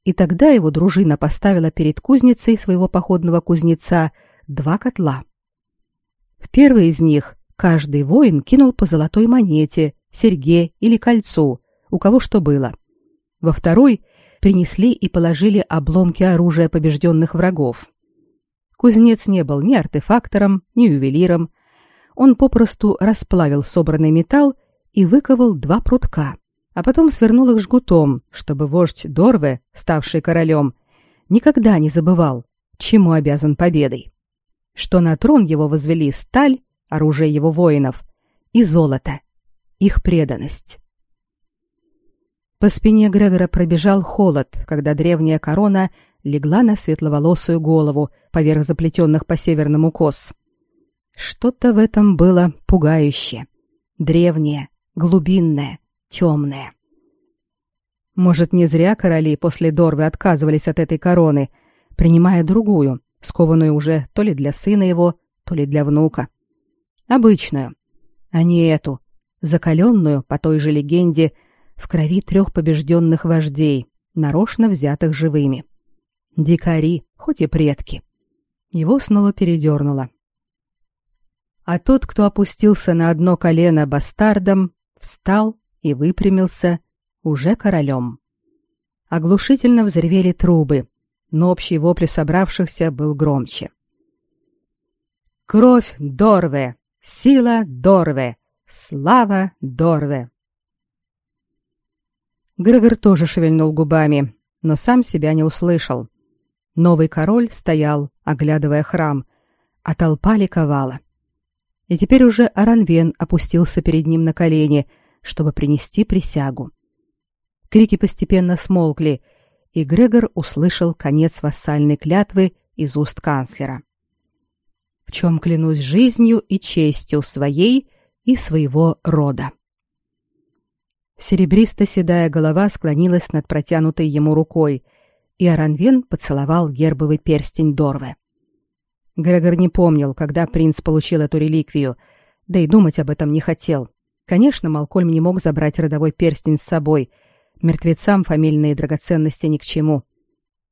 И тогда его дружина поставила перед кузницей своего походного кузнеца два котла. В первый из них Каждый воин кинул по золотой монете, серьге или кольцу, у кого что было. Во второй принесли и положили обломки оружия побежденных врагов. Кузнец не был ни артефактором, ни ювелиром. Он попросту расплавил собранный металл и выковал два прутка, а потом свернул их жгутом, чтобы вождь Дорве, ставший королем, никогда не забывал, чему обязан победой. Что на трон его возвели сталь, оружие его воинов, и золото, их преданность. По спине Грегора пробежал холод, когда древняя корона легла на светловолосую голову поверх заплетенных по северному кос. Что-то в этом было пугающее, древнее, глубинное, темное. Может, не зря короли после Дорвы отказывались от этой короны, принимая другую, скованную уже то ли для сына его, то ли для внука. Обычную, а не эту, закаленную по той же легенде в крови трех побежденных вождей, нарочно взятых живыми. Дикари, хоть и предки. Его снова передернуло. А тот, кто опустился на одно колено бастардом, встал и выпрямился уже королем. Оглушительно взревели трубы, но общий вопль собравшихся был громче. «Кровь Дорве! Сила Дорве! Слава Дорве!» Грегор тоже шевельнул губами, но сам себя не услышал. Новый король стоял, оглядывая храм, а толпа ликовала. И теперь уже Аранвен опустился перед ним на колени, чтобы принести присягу. Крики постепенно смолкли, и Грегор услышал конец вассальной клятвы из уст канцлера в чем клянусь жизнью и честью своей и своего рода. Серебристо-седая голова склонилась над протянутой ему рукой, и Аранвен поцеловал гербовый перстень Дорве. Грегор не помнил, когда принц получил эту реликвию, да и думать об этом не хотел. Конечно, Малкольм не мог забрать родовой перстень с собой. Мертвецам фамильные драгоценности ни к чему.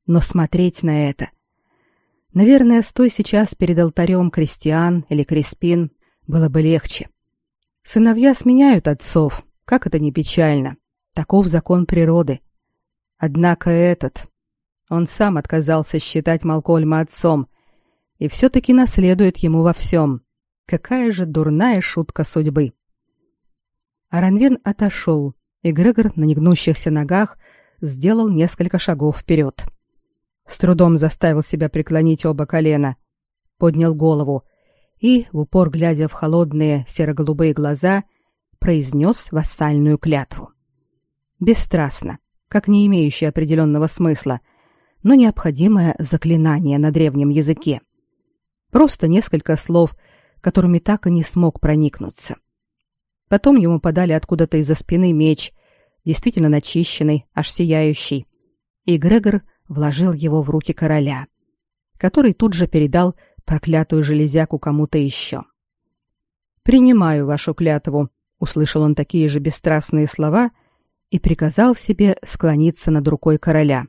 Но смотреть на это... Наверное, стой сейчас перед алтарем Кристиан или Криспин, было бы легче. Сыновья сменяют отцов, как это не печально. Таков закон природы. Однако этот... Он сам отказался считать Малкольма отцом и все-таки наследует ему во всем. Какая же дурная шутка судьбы. Аранвен отошел, и Грегор на негнущихся ногах сделал несколько шагов вперед. С трудом заставил себя преклонить оба колена, поднял голову и, в упор глядя в холодные серо-голубые глаза, произнес вассальную клятву. Бесстрастно, как не имеющее определенного смысла, но необходимое заклинание на древнем языке. Просто несколько слов, которыми так и не смог проникнуться. Потом ему подали откуда-то из-за спины меч, действительно начищенный, аж сияющий, и Грегор вложил его в руки короля, который тут же передал проклятую железяку кому-то еще. «Принимаю вашу клятву», — услышал он такие же бесстрастные слова и приказал себе склониться над рукой короля.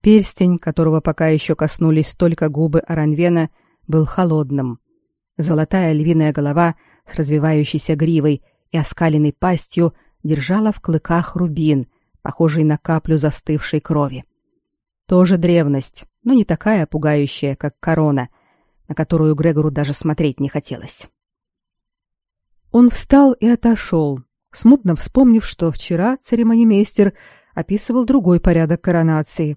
Перстень, которого пока еще коснулись только губы Аранвена, был холодным. Золотая львиная голова с развивающейся гривой и оскаленной пастью держала в клыках рубин, похожий на каплю застывшей крови. Тоже древность, но не такая пугающая, как корона, на которую Грегору даже смотреть не хотелось. Он встал и отошел, смутно вспомнив, что вчера церемонимейстер описывал другой порядок коронации.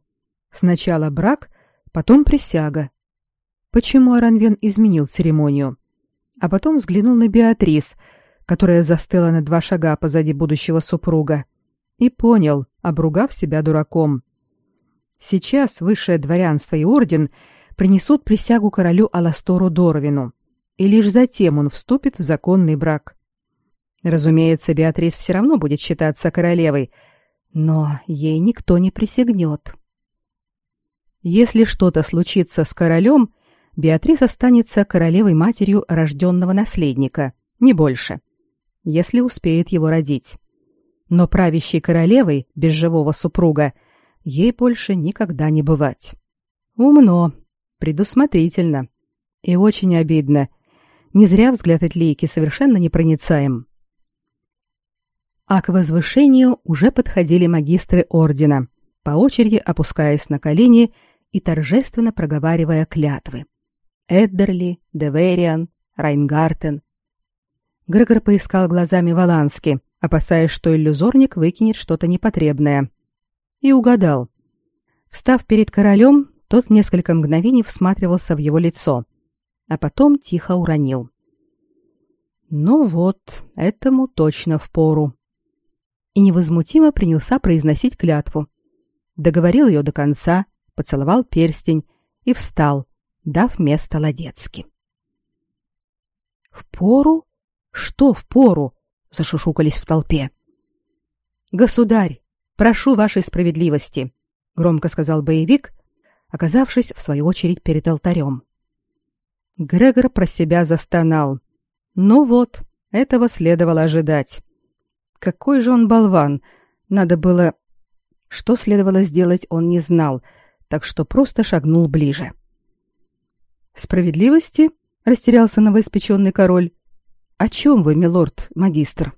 Сначала брак, потом присяга. Почему Аранвен изменил церемонию? А потом взглянул на Беатрис, которая застыла на два шага позади будущего супруга, и понял, обругав себя дураком. Сейчас высшее дворянство и орден принесут присягу королю Аластору Доровину, и лишь затем он вступит в законный брак. Разумеется, Беатрис все равно будет считаться королевой, но ей никто не присягнет. Если что-то случится с королем, Беатрис останется королевой-матерью рожденного наследника, не больше, если успеет его родить. Но правящей королевой без живого супруга – ей больше никогда не бывать. Умно, предусмотрительно и очень обидно. Не зря взгляд Этлейки совершенно непроницаем. А к возвышению уже подходили магистры ордена, по очереди опускаясь на колени и торжественно проговаривая клятвы. Эддерли, Девериан, Райнгартен. Грегор поискал глазами Валански, опасаясь, что иллюзорник выкинет что-то непотребное и угадал. Встав перед королем, тот несколько мгновений всматривался в его лицо, а потом тихо уронил. «Ну вот, этому точно впору». И невозмутимо принялся произносить клятву. Договорил ее до конца, поцеловал перстень и встал, дав место Ладецки. «Впору? Что впору?» — зашушукались в толпе. «Государь, Прошу вашей справедливости, громко сказал боевик, оказавшись в свою очередь перед алтарем. Грегор про себя застонал. Ну вот, этого следовало ожидать. Какой же он болван. Надо было что следовало сделать, он не знал, так что просто шагнул ближе. Справедливости? растерялся новоиспеченный король. О чем вы, милорд, магистр?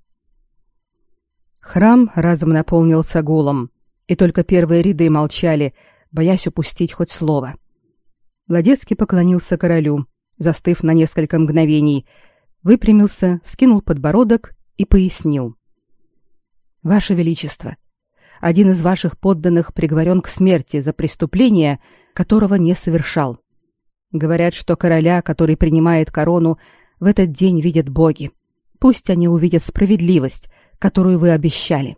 Храм разом наполнился гулом, и только первые ряды молчали, боясь упустить хоть слово. Владецкий поклонился королю, застыв на несколько мгновений, выпрямился, вскинул подбородок и пояснил. «Ваше Величество, один из ваших подданных приговорен к смерти за преступление, которого не совершал. Говорят, что короля, который принимает корону, в этот день видят боги. Пусть они увидят справедливость, которую вы обещали.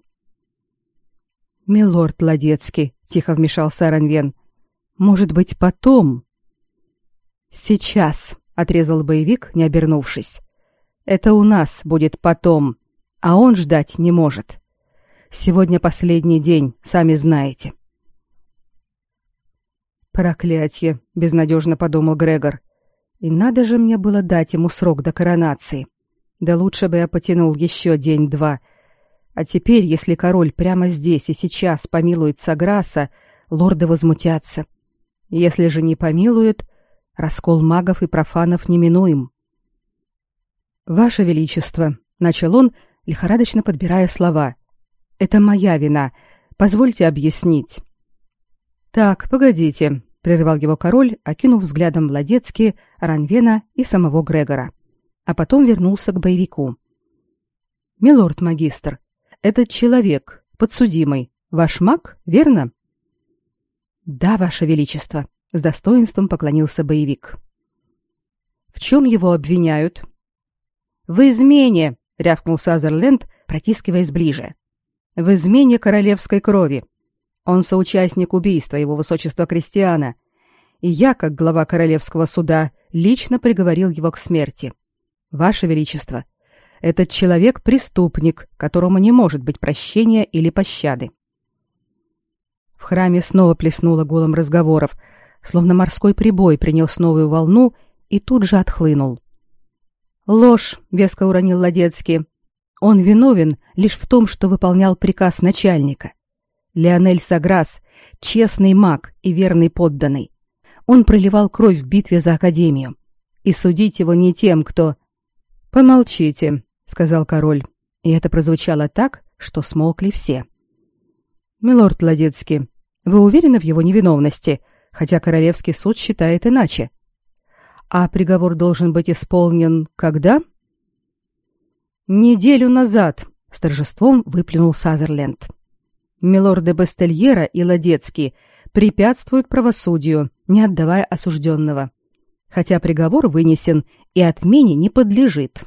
Милорд Ладецкий, тихо вмешался Ранвен. Может быть, потом? Сейчас, отрезал боевик, не обернувшись. Это у нас будет потом, а он ждать не может. Сегодня последний день, сами знаете. Проклятье, безнадежно подумал Грегор. И надо же мне было дать ему срок до коронации. Да лучше бы я потянул еще день-два. А теперь, если король прямо здесь и сейчас помилует Саграса, лорды возмутятся. Если же не помилует, раскол магов и профанов неминуем. Ваше величество, начал он, лихорадочно подбирая слова. Это моя вина. Позвольте объяснить. Так, погодите, прервал его король, окинув взглядом Владецки, Ранвена и самого Грегора, а потом вернулся к боевику. Милорд магистр, этот человек, подсудимый, ваш маг, верно? Да, ваше величество, с достоинством поклонился боевик. В чем его обвиняют? В измене, рявкнул Сазерленд, протискиваясь ближе. В измене королевской крови. Он соучастник убийства его высочества Кристиана, и я, как глава королевского суда, лично приговорил его к смерти. Ваше величество, этот человек преступник, которому не может быть прощения или пощады. В храме снова плеснуло гулом разговоров, словно морской прибой принес новую волну и тут же отхлынул. Ложь, веско уронил Ладецкий. Он виновен лишь в том, что выполнял приказ начальника. Леонель Саграс — честный маг и верный подданный. Он проливал кровь в битве за Академию. И судить его не тем, кто... «Помолчите», — сказал король, и это прозвучало так, что смолкли все. «Милорд Ладецкий, вы уверены в его невиновности, хотя Королевский суд считает иначе? А приговор должен быть исполнен когда?» «Неделю назад», — с торжеством выплюнул Сазерленд. «Милорды Бастельера и Ладецкий препятствуют правосудию, не отдавая осужденного, хотя приговор вынесен и отмене не подлежит».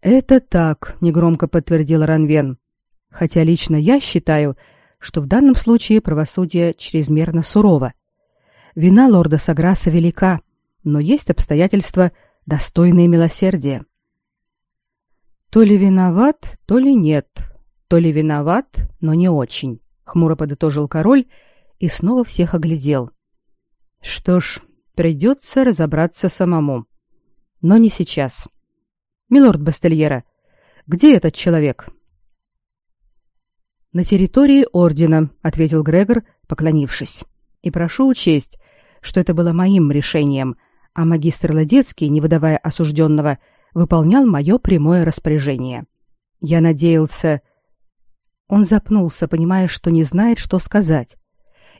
«Это так», — негромко подтвердил Ранвен. «Хотя лично я считаю, что в данном случае правосудие чрезмерно сурово. Вина лорда Саграса велика, но есть обстоятельства, достойные милосердия. То ли виноват, то ли нет. То ли виноват, но не очень, хмуро подытожил король и снова всех оглядел. Что ж, придется разобраться самому. Но не сейчас. Милорд Бастельера, где этот человек? На территории ордена, ответил Грегор, поклонившись. И прошу учесть, что это было моим решением, а магистр Ладецкий, не выдавая осужденного, выполнял мое прямое распоряжение. Я надеялся... Он запнулся, понимая, что не знает, что сказать.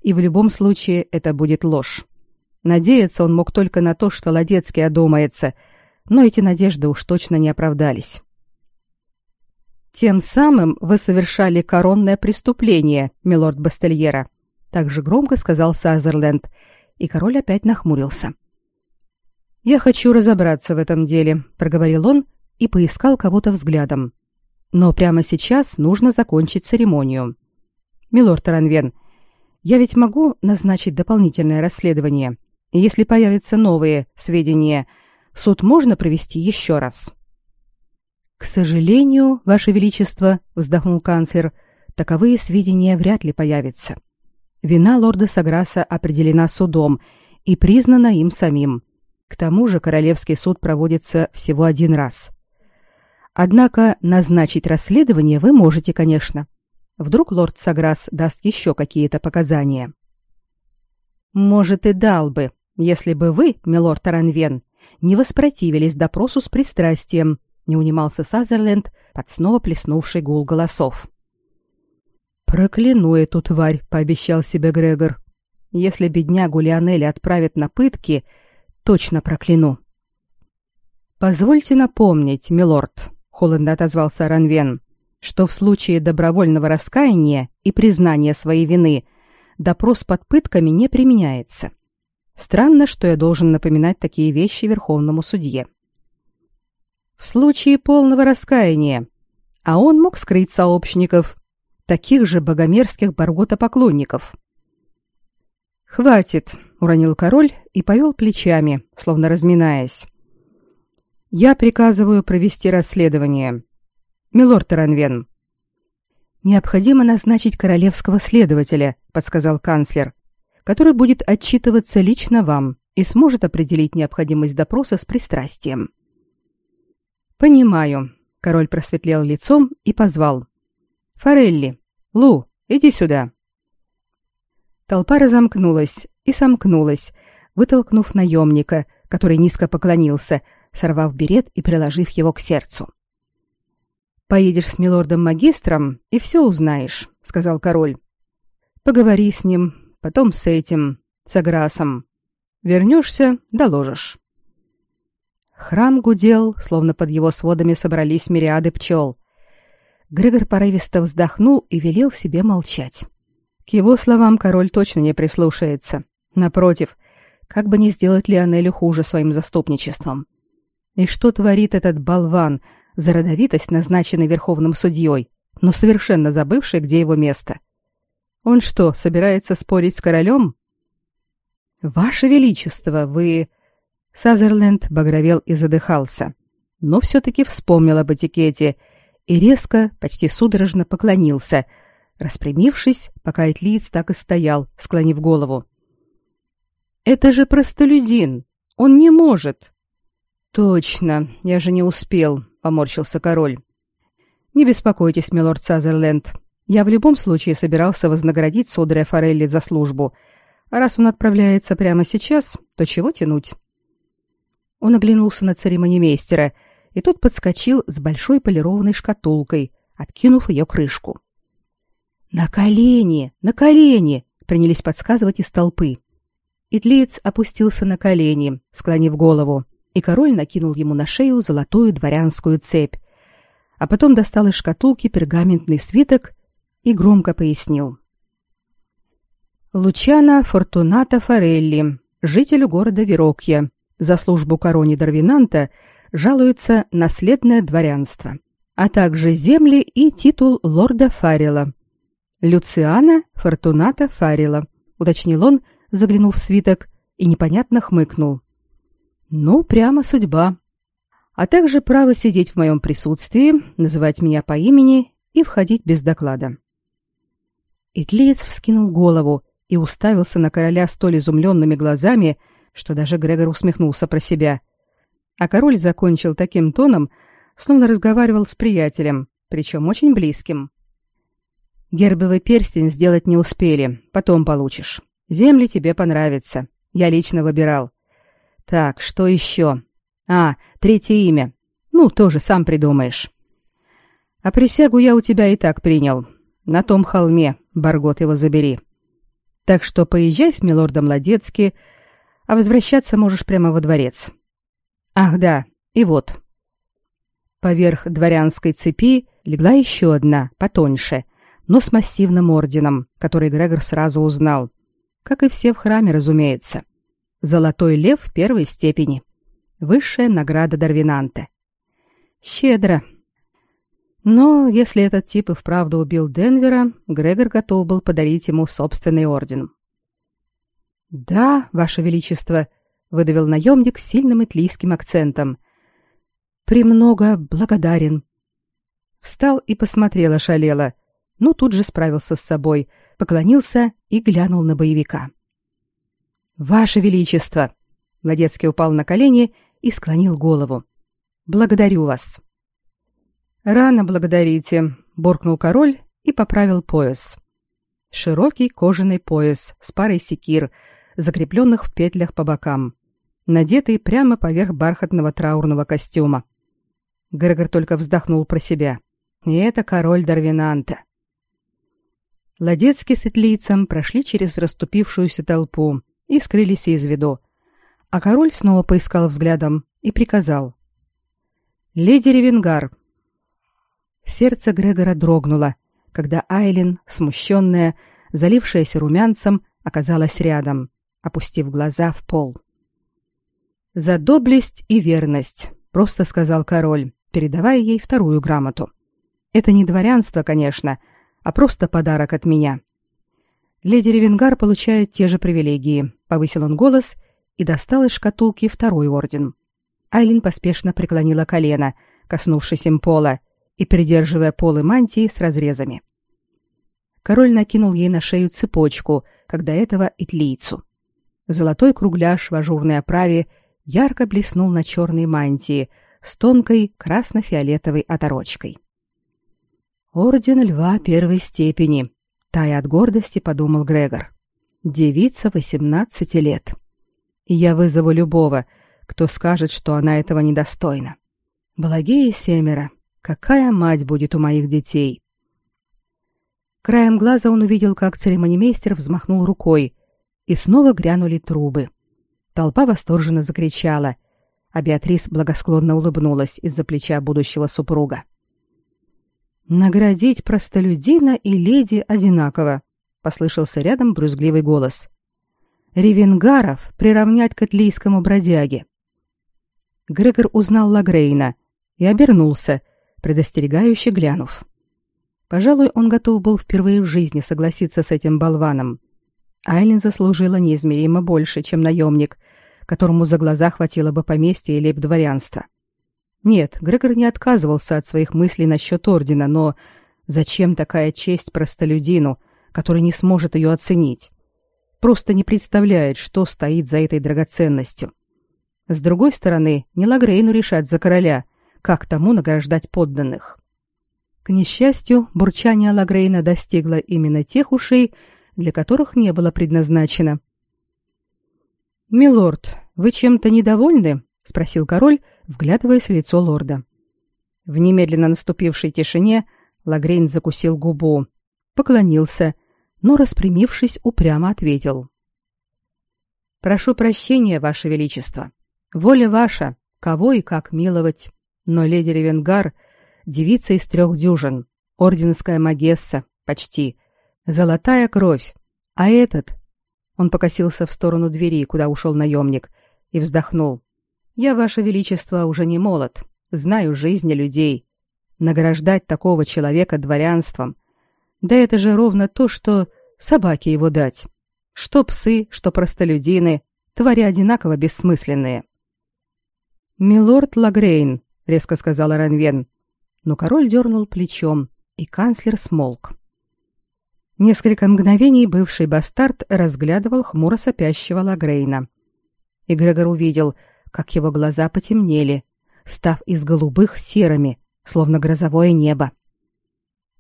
И в любом случае это будет ложь. Надеяться он мог только на то, что Ладецкий одумается, но эти надежды уж точно не оправдались. Тем самым вы совершали коронное преступление, милорд Бастельера, также громко сказал Сазерленд, и король опять нахмурился. Я хочу разобраться в этом деле, проговорил он и поискал кого-то взглядом. Но прямо сейчас нужно закончить церемонию. Милорд Таранвен, я ведь могу назначить дополнительное расследование. Если появятся новые сведения, суд можно провести еще раз. К сожалению, ваше величество, вздохнул канцлер, таковые сведения вряд ли появятся. Вина лорда Саграса определена судом и признана им самим. К тому же королевский суд проводится всего один раз. Однако назначить расследование вы можете, конечно. Вдруг лорд Саграс даст еще какие-то показания. Может и дал бы, если бы вы, милорд Таранвен, не воспротивились допросу с пристрастием, не унимался Сазерленд под снова плеснувший гул голосов. Прокляну эту тварь, пообещал себе Грегор. Если беднягу Лионеля отправят на пытки, точно прокляну. Позвольте напомнить, милорд, холодно отозвался Ранвен, что в случае добровольного раскаяния и признания своей вины допрос под пытками не применяется. Странно, что я должен напоминать такие вещи верховному судье. В случае полного раскаяния, а он мог скрыть сообщников, таких же богомерзких барготопоклонников. «Хватит», — уронил король и повел плечами, словно разминаясь. Я приказываю провести расследование. Милорд Таранвен. Необходимо назначить королевского следователя, подсказал канцлер, который будет отчитываться лично вам и сможет определить необходимость допроса с пристрастием. Понимаю. Король просветлел лицом и позвал: Форелли, Лу, иди сюда. Толпа разомкнулась и сомкнулась, вытолкнув наемника, который низко поклонился, сорвав берет и приложив его к сердцу. Поедешь с милордом-магистром и все узнаешь, сказал король. Поговори с ним, потом с этим, с Аграсом. Вернешься, доложишь. Храм гудел, словно под его сводами собрались мириады пчел. Грегор порывисто вздохнул и велел себе молчать. К его словам король точно не прислушается. Напротив, как бы не сделать Лионелю хуже своим заступничеством. И что творит этот болван, за родовитость, назначенный верховным судьей, но совершенно забывший, где его место. Он что, собирается спорить с королем? Ваше величество, вы Сазерленд багровел и задыхался, но все таки вспомнил об этикете и резко, почти судорожно поклонился, распрямившись, пока Этлиц так и стоял, склонив голову. Это же простолюдин. Он не может. Точно, я же не успел, поморщился король. Не беспокойтесь, милорд Сазерленд. Я в любом случае собирался вознаградить Содоря Форелли за службу. А раз он отправляется прямо сейчас, то чего тянуть? Он оглянулся на церемонимейстера, и тот подскочил с большой полированной шкатулкой, откинув ее крышку. «На колени! На колени!» — принялись подсказывать из толпы. Итлиец опустился на колени, склонив голову, и король накинул ему на шею золотую дворянскую цепь, а потом достал из шкатулки пергаментный свиток и громко пояснил. Лучана Фортуната Форелли, жителю города Верокья, за службу короне Дарвинанта жалуется наследное дворянство, а также земли и титул лорда Фаррела. Люциана Фортуната Фаррела, уточнил он, заглянув в свиток, и непонятно хмыкнул. Ну, прямо судьба. А также право сидеть в моем присутствии, называть меня по имени и входить без доклада. Итлиец вскинул голову и уставился на короля столь изумленными глазами, что даже Грегор усмехнулся про себя. А король закончил таким тоном, словно разговаривал с приятелем, причем очень близким. Гербовый перстень сделать не успели, потом получишь. Земли тебе понравятся. Я лично выбирал. Так, что еще? А, третье имя. Ну, тоже сам придумаешь. А присягу я у тебя и так принял. На том холме, Баргот его забери. Так что поезжай с милордом Ладецки, а возвращаться можешь прямо во дворец. Ах, да, и вот. Поверх дворянской цепи легла еще одна, потоньше, но с массивным орденом, который Грегор сразу узнал. Как и все в храме, разумеется. Золотой лев первой степени. Высшая награда Дарвинанта. Щедро. Но если этот тип и вправду убил Денвера, Грегор готов был подарить ему собственный орден. «Да, ваше величество», — выдавил наемник с сильным итлийским акцентом. «Премного благодарен». Встал и посмотрел ошалело, но тут же справился с собой, поклонился и глянул на боевика. Ваше величество, Владецкий упал на колени и склонил голову. Благодарю вас. Рано благодарите, буркнул король и поправил пояс. Широкий кожаный пояс с парой секир, закрепленных в петлях по бокам, надетый прямо поверх бархатного траурного костюма. Грегор только вздохнул про себя. И это король Дарвинанта. Ладецкий с Итлийцем прошли через расступившуюся толпу, и скрылись из виду. А король снова поискал взглядом и приказал: "Леди Ревенгар". Сердце Грегора дрогнуло, когда Айлин, смущенная, залившаяся румянцем, оказалась рядом, опустив глаза в пол. "За доблесть и верность", просто сказал король, передавая ей вторую грамоту. "Это не дворянство, конечно, а просто подарок от меня леди Ревенгар получает те же привилегии, повысил он голос и достал из шкатулки второй орден. Айлин поспешно преклонила колено, коснувшись им пола и придерживая полы мантии с разрезами. Король накинул ей на шею цепочку, как до этого итлийцу. Золотой кругляш в ажурной оправе ярко блеснул на черной мантии с тонкой красно-фиолетовой оторочкой. Орден льва первой степени, тая от гордости, подумал Грегор. Девица восемнадцати лет. И я вызову любого, кто скажет, что она этого недостойна. Благие семеро. Какая мать будет у моих детей? Краем глаза он увидел, как церемонимейстер взмахнул рукой, и снова грянули трубы. Толпа восторженно закричала, а Беатрис благосклонно улыбнулась из-за плеча будущего супруга. Наградить простолюдина и леди одинаково, послышался рядом брюзгливый голос. Ревенгаров приравнять к атлийскому бродяге. Грегор узнал Лагрейна и обернулся, предостерегающе глянув. Пожалуй, он готов был впервые в жизни согласиться с этим болваном. Айлин заслужила неизмеримо больше, чем наемник, которому за глаза хватило бы поместья и лейб-дворянства. Нет, Грегор не отказывался от своих мыслей насчет ордена, но зачем такая честь простолюдину, который не сможет ее оценить? Просто не представляет, что стоит за этой драгоценностью. С другой стороны, не Лагрейну решать за короля, как тому награждать подданных. К несчастью, бурчание Лагрейна достигло именно тех ушей, для которых не было предназначено. «Милорд, вы чем-то недовольны?» — спросил король, вглядываясь в лицо лорда. В немедленно наступившей тишине Лагрейн закусил губу, поклонился, но, распрямившись, упрямо ответил. «Прошу прощения, Ваше Величество. Воля ваша, кого и как миловать. Но леди Ревенгар — девица из трех дюжин, орденская магесса, почти, золотая кровь. А этот... Он покосился в сторону двери, куда ушел наемник, и вздохнул. «Я, ваше величество, уже не молод, знаю жизни людей. Награждать такого человека дворянством. Да это же ровно то, что собаке его дать. Что псы, что простолюдины, твари одинаково бессмысленные. «Милорд Лагрейн», — резко сказала Ранвен. Но король дернул плечом, и канцлер смолк. Несколько мгновений бывший бастард разглядывал хмуро сопящего Лагрейна. И Грегор увидел, как его глаза потемнели, став из голубых серыми, словно грозовое небо.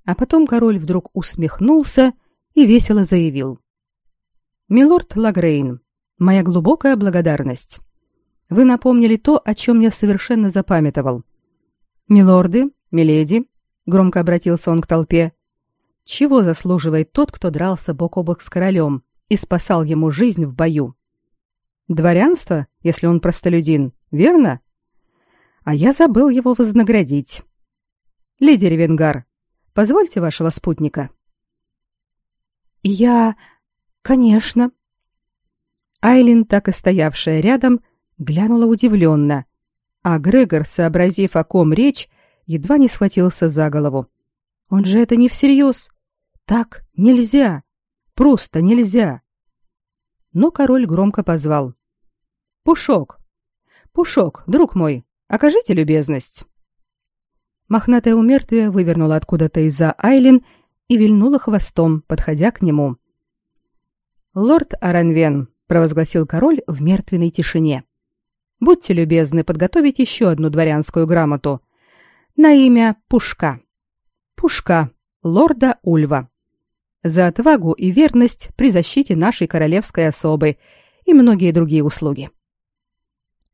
А потом король вдруг усмехнулся и весело заявил. «Милорд Лагрейн, моя глубокая благодарность. Вы напомнили то, о чем я совершенно запамятовал. Милорды, миледи, громко обратился он к толпе. Чего заслуживает тот, кто дрался бок о бок с королем и спасал ему жизнь в бою? Дворянство, если он простолюдин, верно? А я забыл его вознаградить. Леди Ревенгар, позвольте вашего спутника. Я, конечно. Айлин, так и стоявшая рядом, глянула удивленно, а Грегор, сообразив, о ком речь, едва не схватился за голову. Он же это не всерьез. Так нельзя. Просто нельзя. Но король громко позвал. «Пушок! Пушок, друг мой, окажите любезность!» Мохнатая умертвие вывернула откуда-то из-за Айлин и вильнула хвостом, подходя к нему. «Лорд Аранвен», — провозгласил король в мертвенной тишине. Будьте любезны подготовить еще одну дворянскую грамоту на имя Пушка. Пушка, лорда Ульва. За отвагу и верность при защите нашей королевской особы и многие другие услуги.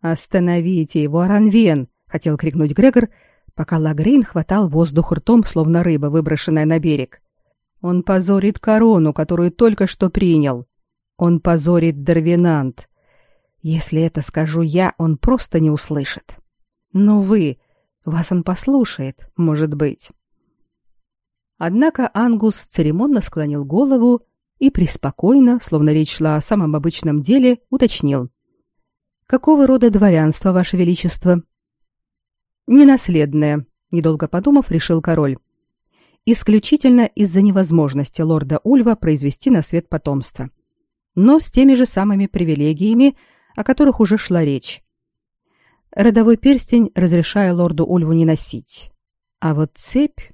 Остановите его, Аранвен, хотел крикнуть Грегор, пока Лагрейн хватал воздух ртом, словно рыба, выброшенная на берег. Он позорит корону, которую только что принял. Он позорит Дарвинант. Если это скажу я, он просто не услышит. Но вы, вас он послушает, может быть. Однако Ангус церемонно склонил голову и преспокойно, словно речь шла о самом обычном деле, уточнил: "Какого рода дворянство, ваше величество?" "Ненаследное", недолго подумав, решил король. "Исключительно из-за невозможности лорда Ульва произвести на свет потомство, но с теми же самыми привилегиями, о которых уже шла речь. Родовой перстень разрешая лорду Ульву не носить. А вот цепь...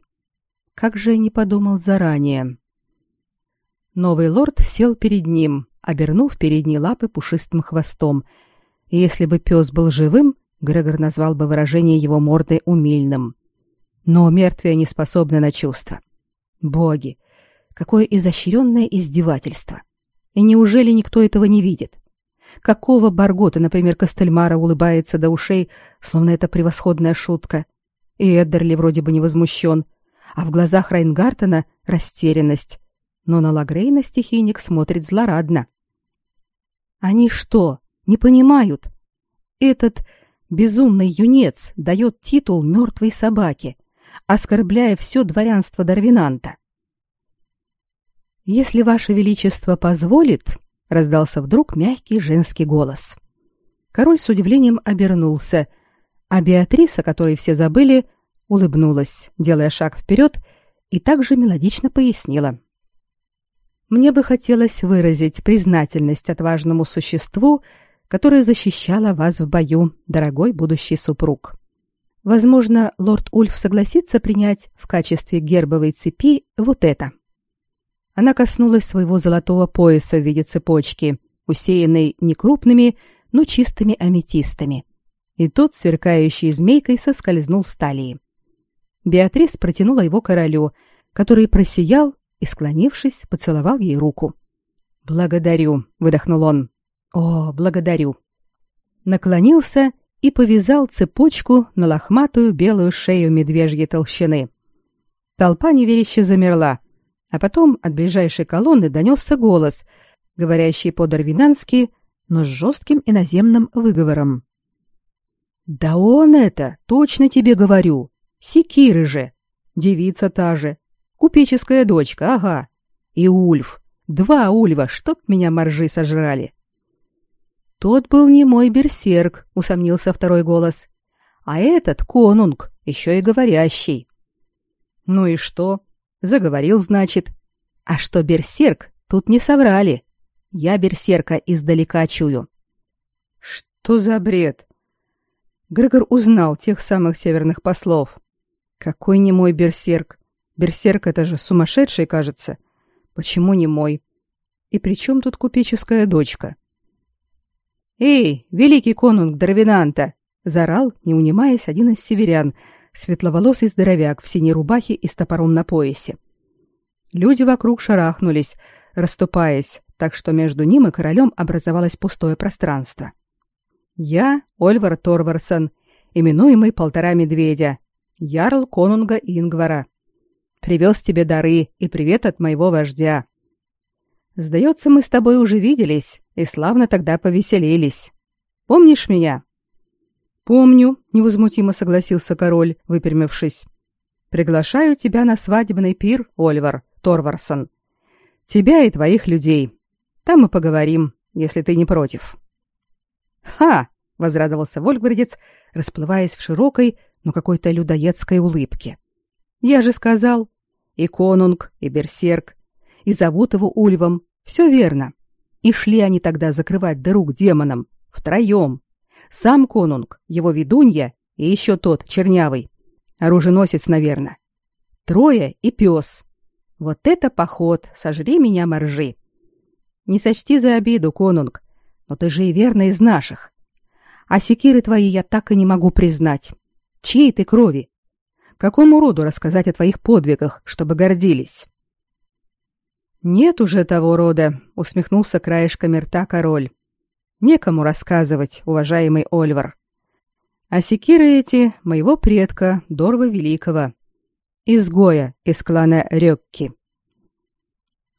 Как же я не подумал заранее. Новый лорд сел перед ним, обернув передние лапы пушистым хвостом. И если бы пес был живым, Грегор назвал бы выражение его морды умильным. Но мертвые не способны на чувства. Боги, какое изощренное издевательство! И неужели никто этого не видит? Какого Баргота, например, Костельмара улыбается до ушей, словно это превосходная шутка. И Эддерли вроде бы не возмущен, а в глазах Райнгартена растерянность. Но на Лагрейна стихийник смотрит злорадно. Они что, не понимают? Этот безумный юнец дает титул мертвой собаке, оскорбляя все дворянство Дарвинанта. Если ваше величество позволит, раздался вдруг мягкий женский голос. Король с удивлением обернулся, а Беатриса, которой все забыли, улыбнулась, делая шаг вперед, и также мелодично пояснила: Мне бы хотелось выразить признательность отважному существу, которое защищало вас в бою, дорогой будущий супруг. Возможно, лорд Ульф согласится принять в качестве гербовой цепи вот это. Она коснулась своего золотого пояса в виде цепочки, усеянной не крупными, но чистыми аметистами. И тот, сверкающий змейкой, соскользнул с талии. Беатрис протянула его королю, который просиял и, склонившись, поцеловал ей руку. «Благодарю», — выдохнул он. «О, благодарю». Наклонился и повязал цепочку на лохматую белую шею медвежьей толщины. Толпа неверяще замерла, а потом от ближайшей колонны донесся голос, говорящий по-дарвинански, но с жестким иноземным выговором. «Да он это, точно тебе говорю. Секиры же. Девица та же. Купеческая дочка, ага. И Ульф. Два Ульва, чтоб меня моржи сожрали». «Тот был не мой берсерк», — усомнился второй голос. «А этот конунг, еще и говорящий». «Ну и что?» Заговорил, значит. А что берсерк, тут не соврали. Я берсерка издалека чую. Что за бред? Грегор узнал тех самых северных послов. Какой не мой берсерк? Берсерк это же сумасшедший, кажется. Почему не мой? И при чем тут купеческая дочка? Эй, великий конунг Дравинанта! Зарал, не унимаясь, один из северян, светловолосый здоровяк в синей рубахе и с топором на поясе. Люди вокруг шарахнулись, расступаясь, так что между ним и королем образовалось пустое пространство. Я, Ольвар Торварсон, именуемый полтора медведя, ярл конунга Ингвара. Привез тебе дары и привет от моего вождя. Сдается, мы с тобой уже виделись и славно тогда повеселились. Помнишь меня? Помню, невозмутимо согласился король, выпрямившись. Приглашаю тебя на свадебный пир, Ольвар Торварсон. Тебя и твоих людей. Там мы поговорим, если ты не против. Ха, возрадовался Вольгвардец, расплываясь в широкой, но какой-то людоедской улыбке. Я же сказал, и конунг, и берсерк, и зовут его Ульвом. Все верно. И шли они тогда закрывать дыру к демонам втроем. Сам конунг, его ведунья и еще тот, чернявый. Оруженосец, наверное. Трое и пес. Вот это поход, сожри меня, моржи. Не сочти за обиду, конунг, но ты же и верно из наших. А секиры твои я так и не могу признать. Чьей ты крови? Какому роду рассказать о твоих подвигах, чтобы гордились? Нет уже того рода, усмехнулся краешком рта король. Некому рассказывать, уважаемый Ольвар. А секиры эти моего предка Дорва Великого, изгоя из клана Рёкки.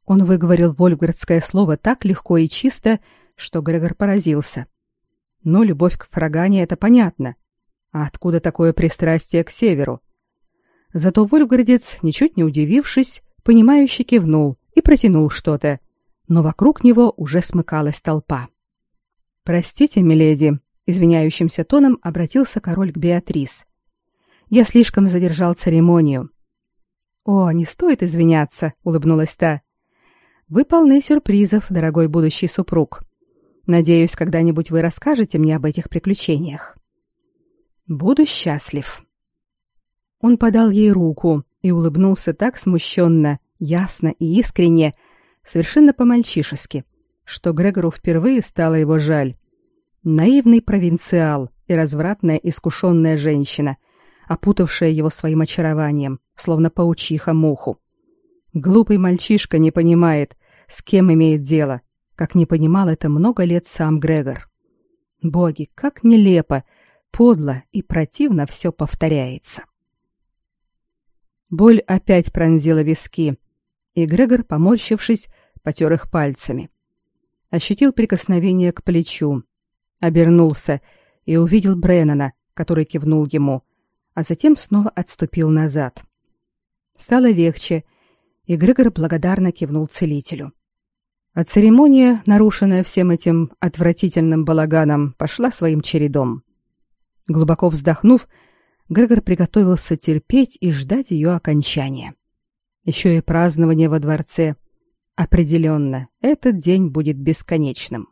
Он выговорил вольфгардское слово так легко и чисто, что Грегор поразился. Но любовь к Фрагане это понятно. А откуда такое пристрастие к северу? Зато вольфгардец, ничуть не удивившись, понимающе кивнул и протянул что-то, но вокруг него уже смыкалась толпа. Простите, миледи, извиняющимся тоном обратился король к Беатрис. Я слишком задержал церемонию. О, не стоит извиняться, улыбнулась та. Вы полны сюрпризов, дорогой будущий супруг. Надеюсь, когда-нибудь вы расскажете мне об этих приключениях. Буду счастлив. Он подал ей руку и улыбнулся так смущенно, ясно и искренне, совершенно по-мальчишески, что Грегору впервые стало его жаль. Наивный провинциал и развратная искушенная женщина, опутавшая его своим очарованием, словно паучиха муху. Глупый мальчишка не понимает, с кем имеет дело, как не понимал это много лет сам Грегор. Боги, как нелепо, подло и противно все повторяется. Боль опять пронзила виски, и Грегор, поморщившись, потер их пальцами. Ощутил прикосновение к плечу, обернулся и увидел Бреннана, который кивнул ему, а затем снова отступил назад. Стало легче, и Грегор благодарно кивнул целителю. А церемония, нарушенная всем этим отвратительным балаганом, пошла своим чередом. Глубоко вздохнув, Грегор приготовился терпеть и ждать ее окончания. Еще и празднование во дворце. Определенно, этот день будет бесконечным.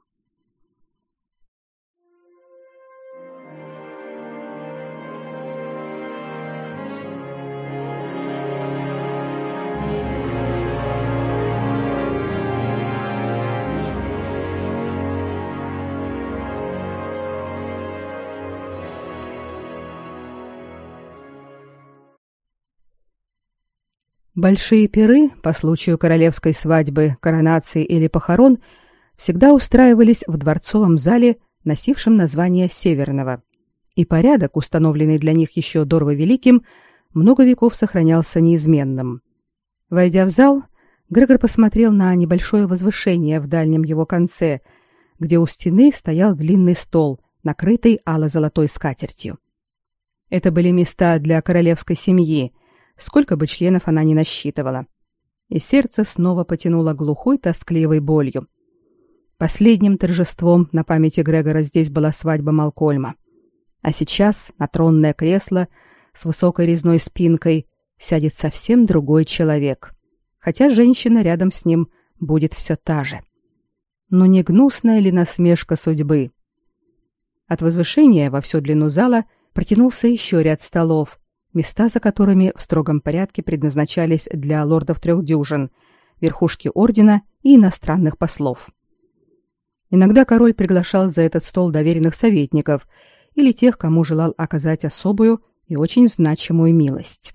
Большие пиры по случаю королевской свадьбы, коронации или похорон всегда устраивались в дворцовом зале, носившем название Северного. И порядок, установленный для них еще Дорво Великим, много веков сохранялся неизменным. Войдя в зал, Грегор посмотрел на небольшое возвышение в дальнем его конце, где у стены стоял длинный стол, накрытый ало-золотой скатертью. Это были места для королевской семьи, сколько бы членов она ни насчитывала. И сердце снова потянуло глухой тоскливой болью. Последним торжеством на памяти Грегора здесь была свадьба Малкольма. А сейчас на тронное кресло с высокой резной спинкой сядет совсем другой человек. Хотя женщина рядом с ним будет все та же. Но не гнусная ли насмешка судьбы? От возвышения во всю длину зала протянулся еще ряд столов, места за которыми в строгом порядке предназначались для лордов трех дюжин, верхушки ордена и иностранных послов. Иногда король приглашал за этот стол доверенных советников или тех, кому желал оказать особую и очень значимую милость.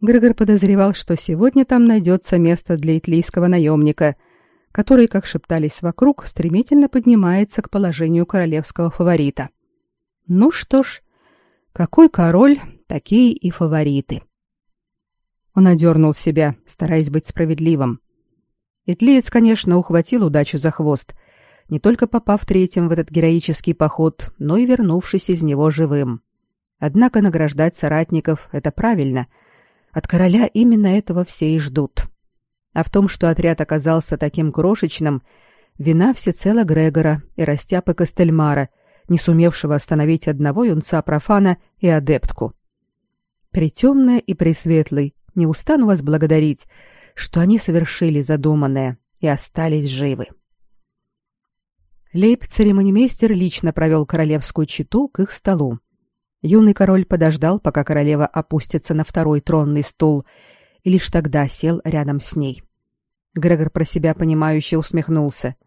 Грегор подозревал, что сегодня там найдется место для итлийского наемника, который, как шептались вокруг, стремительно поднимается к положению королевского фаворита. Ну что ж, какой король, такие и фавориты. Он одернул себя, стараясь быть справедливым. Итлиец, конечно, ухватил удачу за хвост, не только попав третьим в этот героический поход, но и вернувшись из него живым. Однако награждать соратников — это правильно. От короля именно этого все и ждут. А в том, что отряд оказался таким крошечным, вина всецело Грегора и растяпы Костельмара, не сумевшего остановить одного юнца профана и адептку. Притемная и пресветлый, не устану вас благодарить, что они совершили задуманное и остались живы. Лейб-церемонимейстер лично провел королевскую читу к их столу. Юный король подождал, пока королева опустится на второй тронный стул, и лишь тогда сел рядом с ней. Грегор про себя понимающе усмехнулся —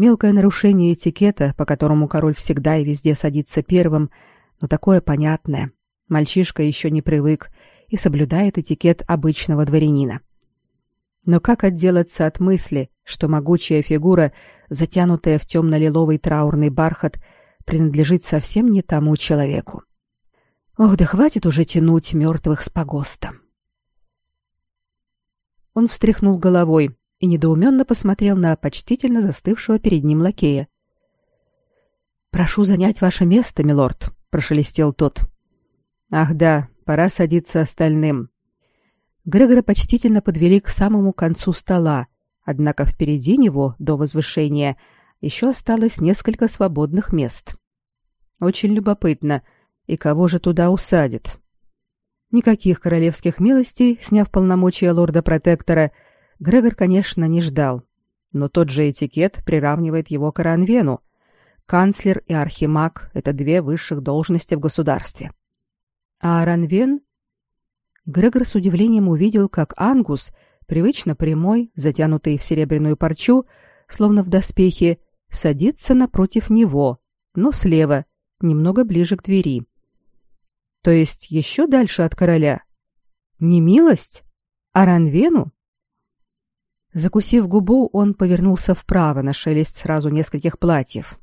Мелкое нарушение этикета, по которому король всегда и везде садится первым, но такое понятное. Мальчишка еще не привык и соблюдает этикет обычного дворянина. Но как отделаться от мысли, что могучая фигура, затянутая в темно-лиловый траурный бархат, принадлежит совсем не тому человеку? Ох, да хватит уже тянуть мертвых с погоста. Он встряхнул головой, и недоуменно посмотрел на почтительно застывшего перед ним лакея. «Прошу занять ваше место, милорд», — прошелестел тот. «Ах да, пора садиться остальным». Грегора почтительно подвели к самому концу стола, однако впереди него, до возвышения, еще осталось несколько свободных мест. Очень любопытно, и кого же туда усадят? Никаких королевских милостей, сняв полномочия лорда-протектора, — Грегор, конечно, не ждал, но тот же этикет приравнивает его к Ранвену, Канцлер и архимаг — это две высших должности в государстве. А Ранвен? Грегор с удивлением увидел, как Ангус, привычно прямой, затянутый в серебряную парчу, словно в доспехе, садится напротив него, но слева, немного ближе к двери. То есть еще дальше от короля. Не милость, а Ранвену? Закусив губу, он повернулся вправо на шелест сразу нескольких платьев.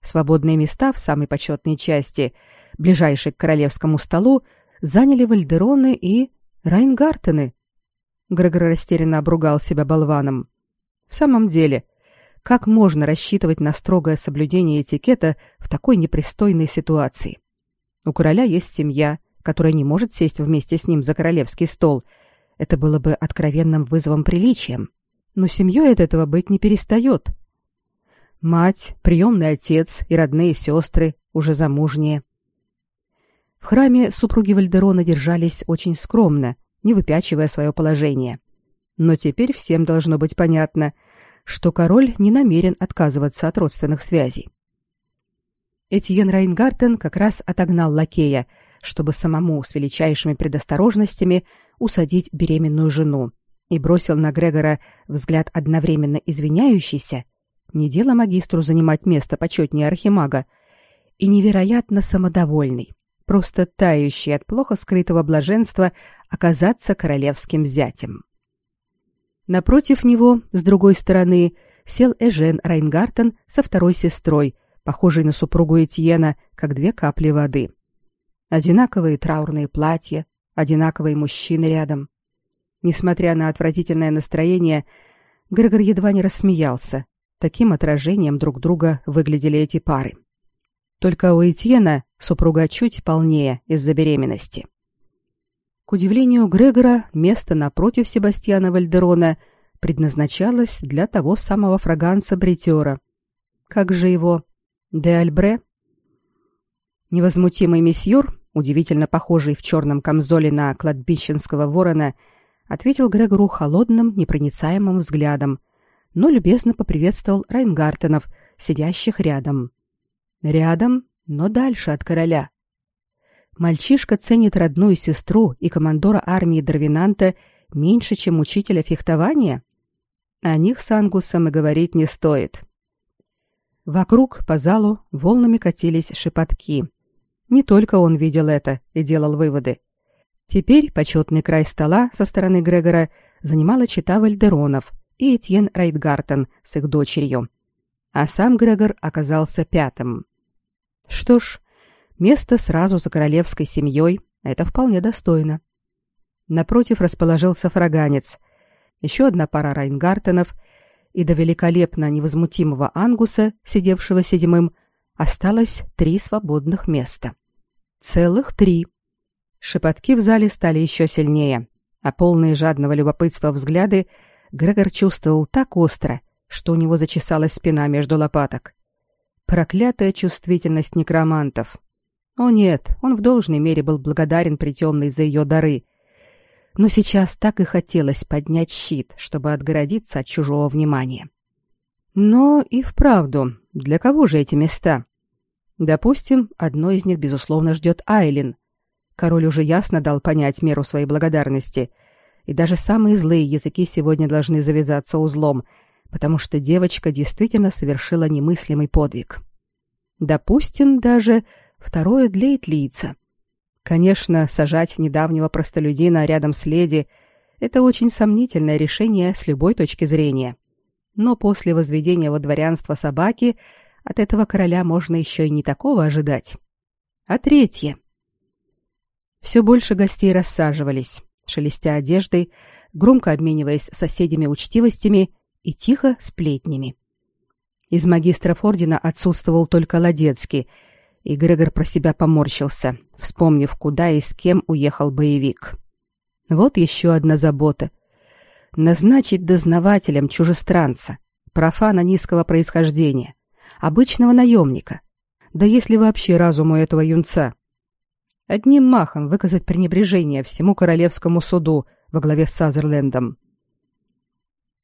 Свободные места в самой почетной части, ближайшей к королевскому столу, заняли Вальдероны и Райнгартены. Грегор растерянно обругал себя болваном. В самом деле, как можно рассчитывать на строгое соблюдение этикета в такой непристойной ситуации? У короля есть семья, которая не может сесть вместе с ним за королевский стол. Это было бы откровенным вызовом приличием. Но семьей от этого быть не перестает. Мать, приемный отец и родные сестры, уже замужние. В храме супруги Вальдерона держались очень скромно, не выпячивая свое положение. Но теперь всем должно быть понятно, что король не намерен отказываться от родственных связей. Этьен Райнгартен как раз отогнал лакея, чтобы самому с величайшими предосторожностями усадить беременную жену, и бросил на Грегора взгляд одновременно извиняющийся, не дело магистру занимать место почетнее архимага, и невероятно самодовольный, просто тающий от плохо скрытого блаженства оказаться королевским зятем. Напротив него, с другой стороны, сел Эжен Райнгартен со второй сестрой, похожей на супругу Этьена, как две капли воды. Одинаковые траурные платья, одинаковые мужчины рядом. Несмотря на отвратительное настроение, Грегор едва не рассмеялся. Таким отражением друг друга выглядели эти пары. Только у Этьена супруга чуть полнее из-за беременности. К удивлению Грегора, место напротив Себастьяна Вальдерона предназначалось для того самого фраганца-бритера. Как же его? Де Альбре? Невозмутимый месьюр, удивительно похожий в черном камзоле на кладбищенского ворона, ответил Грегору холодным, непроницаемым взглядом, но любезно поприветствовал Райнгартенов, сидящих рядом. Рядом, но дальше от короля. Мальчишка ценит родную сестру и командора армии Дарвинанта меньше, чем учителя фехтования? О них с Ангусом и говорить не стоит. Вокруг по залу волнами катились шепотки. Не только он видел это и делал выводы. Теперь почетный край стола со стороны Грегора занимала чита Вальдеронов и Этьен Райтгартен с их дочерью. А сам Грегор оказался пятым. Что ж, место сразу за королевской семьей — это вполне достойно. Напротив расположился фраганец. Еще одна пара Райнгартенов — и до великолепно невозмутимого Ангуса, сидевшего седьмым, осталось три свободных места. Целых три. Шепотки в зале стали еще сильнее, а полные жадного любопытства взгляды Грегор чувствовал так остро, что у него зачесалась спина между лопаток. Проклятая чувствительность некромантов. О нет, он в должной мере был благодарен притемной за ее дары, но сейчас так и хотелось поднять щит, чтобы отгородиться от чужого внимания. Но и вправду, для кого же эти места? Допустим, одно из них, безусловно, ждет Айлин. Король уже ясно дал понять меру своей благодарности, и даже самые злые языки сегодня должны завязаться узлом, потому что девочка действительно совершила немыслимый подвиг. Допустим, даже второе для Итлийца. Конечно, сажать недавнего простолюдина рядом с леди – это очень сомнительное решение с любой точки зрения. Но после возведения во дворянство собаки от этого короля можно еще и не такого ожидать. А третье. Все больше гостей рассаживались, шелестя одеждой, громко обмениваясь соседями учтивостями и тихо сплетнями. Из магистров ордена отсутствовал только Ладецкий – и Грегор про себя поморщился, вспомнив, куда и с кем уехал боевик. Вот еще одна забота. Назначить дознавателем чужестранца, профана низкого происхождения, обычного наемника. Да если вообще разуму этого юнца. Одним махом выказать пренебрежение всему королевскому суду во главе с Сазерлендом.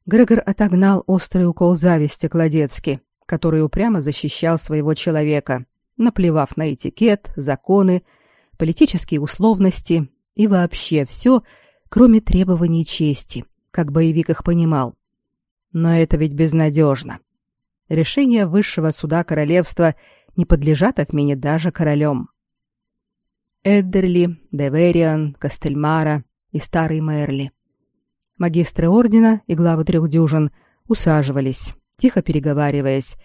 Грегор отогнал острый укол зависти Кладецки, который упрямо защищал своего человека, наплевав на этикет, законы, политические условности и вообще все, кроме требований чести, как боевик их понимал. Но это ведь безнадежно. Решения высшего суда королевства не подлежат отмене даже королем. Эддерли, Девериан, Кастельмара и старый Мерли. Магистры ордена и главы трех дюжин усаживались, тихо переговариваясь,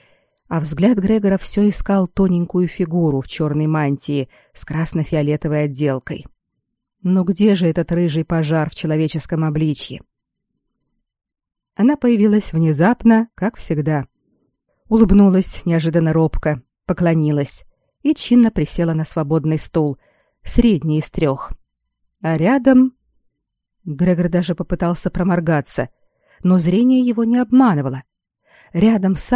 а взгляд Грегора все искал тоненькую фигуру в черной мантии с красно-фиолетовой отделкой. Но где же этот рыжий пожар в человеческом обличье? Она появилась внезапно, как всегда. Улыбнулась неожиданно робко, поклонилась и чинно присела на свободный стул, средний из трех. А рядом... Грегор даже попытался проморгаться, но зрение его не обманывало. Рядом с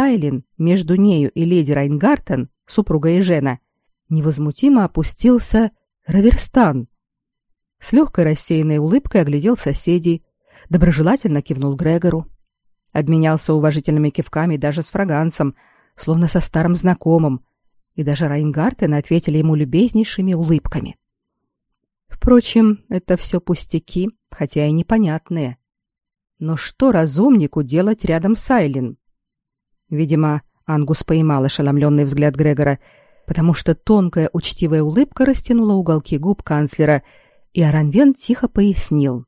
между нею и леди Райнгартен, супругой Жена, невозмутимо опустился Раверстан. С легкой рассеянной улыбкой оглядел соседей, доброжелательно кивнул Грегору. Обменялся уважительными кивками даже с фраганцем, словно со старым знакомым, и даже Райнгартен ответили ему любезнейшими улыбками. Впрочем, это все пустяки, хотя и непонятные. Но что разумнику делать рядом с Айлин? Видимо, Ангус поймал ошеломленный взгляд Грегора, потому что тонкая учтивая улыбка растянула уголки губ канцлера, и Аранвен тихо пояснил.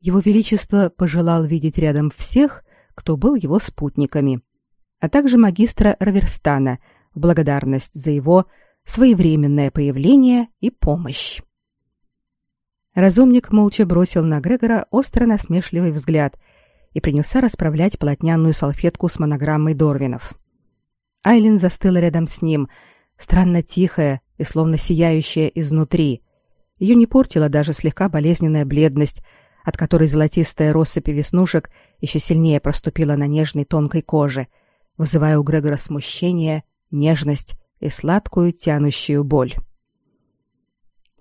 Его Величество пожелал видеть рядом всех, кто был его спутниками, а также магистра Раверстана в благодарность за его своевременное появление и помощь. Разумник молча бросил на Грегора остро насмешливый взгляд и принялся расправлять полотняную салфетку с монограммой Дорвинов. Айлин застыла рядом с ним, странно тихая и словно сияющая изнутри. Ее не портила даже слегка болезненная бледность, от которой золотистая россыпь веснушек еще сильнее проступила на нежной тонкой коже, вызывая у Грегора смущение, нежность и сладкую тянущую боль.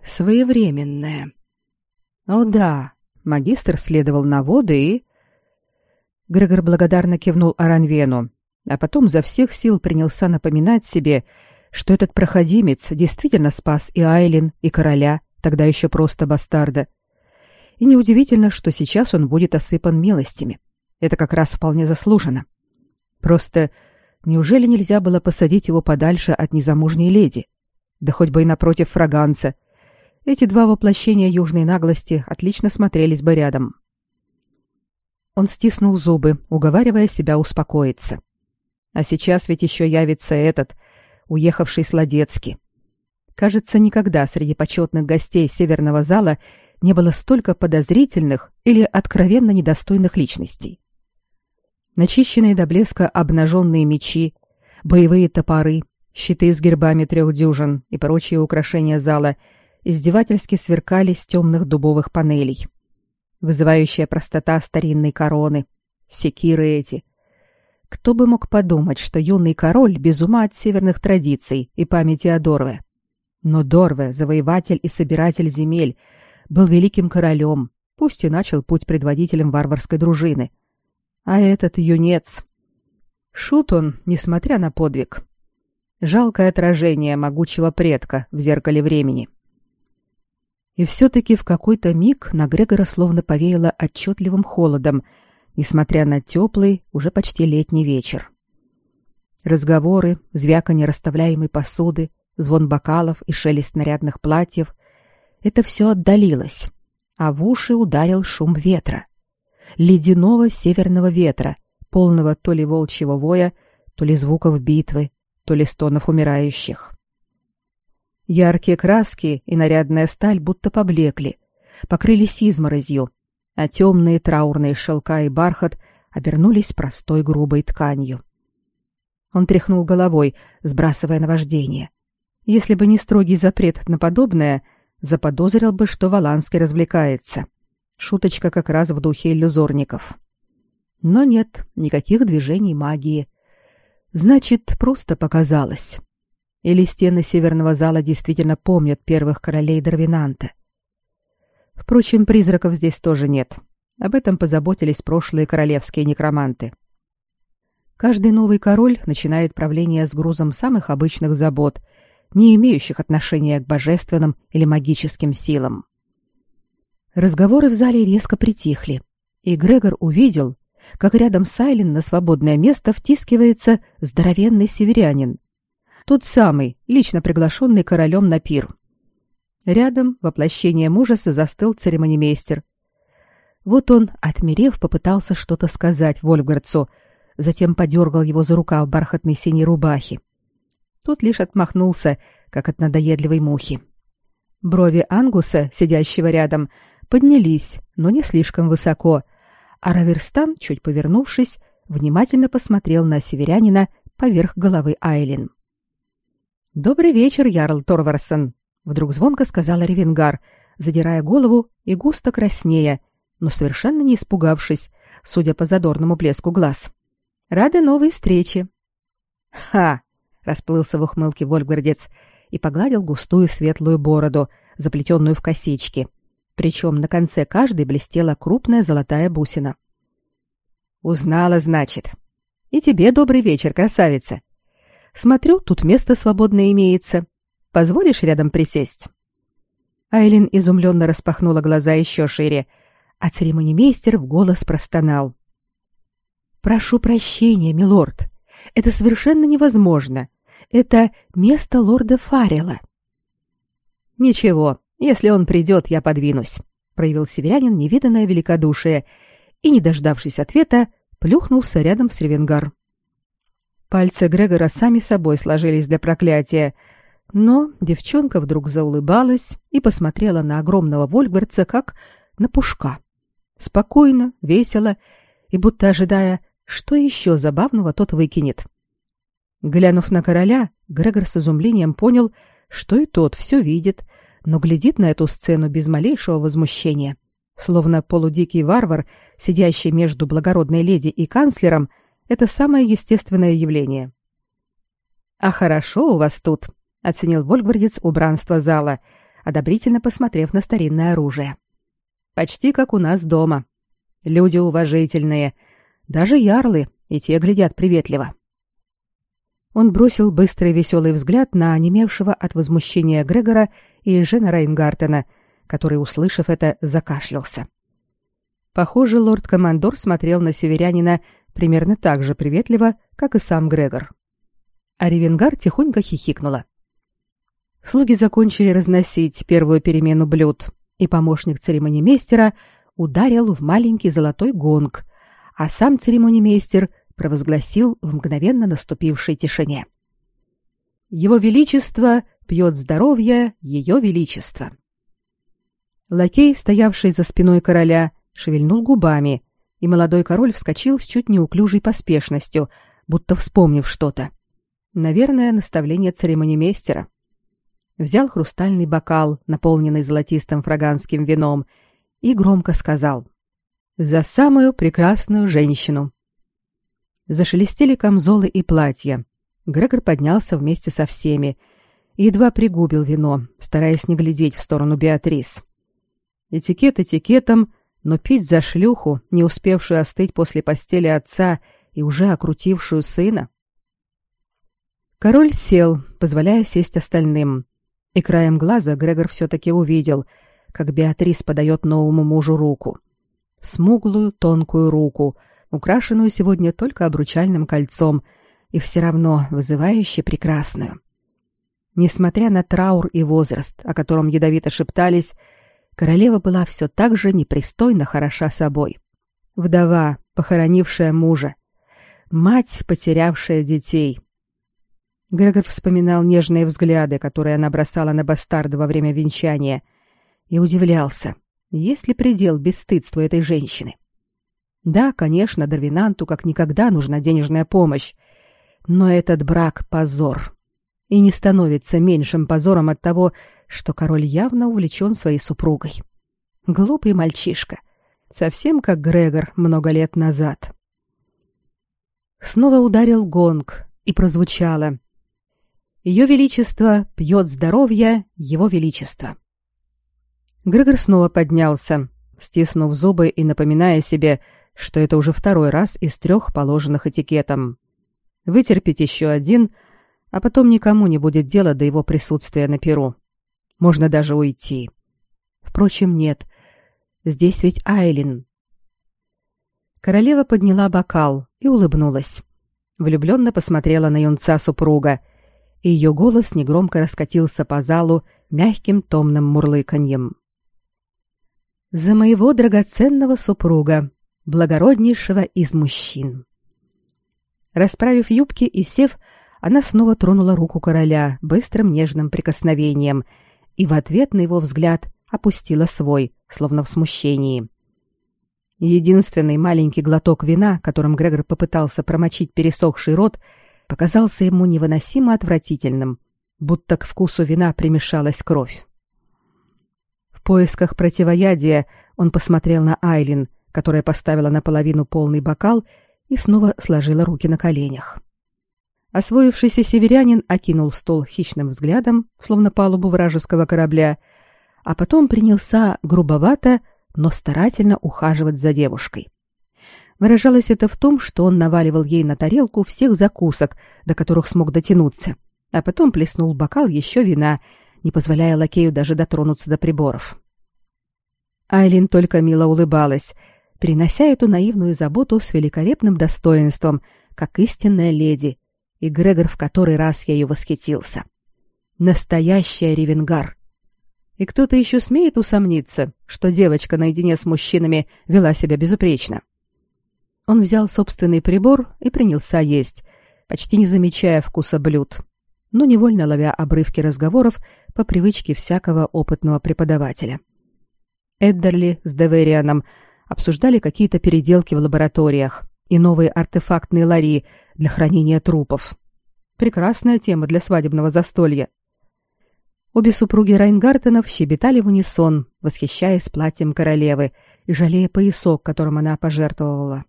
Своевременная. О да, магистр следовал на воды и Грегор благодарно кивнул Аранвену, а потом за всех сил принялся напоминать себе, что этот проходимец действительно спас и Айлин, и короля, тогда еще просто бастарда. И неудивительно, что сейчас он будет осыпан милостями. Это как раз вполне заслужено. Просто неужели нельзя было посадить его подальше от незамужней леди? Да хоть бы и напротив фраганца. Эти два воплощения южной наглости отлично смотрелись бы рядом. Он стиснул зубы, уговаривая себя успокоиться. А сейчас ведь еще явится этот, уехавший с Ладецки. Кажется, никогда среди почетных гостей Северного зала не было столько подозрительных или откровенно недостойных личностей. Начищенные до блеска обнаженные мечи, боевые топоры, щиты с гербами трех дюжин и прочие украшения зала издевательски сверкали с темных дубовых панелей вызывающая простота старинной короны, секиры эти. Кто бы мог подумать, что юный король без ума от северных традиций и памяти о Дорве. Но Дорве, завоеватель и собиратель земель, был великим королем, пусть и начал путь предводителем варварской дружины. А этот юнец... Шут он, несмотря на подвиг. Жалкое отражение могучего предка в зеркале времени. — и все-таки в какой-то миг на Грегора словно повеяло отчетливым холодом, несмотря на теплый, уже почти летний вечер. Разговоры, звяканье расставляемой посуды, звон бокалов и шелест нарядных платьев — это все отдалилось, а в уши ударил шум ветра. Ледяного северного ветра, полного то ли волчьего воя, то ли звуков битвы, то ли стонов умирающих. Яркие краски и нарядная сталь будто поблекли, покрылись изморозью, а темные траурные шелка и бархат обернулись простой грубой тканью. Он тряхнул головой, сбрасывая наваждение. Если бы не строгий запрет на подобное, заподозрил бы, что Валанский развлекается. Шуточка как раз в духе иллюзорников. Но нет никаких движений магии. Значит, просто показалось. Или стены северного зала действительно помнят первых королей Дарвинанта? Впрочем, призраков здесь тоже нет. Об этом позаботились прошлые королевские некроманты. Каждый новый король начинает правление с грузом самых обычных забот, не имеющих отношения к божественным или магическим силам. Разговоры в зале резко притихли, и Грегор увидел, как рядом с Айлен на свободное место втискивается здоровенный северянин. Тот самый, лично приглашенный королем на пир. Рядом, воплощение ужаса, застыл церемонимейстер. Вот он, отмерев, попытался что-то сказать Вольфгардцу, затем подергал его за рукав бархатной синей рубахи. Тот лишь отмахнулся, как от надоедливой мухи. Брови Ангуса, сидящего рядом, поднялись, но не слишком высоко, а Раверстан, чуть повернувшись, внимательно посмотрел на северянина поверх головы Айлин. «Добрый вечер, Ярл Торварсон», — вдруг звонко сказала Ревенгар, задирая голову и густо краснея, но совершенно не испугавшись, судя по задорному блеску глаз. «Рады новой встрече». «Ха!» — расплылся в ухмылке Вольфгардец и погладил густую светлую бороду, заплетенную в косички, причем на конце каждой блестела крупная золотая бусина. «Узнала, значит. И тебе добрый вечер, красавица. Смотрю, тут место свободное имеется. Позволишь рядом присесть?» Айлин изумленно распахнула глаза еще шире, а церемонимейстер в голос простонал. «Прошу прощения, милорд. Это совершенно невозможно. Это место лорда Фаррелла». «Ничего, если он придет, я подвинусь, проявил северянин невиданное великодушие и, не дождавшись ответа, плюхнулся рядом с Ревенгар. Пальцы Грегора сами собой сложились для проклятия, но девчонка вдруг заулыбалась и посмотрела на огромного вольгберца как на пушка. Спокойно, весело и будто ожидая, что еще забавного тот выкинет. Глянув на короля, Грегор с изумлением понял, что и тот все видит — но глядит на эту сцену без малейшего возмущения, словно полудикий варвар, сидящий между благородной леди и канцлером, это самое естественное явление. «А хорошо у вас тут», — оценил Вольгвардец убранство зала, одобрительно посмотрев на старинное оружие. «Почти как у нас дома. Люди уважительные, даже ярлы, и те глядят приветливо». Он бросил быстрый веселый взгляд на онемевшего от возмущения Грегора и Жена Рейнгартена, который, услышав это, закашлялся. Похоже, лорд-командор смотрел на северянина примерно так же приветливо, как и сам Грегор. А Ревенгар тихонько хихикнула. Слуги закончили разносить первую перемену блюд, и помощник церемонимейстера ударил в маленький золотой гонг, а сам церемонимейстер провозгласил в мгновенно наступившей тишине. Его величество пьет здоровье ее величество. Лакей, стоявший за спиной короля, шевельнул губами, и молодой король вскочил с чуть неуклюжей поспешностью, будто вспомнив что-то. Наверное, наставление церемонимейстера. Взял хрустальный бокал, наполненный золотистым фраганским вином, и громко сказал: "За самую прекрасную женщину". Зашелестели камзолы и платья. Грегор поднялся вместе со всеми и едва пригубил вино, стараясь не глядеть в сторону Беатрис. Этикет этикетом, но пить за шлюху, не успевшую остыть после постели отца и уже окрутившую сына. Король сел, позволяя сесть остальным, и краем глаза Грегор все-таки увидел, как Беатрис подает новому мужу руку. Смуглую, тонкую руку — украшенную сегодня только обручальным кольцом, и все равно вызывающе прекрасную. Несмотря на траур и возраст, о котором ядовито шептались, королева была все так же непристойно хороша собой. Вдова, похоронившая мужа, мать, потерявшая детей. Грегор вспоминал нежные взгляды, которые она бросала на бастарда во время венчания, и удивлялся, есть ли предел бесстыдству этой женщины. — да, конечно, Дарвинанту как никогда нужна денежная помощь, но этот брак — позор. И не становится меньшим позором от того, что король явно увлечен своей супругой. Глупый мальчишка. Совсем как Грегор много лет назад. Снова ударил гонг, и прозвучало. Ее Величество пьет здоровье Его Величества. Грегор снова поднялся, стиснув зубы и напоминая себе, что это уже второй раз из трех положенных этикетом. Вытерпеть еще один, а потом никому не будет дела до его присутствия на перу. Можно даже уйти. Впрочем, нет. Здесь ведь Айлин. Королева подняла бокал и улыбнулась. Влюбленно посмотрела на юнца супруга, и ее голос негромко раскатился по залу мягким томным мурлыканьем. «За моего драгоценного супруга, благороднейшего из мужчин!» Расправив юбки и сев, она снова тронула руку короля быстрым нежным прикосновением и в ответ на его взгляд опустила свой, словно в смущении. Единственный маленький глоток вина, которым Грегор попытался промочить пересохший рот, показался ему невыносимо отвратительным, будто к вкусу вина примешалась кровь. В поисках противоядия он посмотрел на Айлин, которая поставила наполовину полный бокал и снова сложила руки на коленях. Освоившийся северянин окинул стол хищным взглядом, словно палубу вражеского корабля, а потом принялся грубовато, но старательно ухаживать за девушкой. Выражалось это в том, что он наваливал ей на тарелку всех закусок, до которых смог дотянуться, а потом плеснул бокал еще вина, не позволяя лакею даже дотронуться до приборов. Айлин только мило улыбалась, перенося эту наивную заботу с великолепным достоинством, как истинная леди, и Грегор в который раз ею восхитился. Настоящая ревенгар. И кто-то еще смеет усомниться, что девочка наедине с мужчинами вела себя безупречно. Он взял собственный прибор и принялся есть, почти не замечая вкуса блюд, но невольно ловя обрывки разговоров по привычке всякого опытного преподавателя. Эддерли с Деверианом обсуждали какие-то переделки в лабораториях и новые артефактные лари для хранения трупов. Прекрасная тема для свадебного застолья. Обе супруги Райнгартенов щебетали в унисон, восхищаясь платьем королевы и жалея поясок, которым она пожертвовала.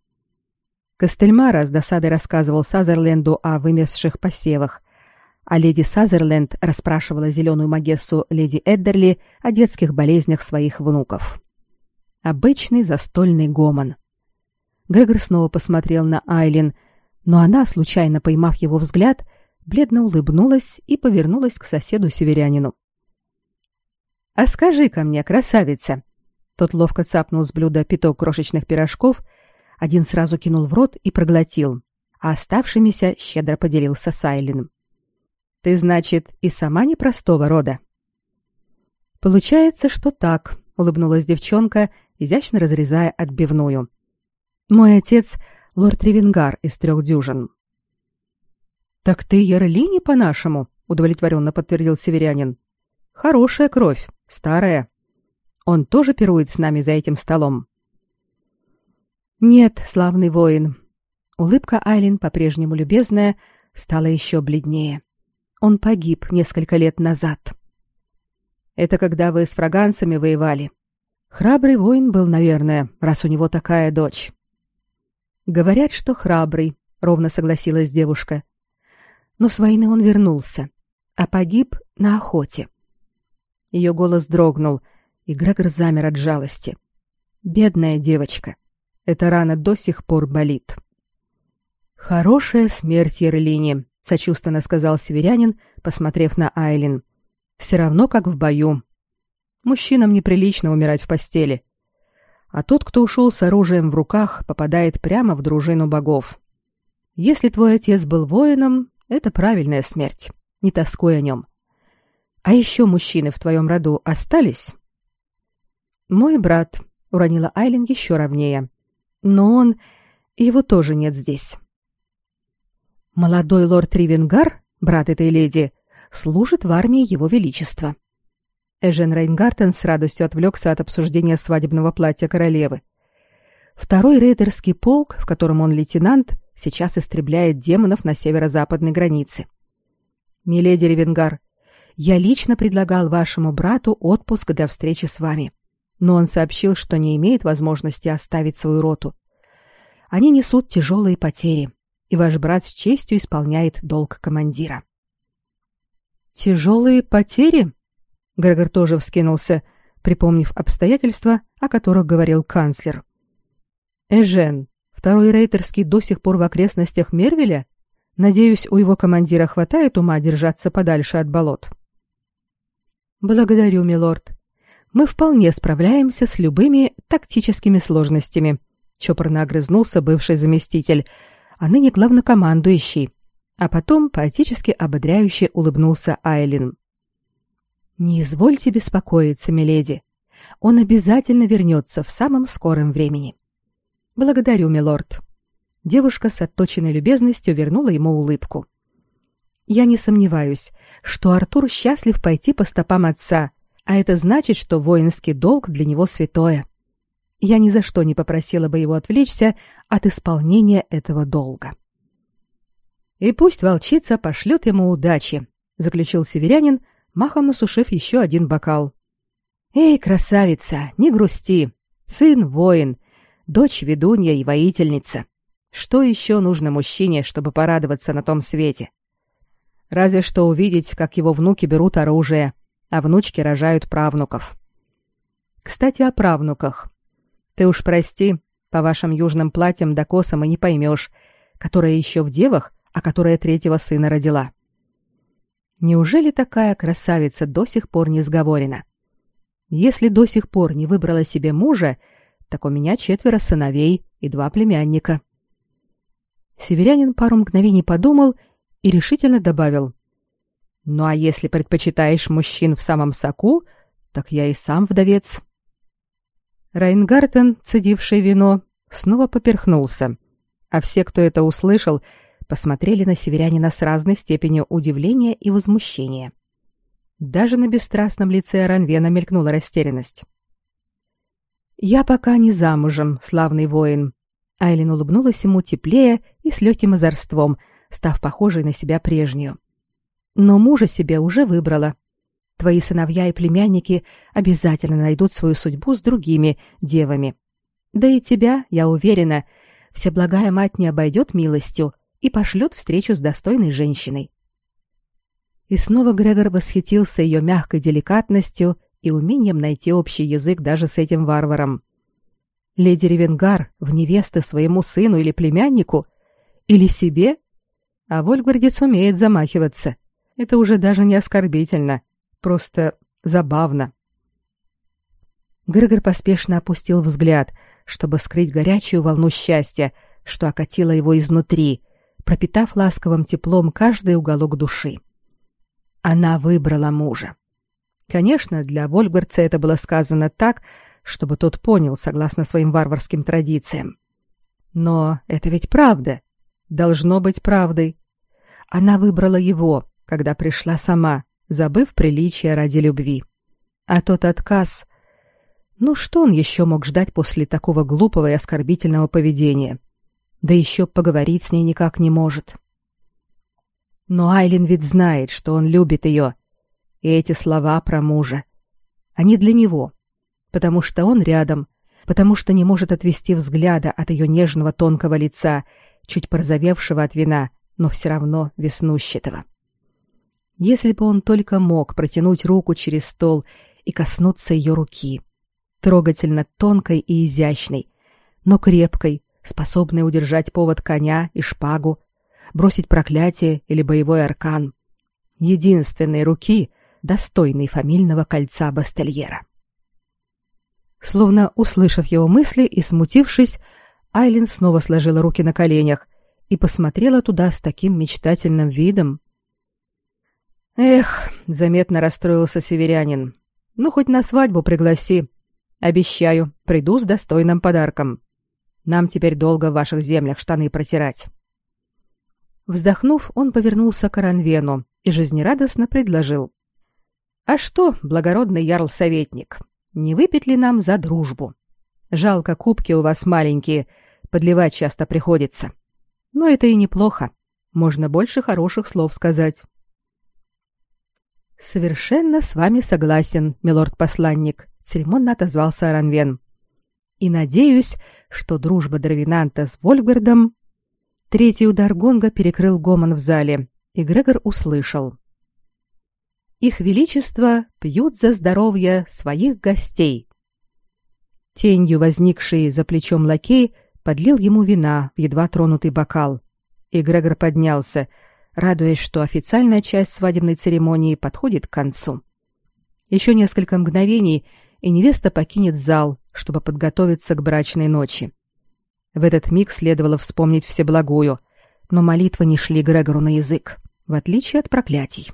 Костельмара с досадой рассказывал Сазерленду о вымерзших посевах, а леди Сазерленд расспрашивала зеленую магессу леди Эддерли о детских болезнях своих внуков. Обычный застольный гомон. Грегор снова посмотрел на Айлин, но она, случайно поймав его взгляд, бледно улыбнулась и повернулась к соседу-северянину. «А скажи-ка мне, красавица!» Тот ловко цапнул с блюда пяток крошечных пирожков, один сразу кинул в рот и проглотил, а оставшимися щедро поделился с Айлином. «Ты, значит, и сама непростого рода?» «Получается, что так», — улыбнулась девчонка изящно разрезая отбивную. Мой отец — лорд Ревенгар из трех дюжин. Так ты Ярлини по-нашему, удовлетворенно подтвердил северянин. Хорошая кровь, старая. Он тоже пирует с нами за этим столом. Нет, славный воин. Улыбка Айлин, по-прежнему любезная, стала еще бледнее. Он погиб несколько лет назад. Это когда вы с фраганцами воевали. Храбрый воин был, наверное, раз у него такая дочь. Говорят, что храбрый, ровно согласилась девушка. Но с войны он вернулся, а погиб на охоте. Ее голос дрогнул, и Грегор замер от жалости. Бедная девочка. Эта рана до сих пор болит. Хорошая смерть Ерлине, сочувственно сказал северянин, посмотрев на Айлин. Все равно как в бою. Мужчинам неприлично умирать в постели. А тот, кто ушел с оружием в руках, попадает прямо в дружину богов. Если твой отец был воином, это правильная смерть. Не тоскуй о нем. А еще мужчины в твоем роду остались? Мой брат, уронила Айлин еще ровнее. Но он... Его тоже нет здесь. Молодой лорд Ривенгар, брат этой леди, служит в армии его величества. Эжен Рейнгартен с радостью отвлекся от обсуждения свадебного платья королевы. Второй рейдерский полк, в котором он лейтенант, сейчас истребляет демонов на северо-западной границе. Миледи Ревенгар, я лично предлагал вашему брату отпуск для встречи с вами, но он сообщил, что не имеет возможности оставить свою роту. Они несут тяжелые потери, и ваш брат с честью исполняет долг командира. Тяжелые потери? Грегор тоже вскинулся, припомнив обстоятельства, о которых говорил канцлер. Эжен, второй рейтерский до сих пор в окрестностях Мервеля? Надеюсь, у его командира хватает ума держаться подальше от болот. Благодарю, милорд. Мы вполне справляемся с любыми тактическими сложностями, чопорно огрызнулся бывший заместитель, а ныне главнокомандующий, а потом поэтически ободряюще улыбнулся Айлин. Не извольте беспокоиться, миледи. Он обязательно вернется в самом скором времени. Благодарю, милорд. Девушка с отточенной любезностью вернула ему улыбку. Я не сомневаюсь, что Артур счастлив пойти по стопам отца, а это значит, что воинский долг для него святое. Я ни за что не попросила бы его отвлечься от исполнения этого долга. И пусть волчица пошлет ему удачи, заключил северянин, махом осушив еще один бокал. Эй, красавица, не грусти. Сын воин, дочь ведунья и воительница. Что еще нужно мужчине, чтобы порадоваться на том свете? Разве что увидеть, как его внуки берут оружие, а внучки рожают правнуков. Кстати, о правнуках. Ты уж прости, по вашим южным платьям да косам и не поймешь, которая еще в девах, а которая третьего сына родила. Неужели такая красавица до сих пор не сговорена? Если до сих пор не выбрала себе мужа, так у меня четверо сыновей и два племянника. Северянин пару мгновений подумал и решительно добавил: "Ну а если предпочитаешь мужчин в самом соку, так я и сам вдовец". Райнгартен, цедивший вино, снова поперхнулся, а все, кто это услышал, посмотрели на северянина с разной степенью удивления и возмущения. Даже на бесстрастном лице Ранвена мелькнула растерянность. «Я пока не замужем, славный воин», Айлин улыбнулась ему теплее и с легким озорством, став похожей на себя прежнюю. Но мужа себе уже выбрала. Твои сыновья и племянники обязательно найдут свою судьбу с другими девами. Да и тебя, я уверена, всеблагая мать не обойдет милостью и пошлет встречу с достойной женщиной. И снова Грегор восхитился ее мягкой деликатностью и умением найти общий язык даже с этим варваром. Леди Ревенгар в невесты своему сыну или племяннику? Или себе? А Вольгвардец умеет замахиваться. Это уже даже не оскорбительно. Просто забавно. Грегор поспешно опустил взгляд, чтобы скрыть горячую волну счастья, что окатило его изнутри, пропитав ласковым теплом каждый уголок души. Она выбрала мужа. Конечно, для Вольгвардца это было сказано так, чтобы тот понял согласно своим варварским традициям. Но это ведь правда. Должно быть правдой. Она выбрала его, когда пришла сама, забыв приличия ради любви. А тот отказ... Ну что он еще мог ждать после такого глупого и оскорбительного поведения? Да еще поговорить с ней никак не может. Но Айлин ведь знает, что он любит ее. И эти слова про мужа. Они для него потому что он рядом, потому что не может отвести взгляда от ее нежного тонкого лица, чуть порозовевшего от вина, но все равно веснущего. Если бы он только мог протянуть руку через стол и коснуться ее руки, трогательно тонкой и изящной, но крепкой, способной удержать повод коня и шпагу, бросить проклятие или боевой аркан. Единственной руки, достойной фамильного кольца Бастельера. Словно услышав его мысли и смутившись, Айлин снова сложила руки на коленях и посмотрела туда с таким мечтательным видом. Эх, заметно расстроился северянин. Ну хоть на свадьбу пригласи. Обещаю, приду с достойным подарком. Нам теперь долго в ваших землях штаны протирать. Вздохнув, он повернулся к Аранвену и жизнерадостно предложил: "А что, благородный ярл-советник, не выпить ли нам за дружбу? Жалко, кубки у вас маленькие, подливать часто приходится. Но это и неплохо. Можно больше хороших слов сказать. Совершенно с вами согласен, милорд-посланник, церемонно отозвался Аранвен. И надеюсь, что дружба Дравинанта с Вольгардом Третий удар гонга перекрыл гомон в зале, и Грегор услышал: их величество пьют за здоровье своих гостей. Тенью возникший за плечом лакей подлил ему вина в едва тронутый бокал, и Грегор поднялся, радуясь, что официальная часть свадебной церемонии подходит к концу. Еще несколько мгновений, и невеста покинет зал, чтобы подготовиться к брачной ночи. В этот миг следовало вспомнить Всеблагую, но молитвы не шли Грегору на язык, в отличие от проклятий.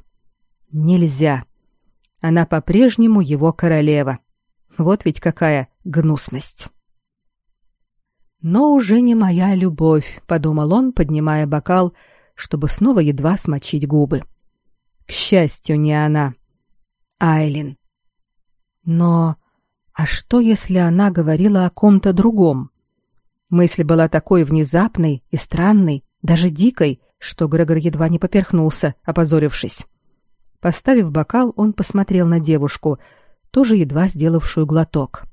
Нельзя. Она по-прежнему его королева. Вот ведь какая гнусность. Но уже не моя любовь, подумал он, поднимая бокал, чтобы снова едва смочить губы. К счастью, не она. Айлин. Но а что, если она говорила о ком-то другом? Мысль была такой внезапной и странной, даже дикой, что Грегор едва не поперхнулся, опозорившись. Поставив бокал, он посмотрел на девушку, тоже едва сделавшую глоток.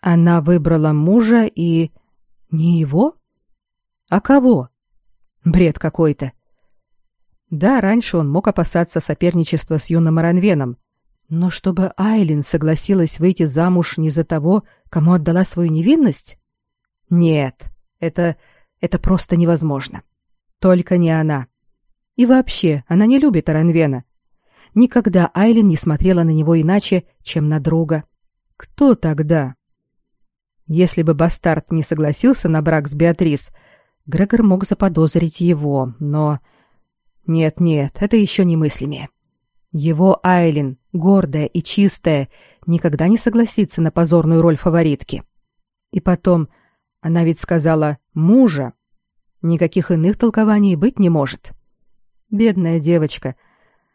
Она выбрала мужа и... Не его? А кого? Бред какой-то. Да, раньше он мог опасаться соперничества с юным Аранвеном, но чтобы Айлин согласилась выйти замуж не за того, кому отдала свою невинность? Нет, это это просто невозможно. Только не она. И вообще, она не любит Аранвена. Никогда Айлин не смотрела на него иначе, чем на друга. Кто тогда? Если бы бастард не согласился на брак с Беатрис, Грегор мог заподозрить его, но... Нет-нет, это еще немыслимее. Его Айлин, гордая и чистая, никогда не согласится на позорную роль фаворитки. И потом, она ведь сказала «мужа». Никаких иных толкований быть не может. Бедная девочка.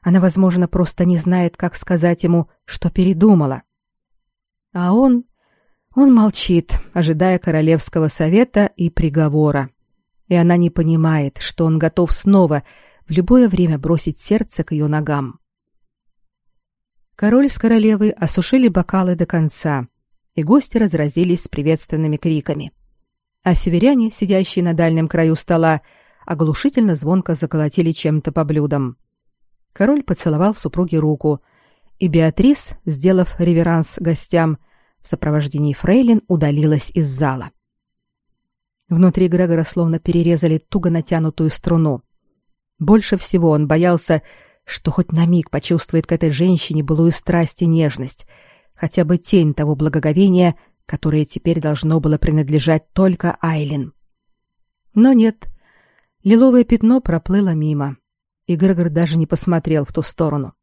Она, возможно, просто не знает, как сказать ему, что передумала. А он... Он молчит, ожидая королевского совета и приговора. И она не понимает, что он готов снова в любое время бросить сердце к ее ногам. Король с королевой осушили бокалы до конца, и гости разразились приветственными криками. А северяне, сидящие на дальнем краю стола, оглушительно звонко заколотили чем-то по блюдам. Король поцеловал супруге руку, и Беатрис, сделав реверанс гостям, в сопровождении фрейлин удалилась из зала. Внутри Грегора словно перерезали туго натянутую струну. Больше всего он боялся, что хоть на миг почувствует к этой женщине былую страсть и нежность, хотя бы тень того благоговения, которое теперь должно было принадлежать только Айлин. Но нет, лиловое пятно проплыло мимо, и Грегор даже не посмотрел в ту сторону.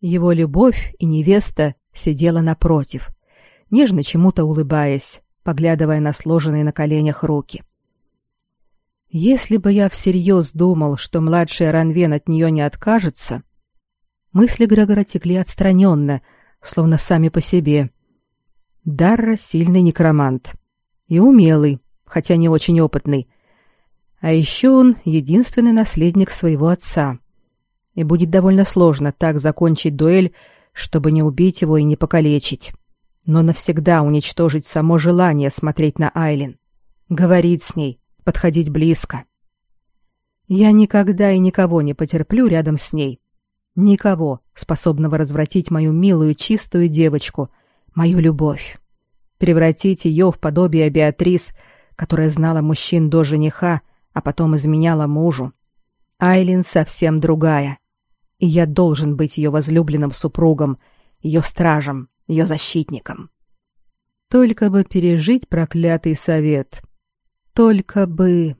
Его любовь и невеста сидела напротив, нежно чему-то улыбаясь, поглядывая на сложенные на коленях руки. — если бы я всерьез думал, что младший Ранвен от нее не откажется... Мысли Грегора текли отстраненно, словно сами по себе. Дарра — сильный некромант. И умелый, хотя не очень опытный. А еще он единственный наследник своего отца. И будет довольно сложно так закончить дуэль, чтобы не убить его и не покалечить. Но навсегда уничтожить само желание смотреть на Айлин. Говорить с ней, подходить близко. Я никогда и никого не потерплю рядом с ней. Никого, способного развратить мою милую чистую девочку, мою любовь. Превратить ее в подобие Беатрис, которая знала мужчин до жениха, а потом изменяла мужу. Айлин совсем другая. И я должен быть ее возлюбленным супругом, ее стражем, ее защитником. Только бы пережить проклятый совет — только бы...